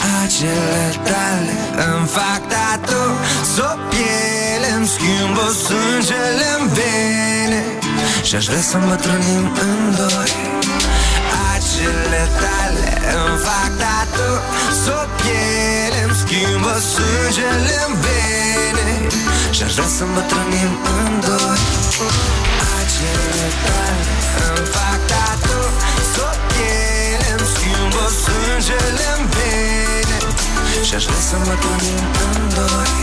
acele tale. Îmi fac tatu Sub piele îmi schimbă sângele în vene. Și-aș vrea să mă trănim în doi. Acele tale îmi fac tatu Sub piele îmi schimbă sângele în vene. Și-aș vrea să mă trănim în doi. Acele tale îmi fac tatu Sub piele îmi schimbă sângele în vene Și-aș vrea să mă trănim în doi.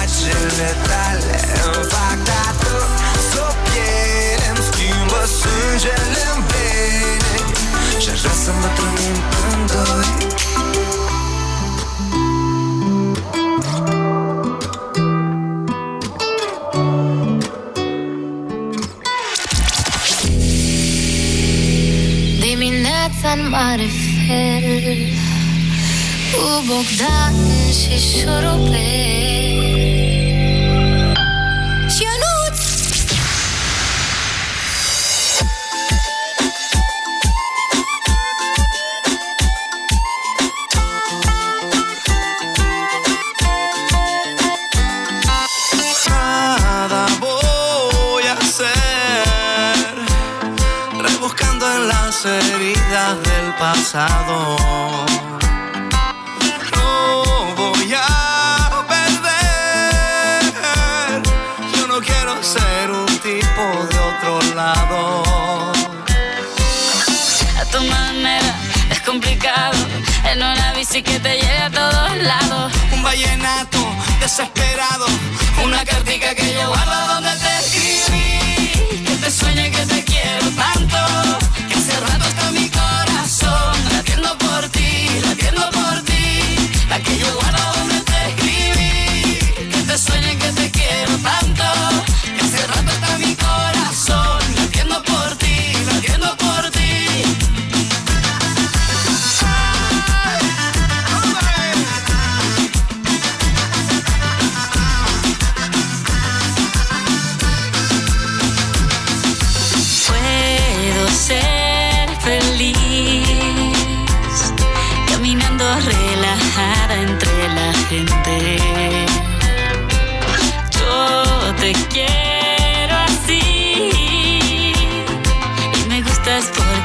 Acele tale îmi fac tatu Sub piele îmi schimbă sângele în vene Și-aș vrea să mă trănim în doi. Dimineața în mare fel Voy a ser rebuscando en las heridas del pasado. Lado A tu manera es complicado. En una bici que te lleve a todos lados. Un vallenato desesperado Una cartica que yo guardo donde te escribí Que te sueñe que te quiero tanto. Que hace rato está mi corazón Latiendo por ti, latiendo por ti.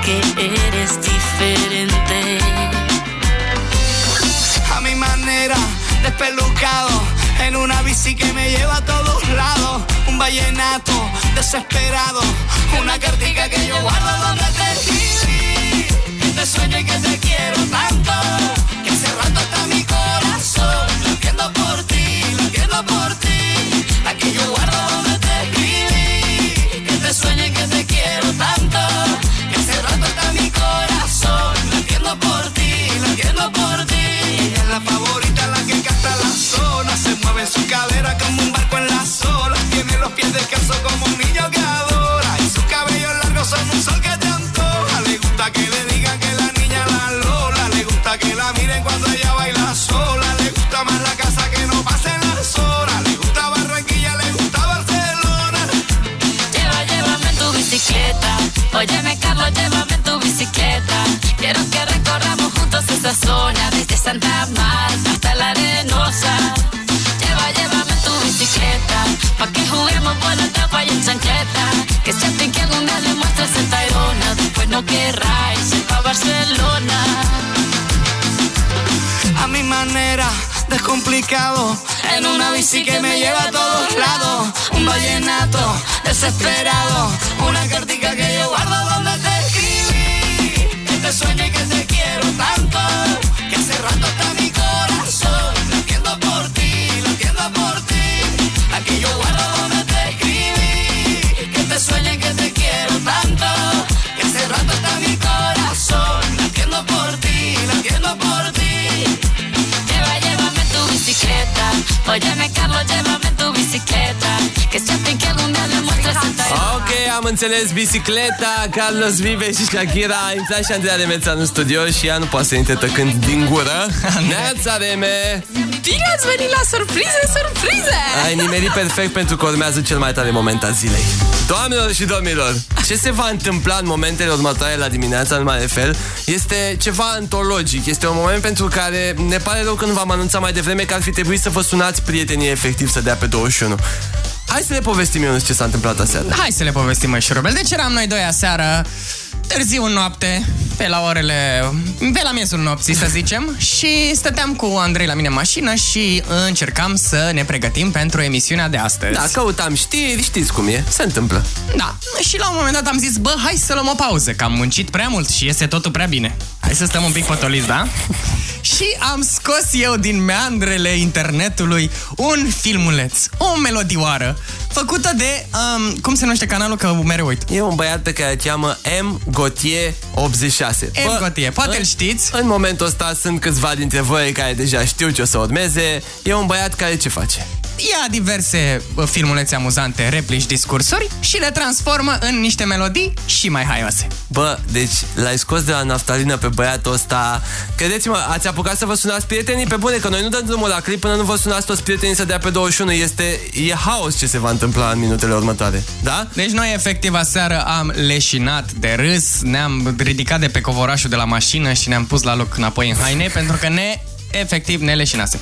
Porque eres diferente. A mi manera, despelucado En una bici que me lleva a todos lados. Un vallenato desesperado Una cartica que yo guardo donde te escribí. Que te sueño y que te quiero tanto Que hace rato está mi corazón Latiendo por ti, latiendo por ti Bici que me lleva a todos lados. Un vallenato desesperado. Una cartica Ok, am înțeles bicicleta, Carlos Vive și Shakira A intrat și Andreea Remeța în studio Și ea nu poate să intre tăcând din gură. Neața Reme! Bine ați venit la surprize, surprize! Ai nimerit perfect pentru că urmează cel mai tare moment al zilei. Doamnelor și domnilor Ce se va întâmpla în momentele următoare la dimineața în mare fel Este ceva antologic. Este un moment pentru care ne pare rău că nu v-am anunțat mai devreme Că ar fi trebuit să vă sunați prietenii efectiv să dea pe 21 Hai să le povestim eu ce s-a întâmplat aseară Hai să le povestim, măi, șurubel. Deci eram noi doi aseară, târziu în noapte, pe la orele... pe la miezul nopții, să zicem, și stăteam cu Andrei la mine în mașină și încercam să ne pregătim pentru emisiunea de astăzi. Da, căutam știri, știți cum e, se întâmplă Da, și la un moment dat am zis, bă, hai să luăm o pauză, că am muncit prea mult și iese totul prea bine. Hai să stăm un pic potoliți, da? și am scos eu din meandrele internetului un filmuleț, o melodioară, făcută de, um, cum se numește canalul, că mereu uit. E un băiat pe care îl cheamă M. Gotie 86 M. Gotie, poate în, îl știți. În momentul ăsta sunt câțiva dintre voi care deja știu ce o să urmeze E un băiat care ce face? Ia diverse bă, filmulețe amuzante, replici, discursuri și le transformă în niște melodii și mai haioase. Bă, deci l-ai scos de la naftalină pe băiatul ăsta Credeți-mă, ați apucat să vă sunați prietenii? Pe bune, că noi nu dăm drumul la clip până nu vă sunați toți prietenii să dea pe 21 Este, e haos ce se va întâmpla în minutele următoare, da? Deci noi efectiv aseară am leșinat de râs, ne-am ridicat de pe covorașul de la mașină și ne-am pus la loc înapoi în haine pentru că ne, efectiv, ne leșinase.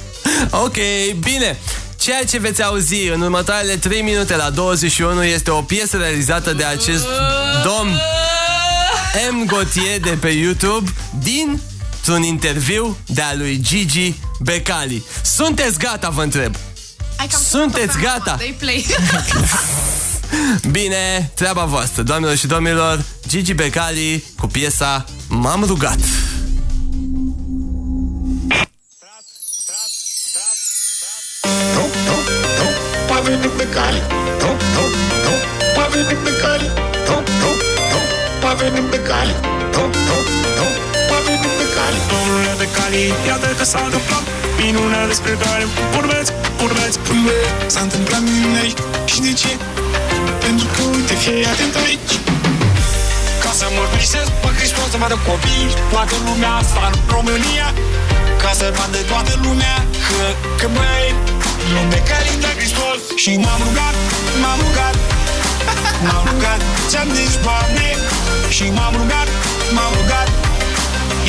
Ok, bine Ceea ce veți auzi în următoarele 3 minute la 21 este o piesă realizată de acest domn M. Gotie de pe YouTube din un interviu de-a lui Gigi Becali. Sunteți gata, vă întreb? Sunteți gata? Dai play. Bine, treaba voastră, doamnelor și domnilor, Gigi Becali cu piesa M-am rugat. Pavel pe cale Nu, nu, nu Pavel pe cale Nu, nu, nu Pavel pe cale Nu, nu, nu Pavel pe cale Domnule de cali, iată că s-a întâmplat. Minunea despre care vorbeți, vorbeți, vorbeți S-a întâmplat minune Și de ce? Pentru că, uite, fii atent aici. Ca să mărturisesc pe Hristos să vadă copii Toată lumea asta în România. Ca să vadă toată lumea Că, că băi Luăm de cali de Hristos Și m-am rugat, m-am rugat M-am rugat, ți-am zis, Doamne. Și m-am rugat, m-am rugat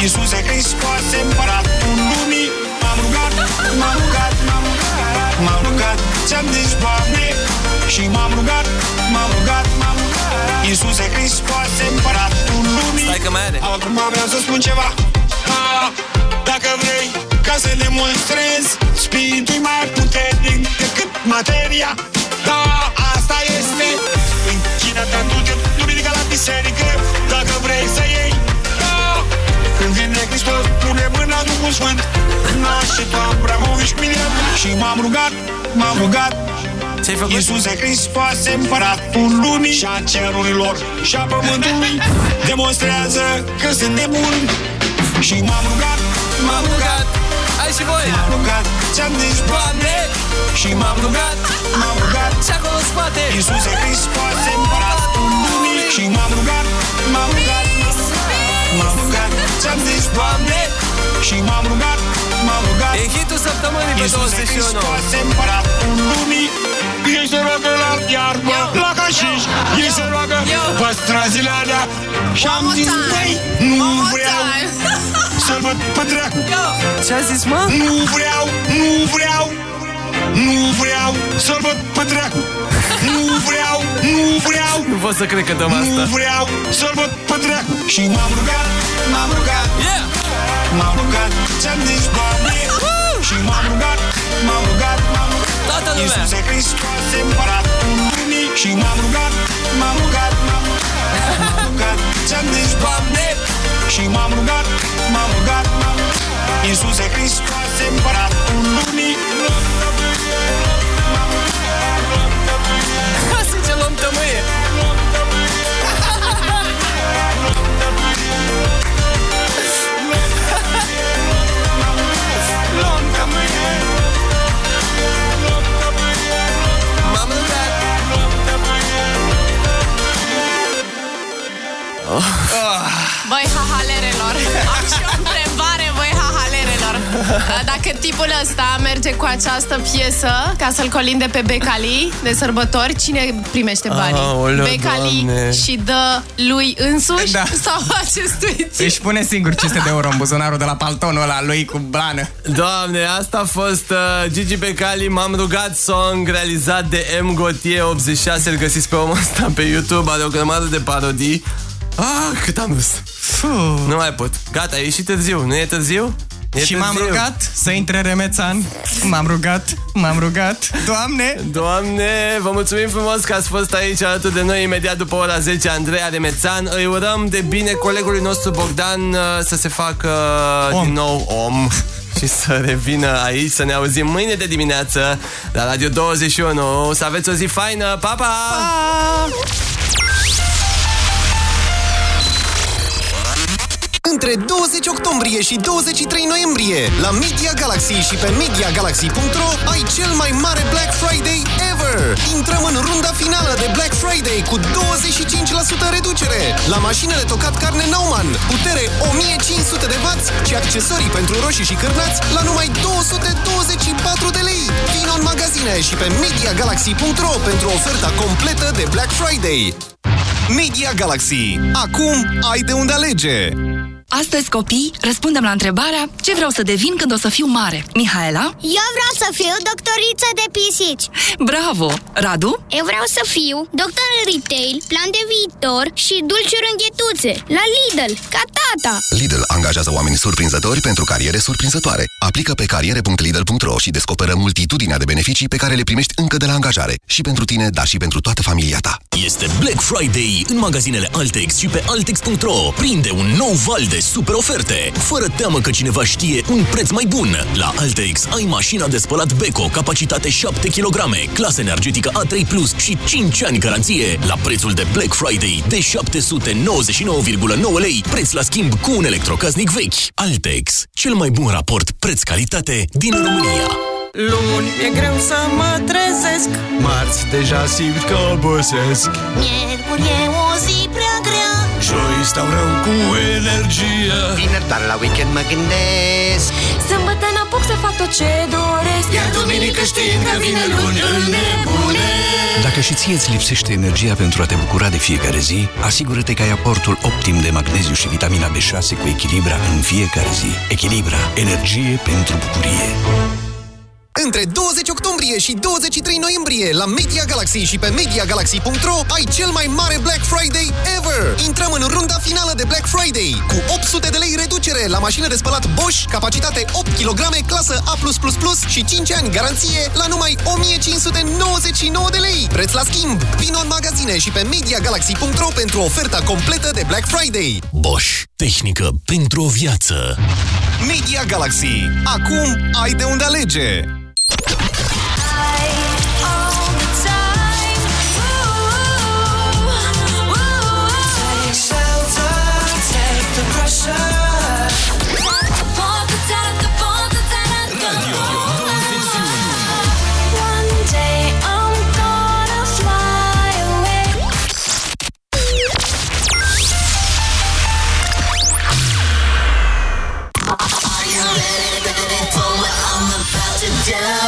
Iisuse Hristos, împăratul lumii. M-am rugat, m-am rugat, m-am rugat M-am rugat, ți-am zis, Doamne. Și m-am rugat, m-am rugat, m-am rugat Iisuse Hristos, împăratul lumii. Stai că mai are. Acum vreau să spun ceva. Ah, Dacă vrei ca să demonstrezi Spiritul e mai puternic decât materia. Da, asta este Închină-te în dulce duminică la biserică Dacă vrei să iei. Da, când vine Hristos Pune mâna Duhul Sfânt. Naște tu Abramovici miliard Și m-am rugat, m-am rugat. Ce-ai făcut? Iisuse Hristos, împăratul lumii și a cerurilor și a pământului Demonstrează că sunt de bun Și m-am rugat, M-am rugat Hai și voi. M-am rugat, ți-am zis. Doamne. Și m-am rugat, m-am rugat. Și acolo în spate. Iisuse Hristos, împăratul lumii. Și m-am rugat, m-am rugat. M-am rugat, ți-am zis. Doamne. Și m-am rugat, m-am rugat E hitul săptămânii pe Iisuse 21 Hristos, împăratul lumii. Ei se roagă la iarbă, la cașiș. Ei se roagă pe străzile alea. Și am zis, băi, nu vreau Să văd pe dracu. Ce a zis, mă? Nu vreau, nu vreau Nu vreau să-l văd pe dracu. Nu vreau, nu vreau Nu pot să cred că dăm asta. Nu vreau să-l văd pe dracu. Și m-am rugat, m-am rugat. Yeah! M-am rugat, ți-am zis, Doamne Și m-am rugat, m-am rugat, m-am rugat. Toată lumea! Iisuse Hristoase, împăratul lumii Și m-am rugat, m-am rugat, m-am rugat M-am rugat, ți-am zis, Doamne Și m-am rugat, m-am rugat, m-am rugat. Iisuse Hristoase, împăratul lumii Asta ce luăm tămâie! Băi, hahalerelor, am și o întrebare, băi, hahalerelor. Dacă tipul ăsta merge cu această piesă ca să-l colinde pe Becali de sărbători, cine primește banii? Aoleu, Becali Doamne. și dă lui însuși Da. sau acestui tip? Își pune singur 500 de euro în buzunarul de la paltonul ăla lui cu blană. Doamne, asta a fost uh, Gigi Becali, m-am rugat song realizat de M. Gotie 86, îl găsiți pe omul ăsta pe YouTube, are o grămadă de parodii. Ah, cât am râs. Nu mai pot. Gata, e și târziu, nu e târziu? E și m-am târziu. rugat să intre Remețan. M-am rugat, m-am rugat. Doamne! Doamne, vă mulțumim frumos că ați fost aici alături de noi imediat după ora 10, Andreea Remețan. Îi urăm de bine colegului nostru Bogdan uh, să se facă uh, Om. din nou om și să revină aici, să ne auzim mâine de dimineață la Radio 21. Să aveți o zi faină. Pa, pa! pa! Între 20 octombrie și 23 noiembrie la Media Galaxy și pe MediaGalaxy.ro ai cel mai mare Black Friday ever! Intrăm în runda finală de Black Friday cu 25% reducere la mașinile tocat carne Nauman, putere 1500 de W și accesorii pentru roșii și cârnați la numai 224 de lei. Vino în magazine și pe MediaGalaxy.ro pentru oferta completă de Black Friday. Media Galaxy. Acum ai de unde alege. Astăzi, copii, răspundem la întrebarea ce vreau să devin când o să fiu mare. Mihaela? Eu vreau să fiu doctoriță de pisici. Bravo! Radu? Eu vreau să fiu doctor în retail, plan de viitor și dulciuri înghetuțe. La Lidl, ca tata. Lidl angajează oameni surprinzători pentru cariere surprinzătoare. Aplică pe cariere.lidl.ro și descoperă multitudinea de beneficii pe care le primești încă de la angajare. Și pentru tine, dar și pentru toată familia ta. Este Black Friday în magazinele Altex și pe Altex.ro. Prinde un nou val de super oferte. Fără teamă că cineva știe un preț mai bun. La Altex ai mașina de spălat Beko, capacitate 7 kg, clasă energetică A3+, Plus și 5 ani garanție. La prețul de Black Friday de 799,9 lei, preț la schimb cu un electrocasnic vechi. Altex, cel mai bun raport preț-calitate din România. Luni e greu să mă trezesc Marți deja simt că obosesc Miercuri e o zi prea grea. Joi stau rău cu energie Vineri doar la weekend mă gândesc Sâmbătă n-apuc să fac tot ce doresc Iar duminică știind că vine luni îl nebunesc Dacă și ție îți lipsește energia pentru a te bucura de fiecare zi, asigură-te că ai aportul optim de magneziu și vitamina B6 cu Echilibra în fiecare zi. Echilibra. Energie pentru bucurie. Între 20 octombrie și 23 noiembrie la Media Galaxy și pe MediaGalaxy.ro ai cel mai mare Black Friday ever! Intrăm în runda finală de Black Friday cu 800 de lei reducere la mașină de spălat Bosch, capacitate 8 kg, clasă A+++ și 5 ani garanție la numai 1599 de lei. Preț la schimb! Vino în magazine și pe MediaGalaxy.ro pentru oferta completă de Black Friday. Bosch. Tehnică pentru o viață. Media Galaxy. Acum ai de unde alege.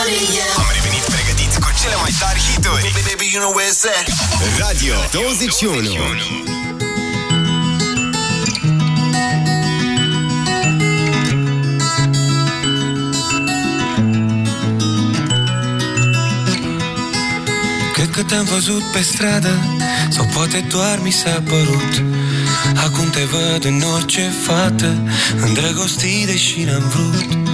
Am revenit pregătiți cu cele mai tari hituri. Baby, you know? Radio 21. că te-am văzut pe stradă Sau poate doar mi s-a părut Acum te văd în orice fată Îndrăgostit deși n-am vrut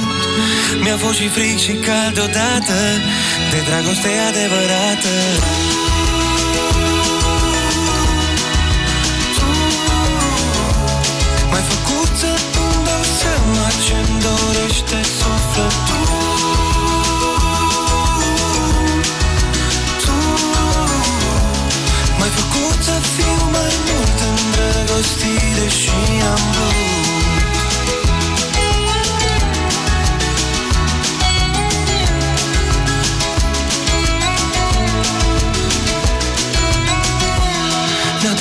Mi-a fost și fric și cald odată De dragoste adevărată. M-ai făcut să îmi dau seama ce-mi dorește sufletul. Tu M-ai făcut să fiu mai mult îndrăgostit deși am vrut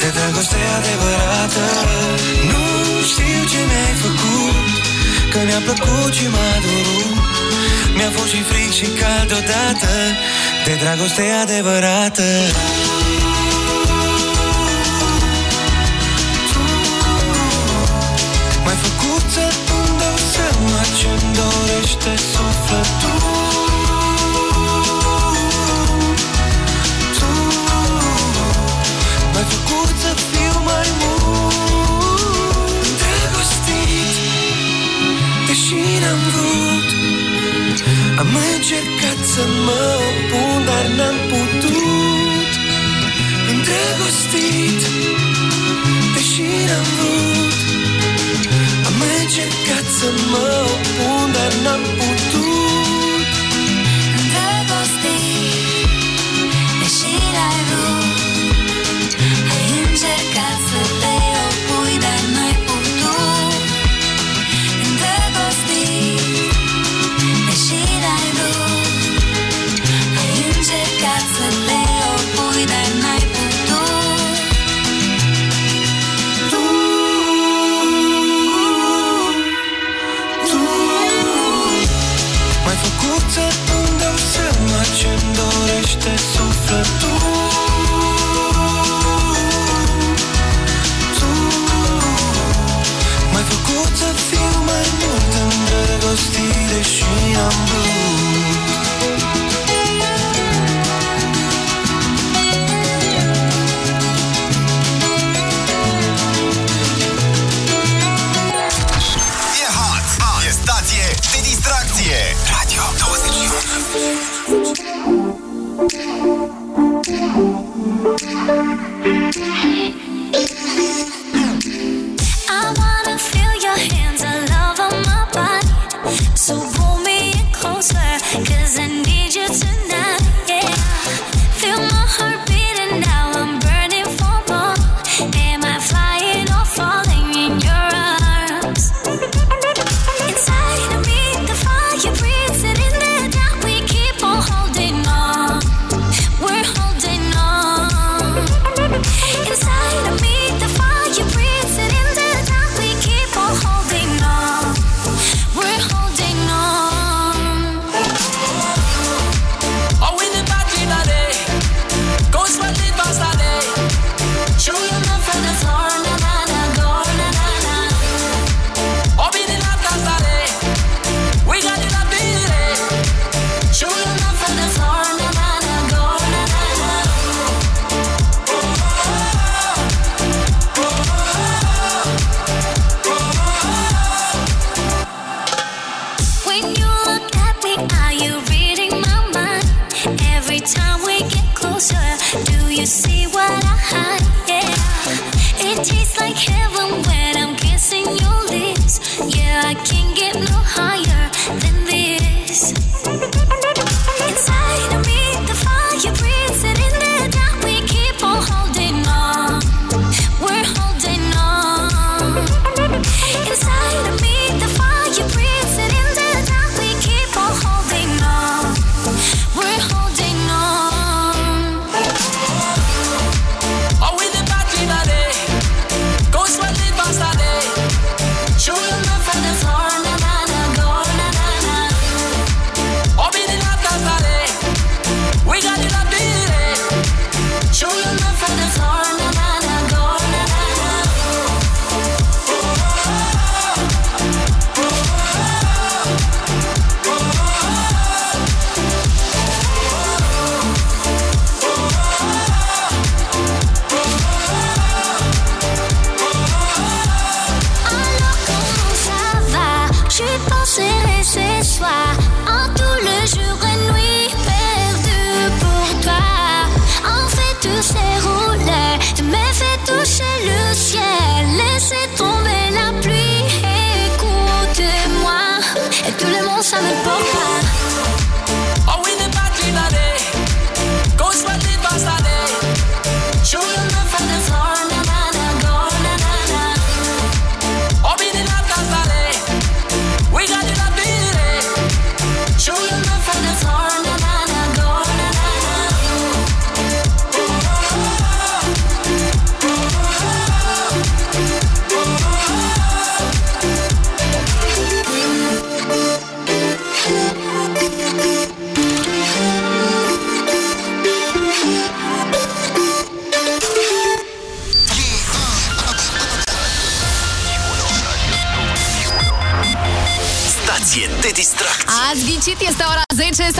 De dragoste adevărată. Nu știu ce mi-ai făcut Că mi-a plăcut și m-a dorut Mi-a fost și fric și cald odată De dragoste adevărată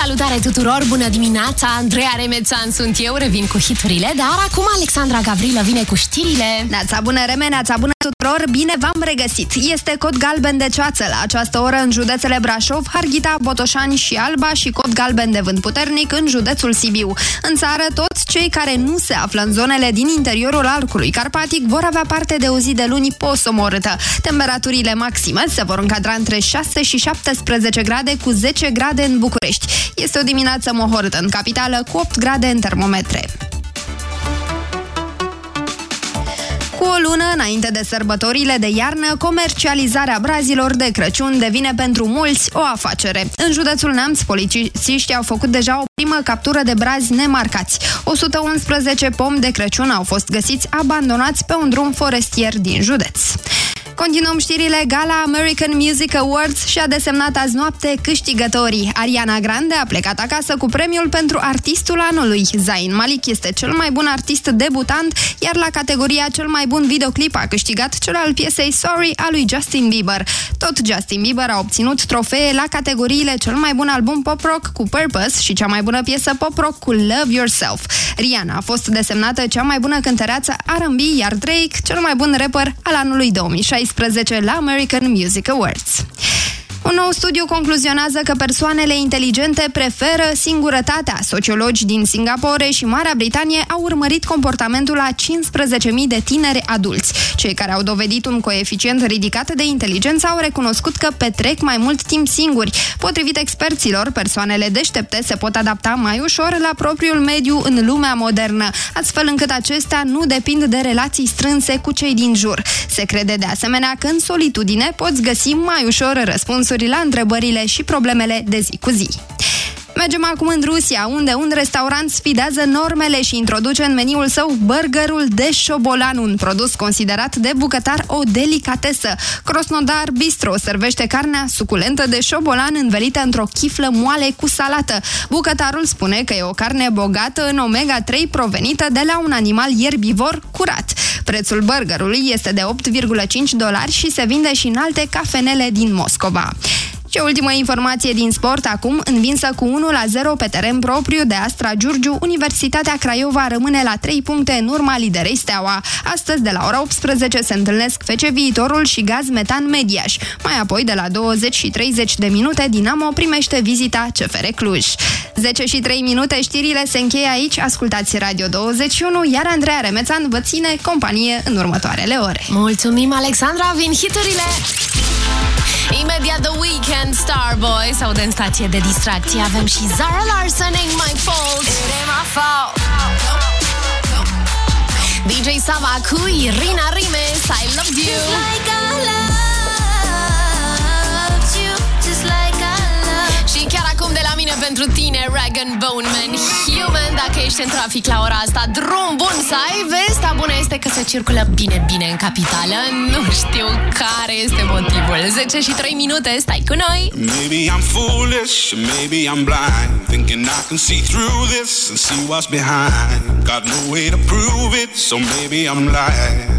Salutare tuturor, bună dimineața! Andreea Remețan sunt eu, revin cu hiturile, dar acum Alexandra Gavrilă vine cu știrile. Neața bună, Reme, neața bună tuturor, bine v-am regăsit! Este cod galben de ceață la această oră în județele Brașov, Harghita, Botoșani și Alba și cod galben de vânt puternic în județul Sibiu. În țară, toți cei care nu se află în zonele din interiorul arcului carpatic vor avea parte de o zi de luni posomorâtă. Temperaturile maxime se vor încadra între 6 și 17 grade cu 10 grade în București. Este o dimineață mohorâtă în capitală cu 8 grade în termometre. O lună înainte de sărbătorile de iarnă, comercializarea brazilor de Crăciun devine pentru mulți o afacere. În județul Neamț, polițiștii au făcut deja o primă captură de brazi nemarcați. 111 pomi de Crăciun au fost găsiți abandonați pe un drum forestier din județ. Continuăm știrile. Gala American Music Awards și-a desemnat azi noapte câștigătorii. Ariana Grande a plecat acasă cu premiul pentru artistul anului. Zayn Malik este cel mai bun artist debutant, iar la categoria cel mai bun videoclip a câștigat cel al piesei Sorry a lui Justin Bieber. Tot Justin Bieber a obținut trofee la categoriile cel mai bun album pop-rock cu Purpose și cea mai bună piesă pop-rock cu Love Yourself. Rihanna a fost desemnată cea mai bună cântăreață R&B, iar Drake cel mai bun rapper al anului 2016. 2016 la American Music Awards. Un nou studiu concluzionează că persoanele inteligente preferă singurătatea. Sociologi din Singapore și Marea Britanie au urmărit comportamentul a 15.000 de tineri adulți. Cei care au dovedit un coeficient ridicat de inteligență au recunoscut că petrec mai mult timp singuri. Potrivit experților, persoanele deștepte se pot adapta mai ușor la propriul mediu în lumea modernă, astfel încât acestea nu depind de relații strânse cu cei din jur. Se crede de asemenea că în solitudine poți găsi mai ușor răspunsuri la întrebările și problemele de zi cu zi. Mergem acum în Rusia, unde un restaurant sfidează normele și introduce în meniul său burgerul de șobolan, un produs considerat de bucătar o delicatesă. Krosnodar Bistro servește carnea suculentă de șobolan învelită într-o chiflă moale cu salată. Bucătarul spune că e o carne bogată în omega-3 provenită de la un animal ierbivor curat. Prețul burgerului este de 8,5 dolari și se vinde și în alte cafenele din Moscova. Și ultima informație din sport, acum învinsă cu 1-0 pe teren propriu de Astra Giurgiu, Universitatea Craiova rămâne la 3 puncte în urma liderei Steaua. Astăzi, de la ora 18, se întâlnesc Fece Viitorul și Gaz Metan Mediaș. Mai apoi, de la 20 și 30 de minute, Dinamo primește vizita CFR Cluj. 10 și 3 minute, știrile se încheie aici, ascultați Radio 21, iar Andreea Remețan vă ține companie în următoarele ore. Mulțumim, Alexandra, vin hiturile! Imediat The Weekend Starboy sau de stație de distracție. Avem și Zara Larson Ain't My Fault. It ain't my fault. DJ Sava cu Irina Rimes I Love You. Just like I loved pentru tine Rag Bone Man Human Dacă ești în trafic la ora asta Drum bun să ai Vestea bună este că se circulă bine, bine în capitală Nu știu care este motivul 10 și 3 minute, stai cu noi Maybe I'm foolish, maybe I'm blind. Thinking I can see through this and see what's behind. Got no way to prove it, so maybe I'm lying.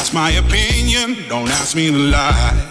Don't my opinion, don't ask me to lie.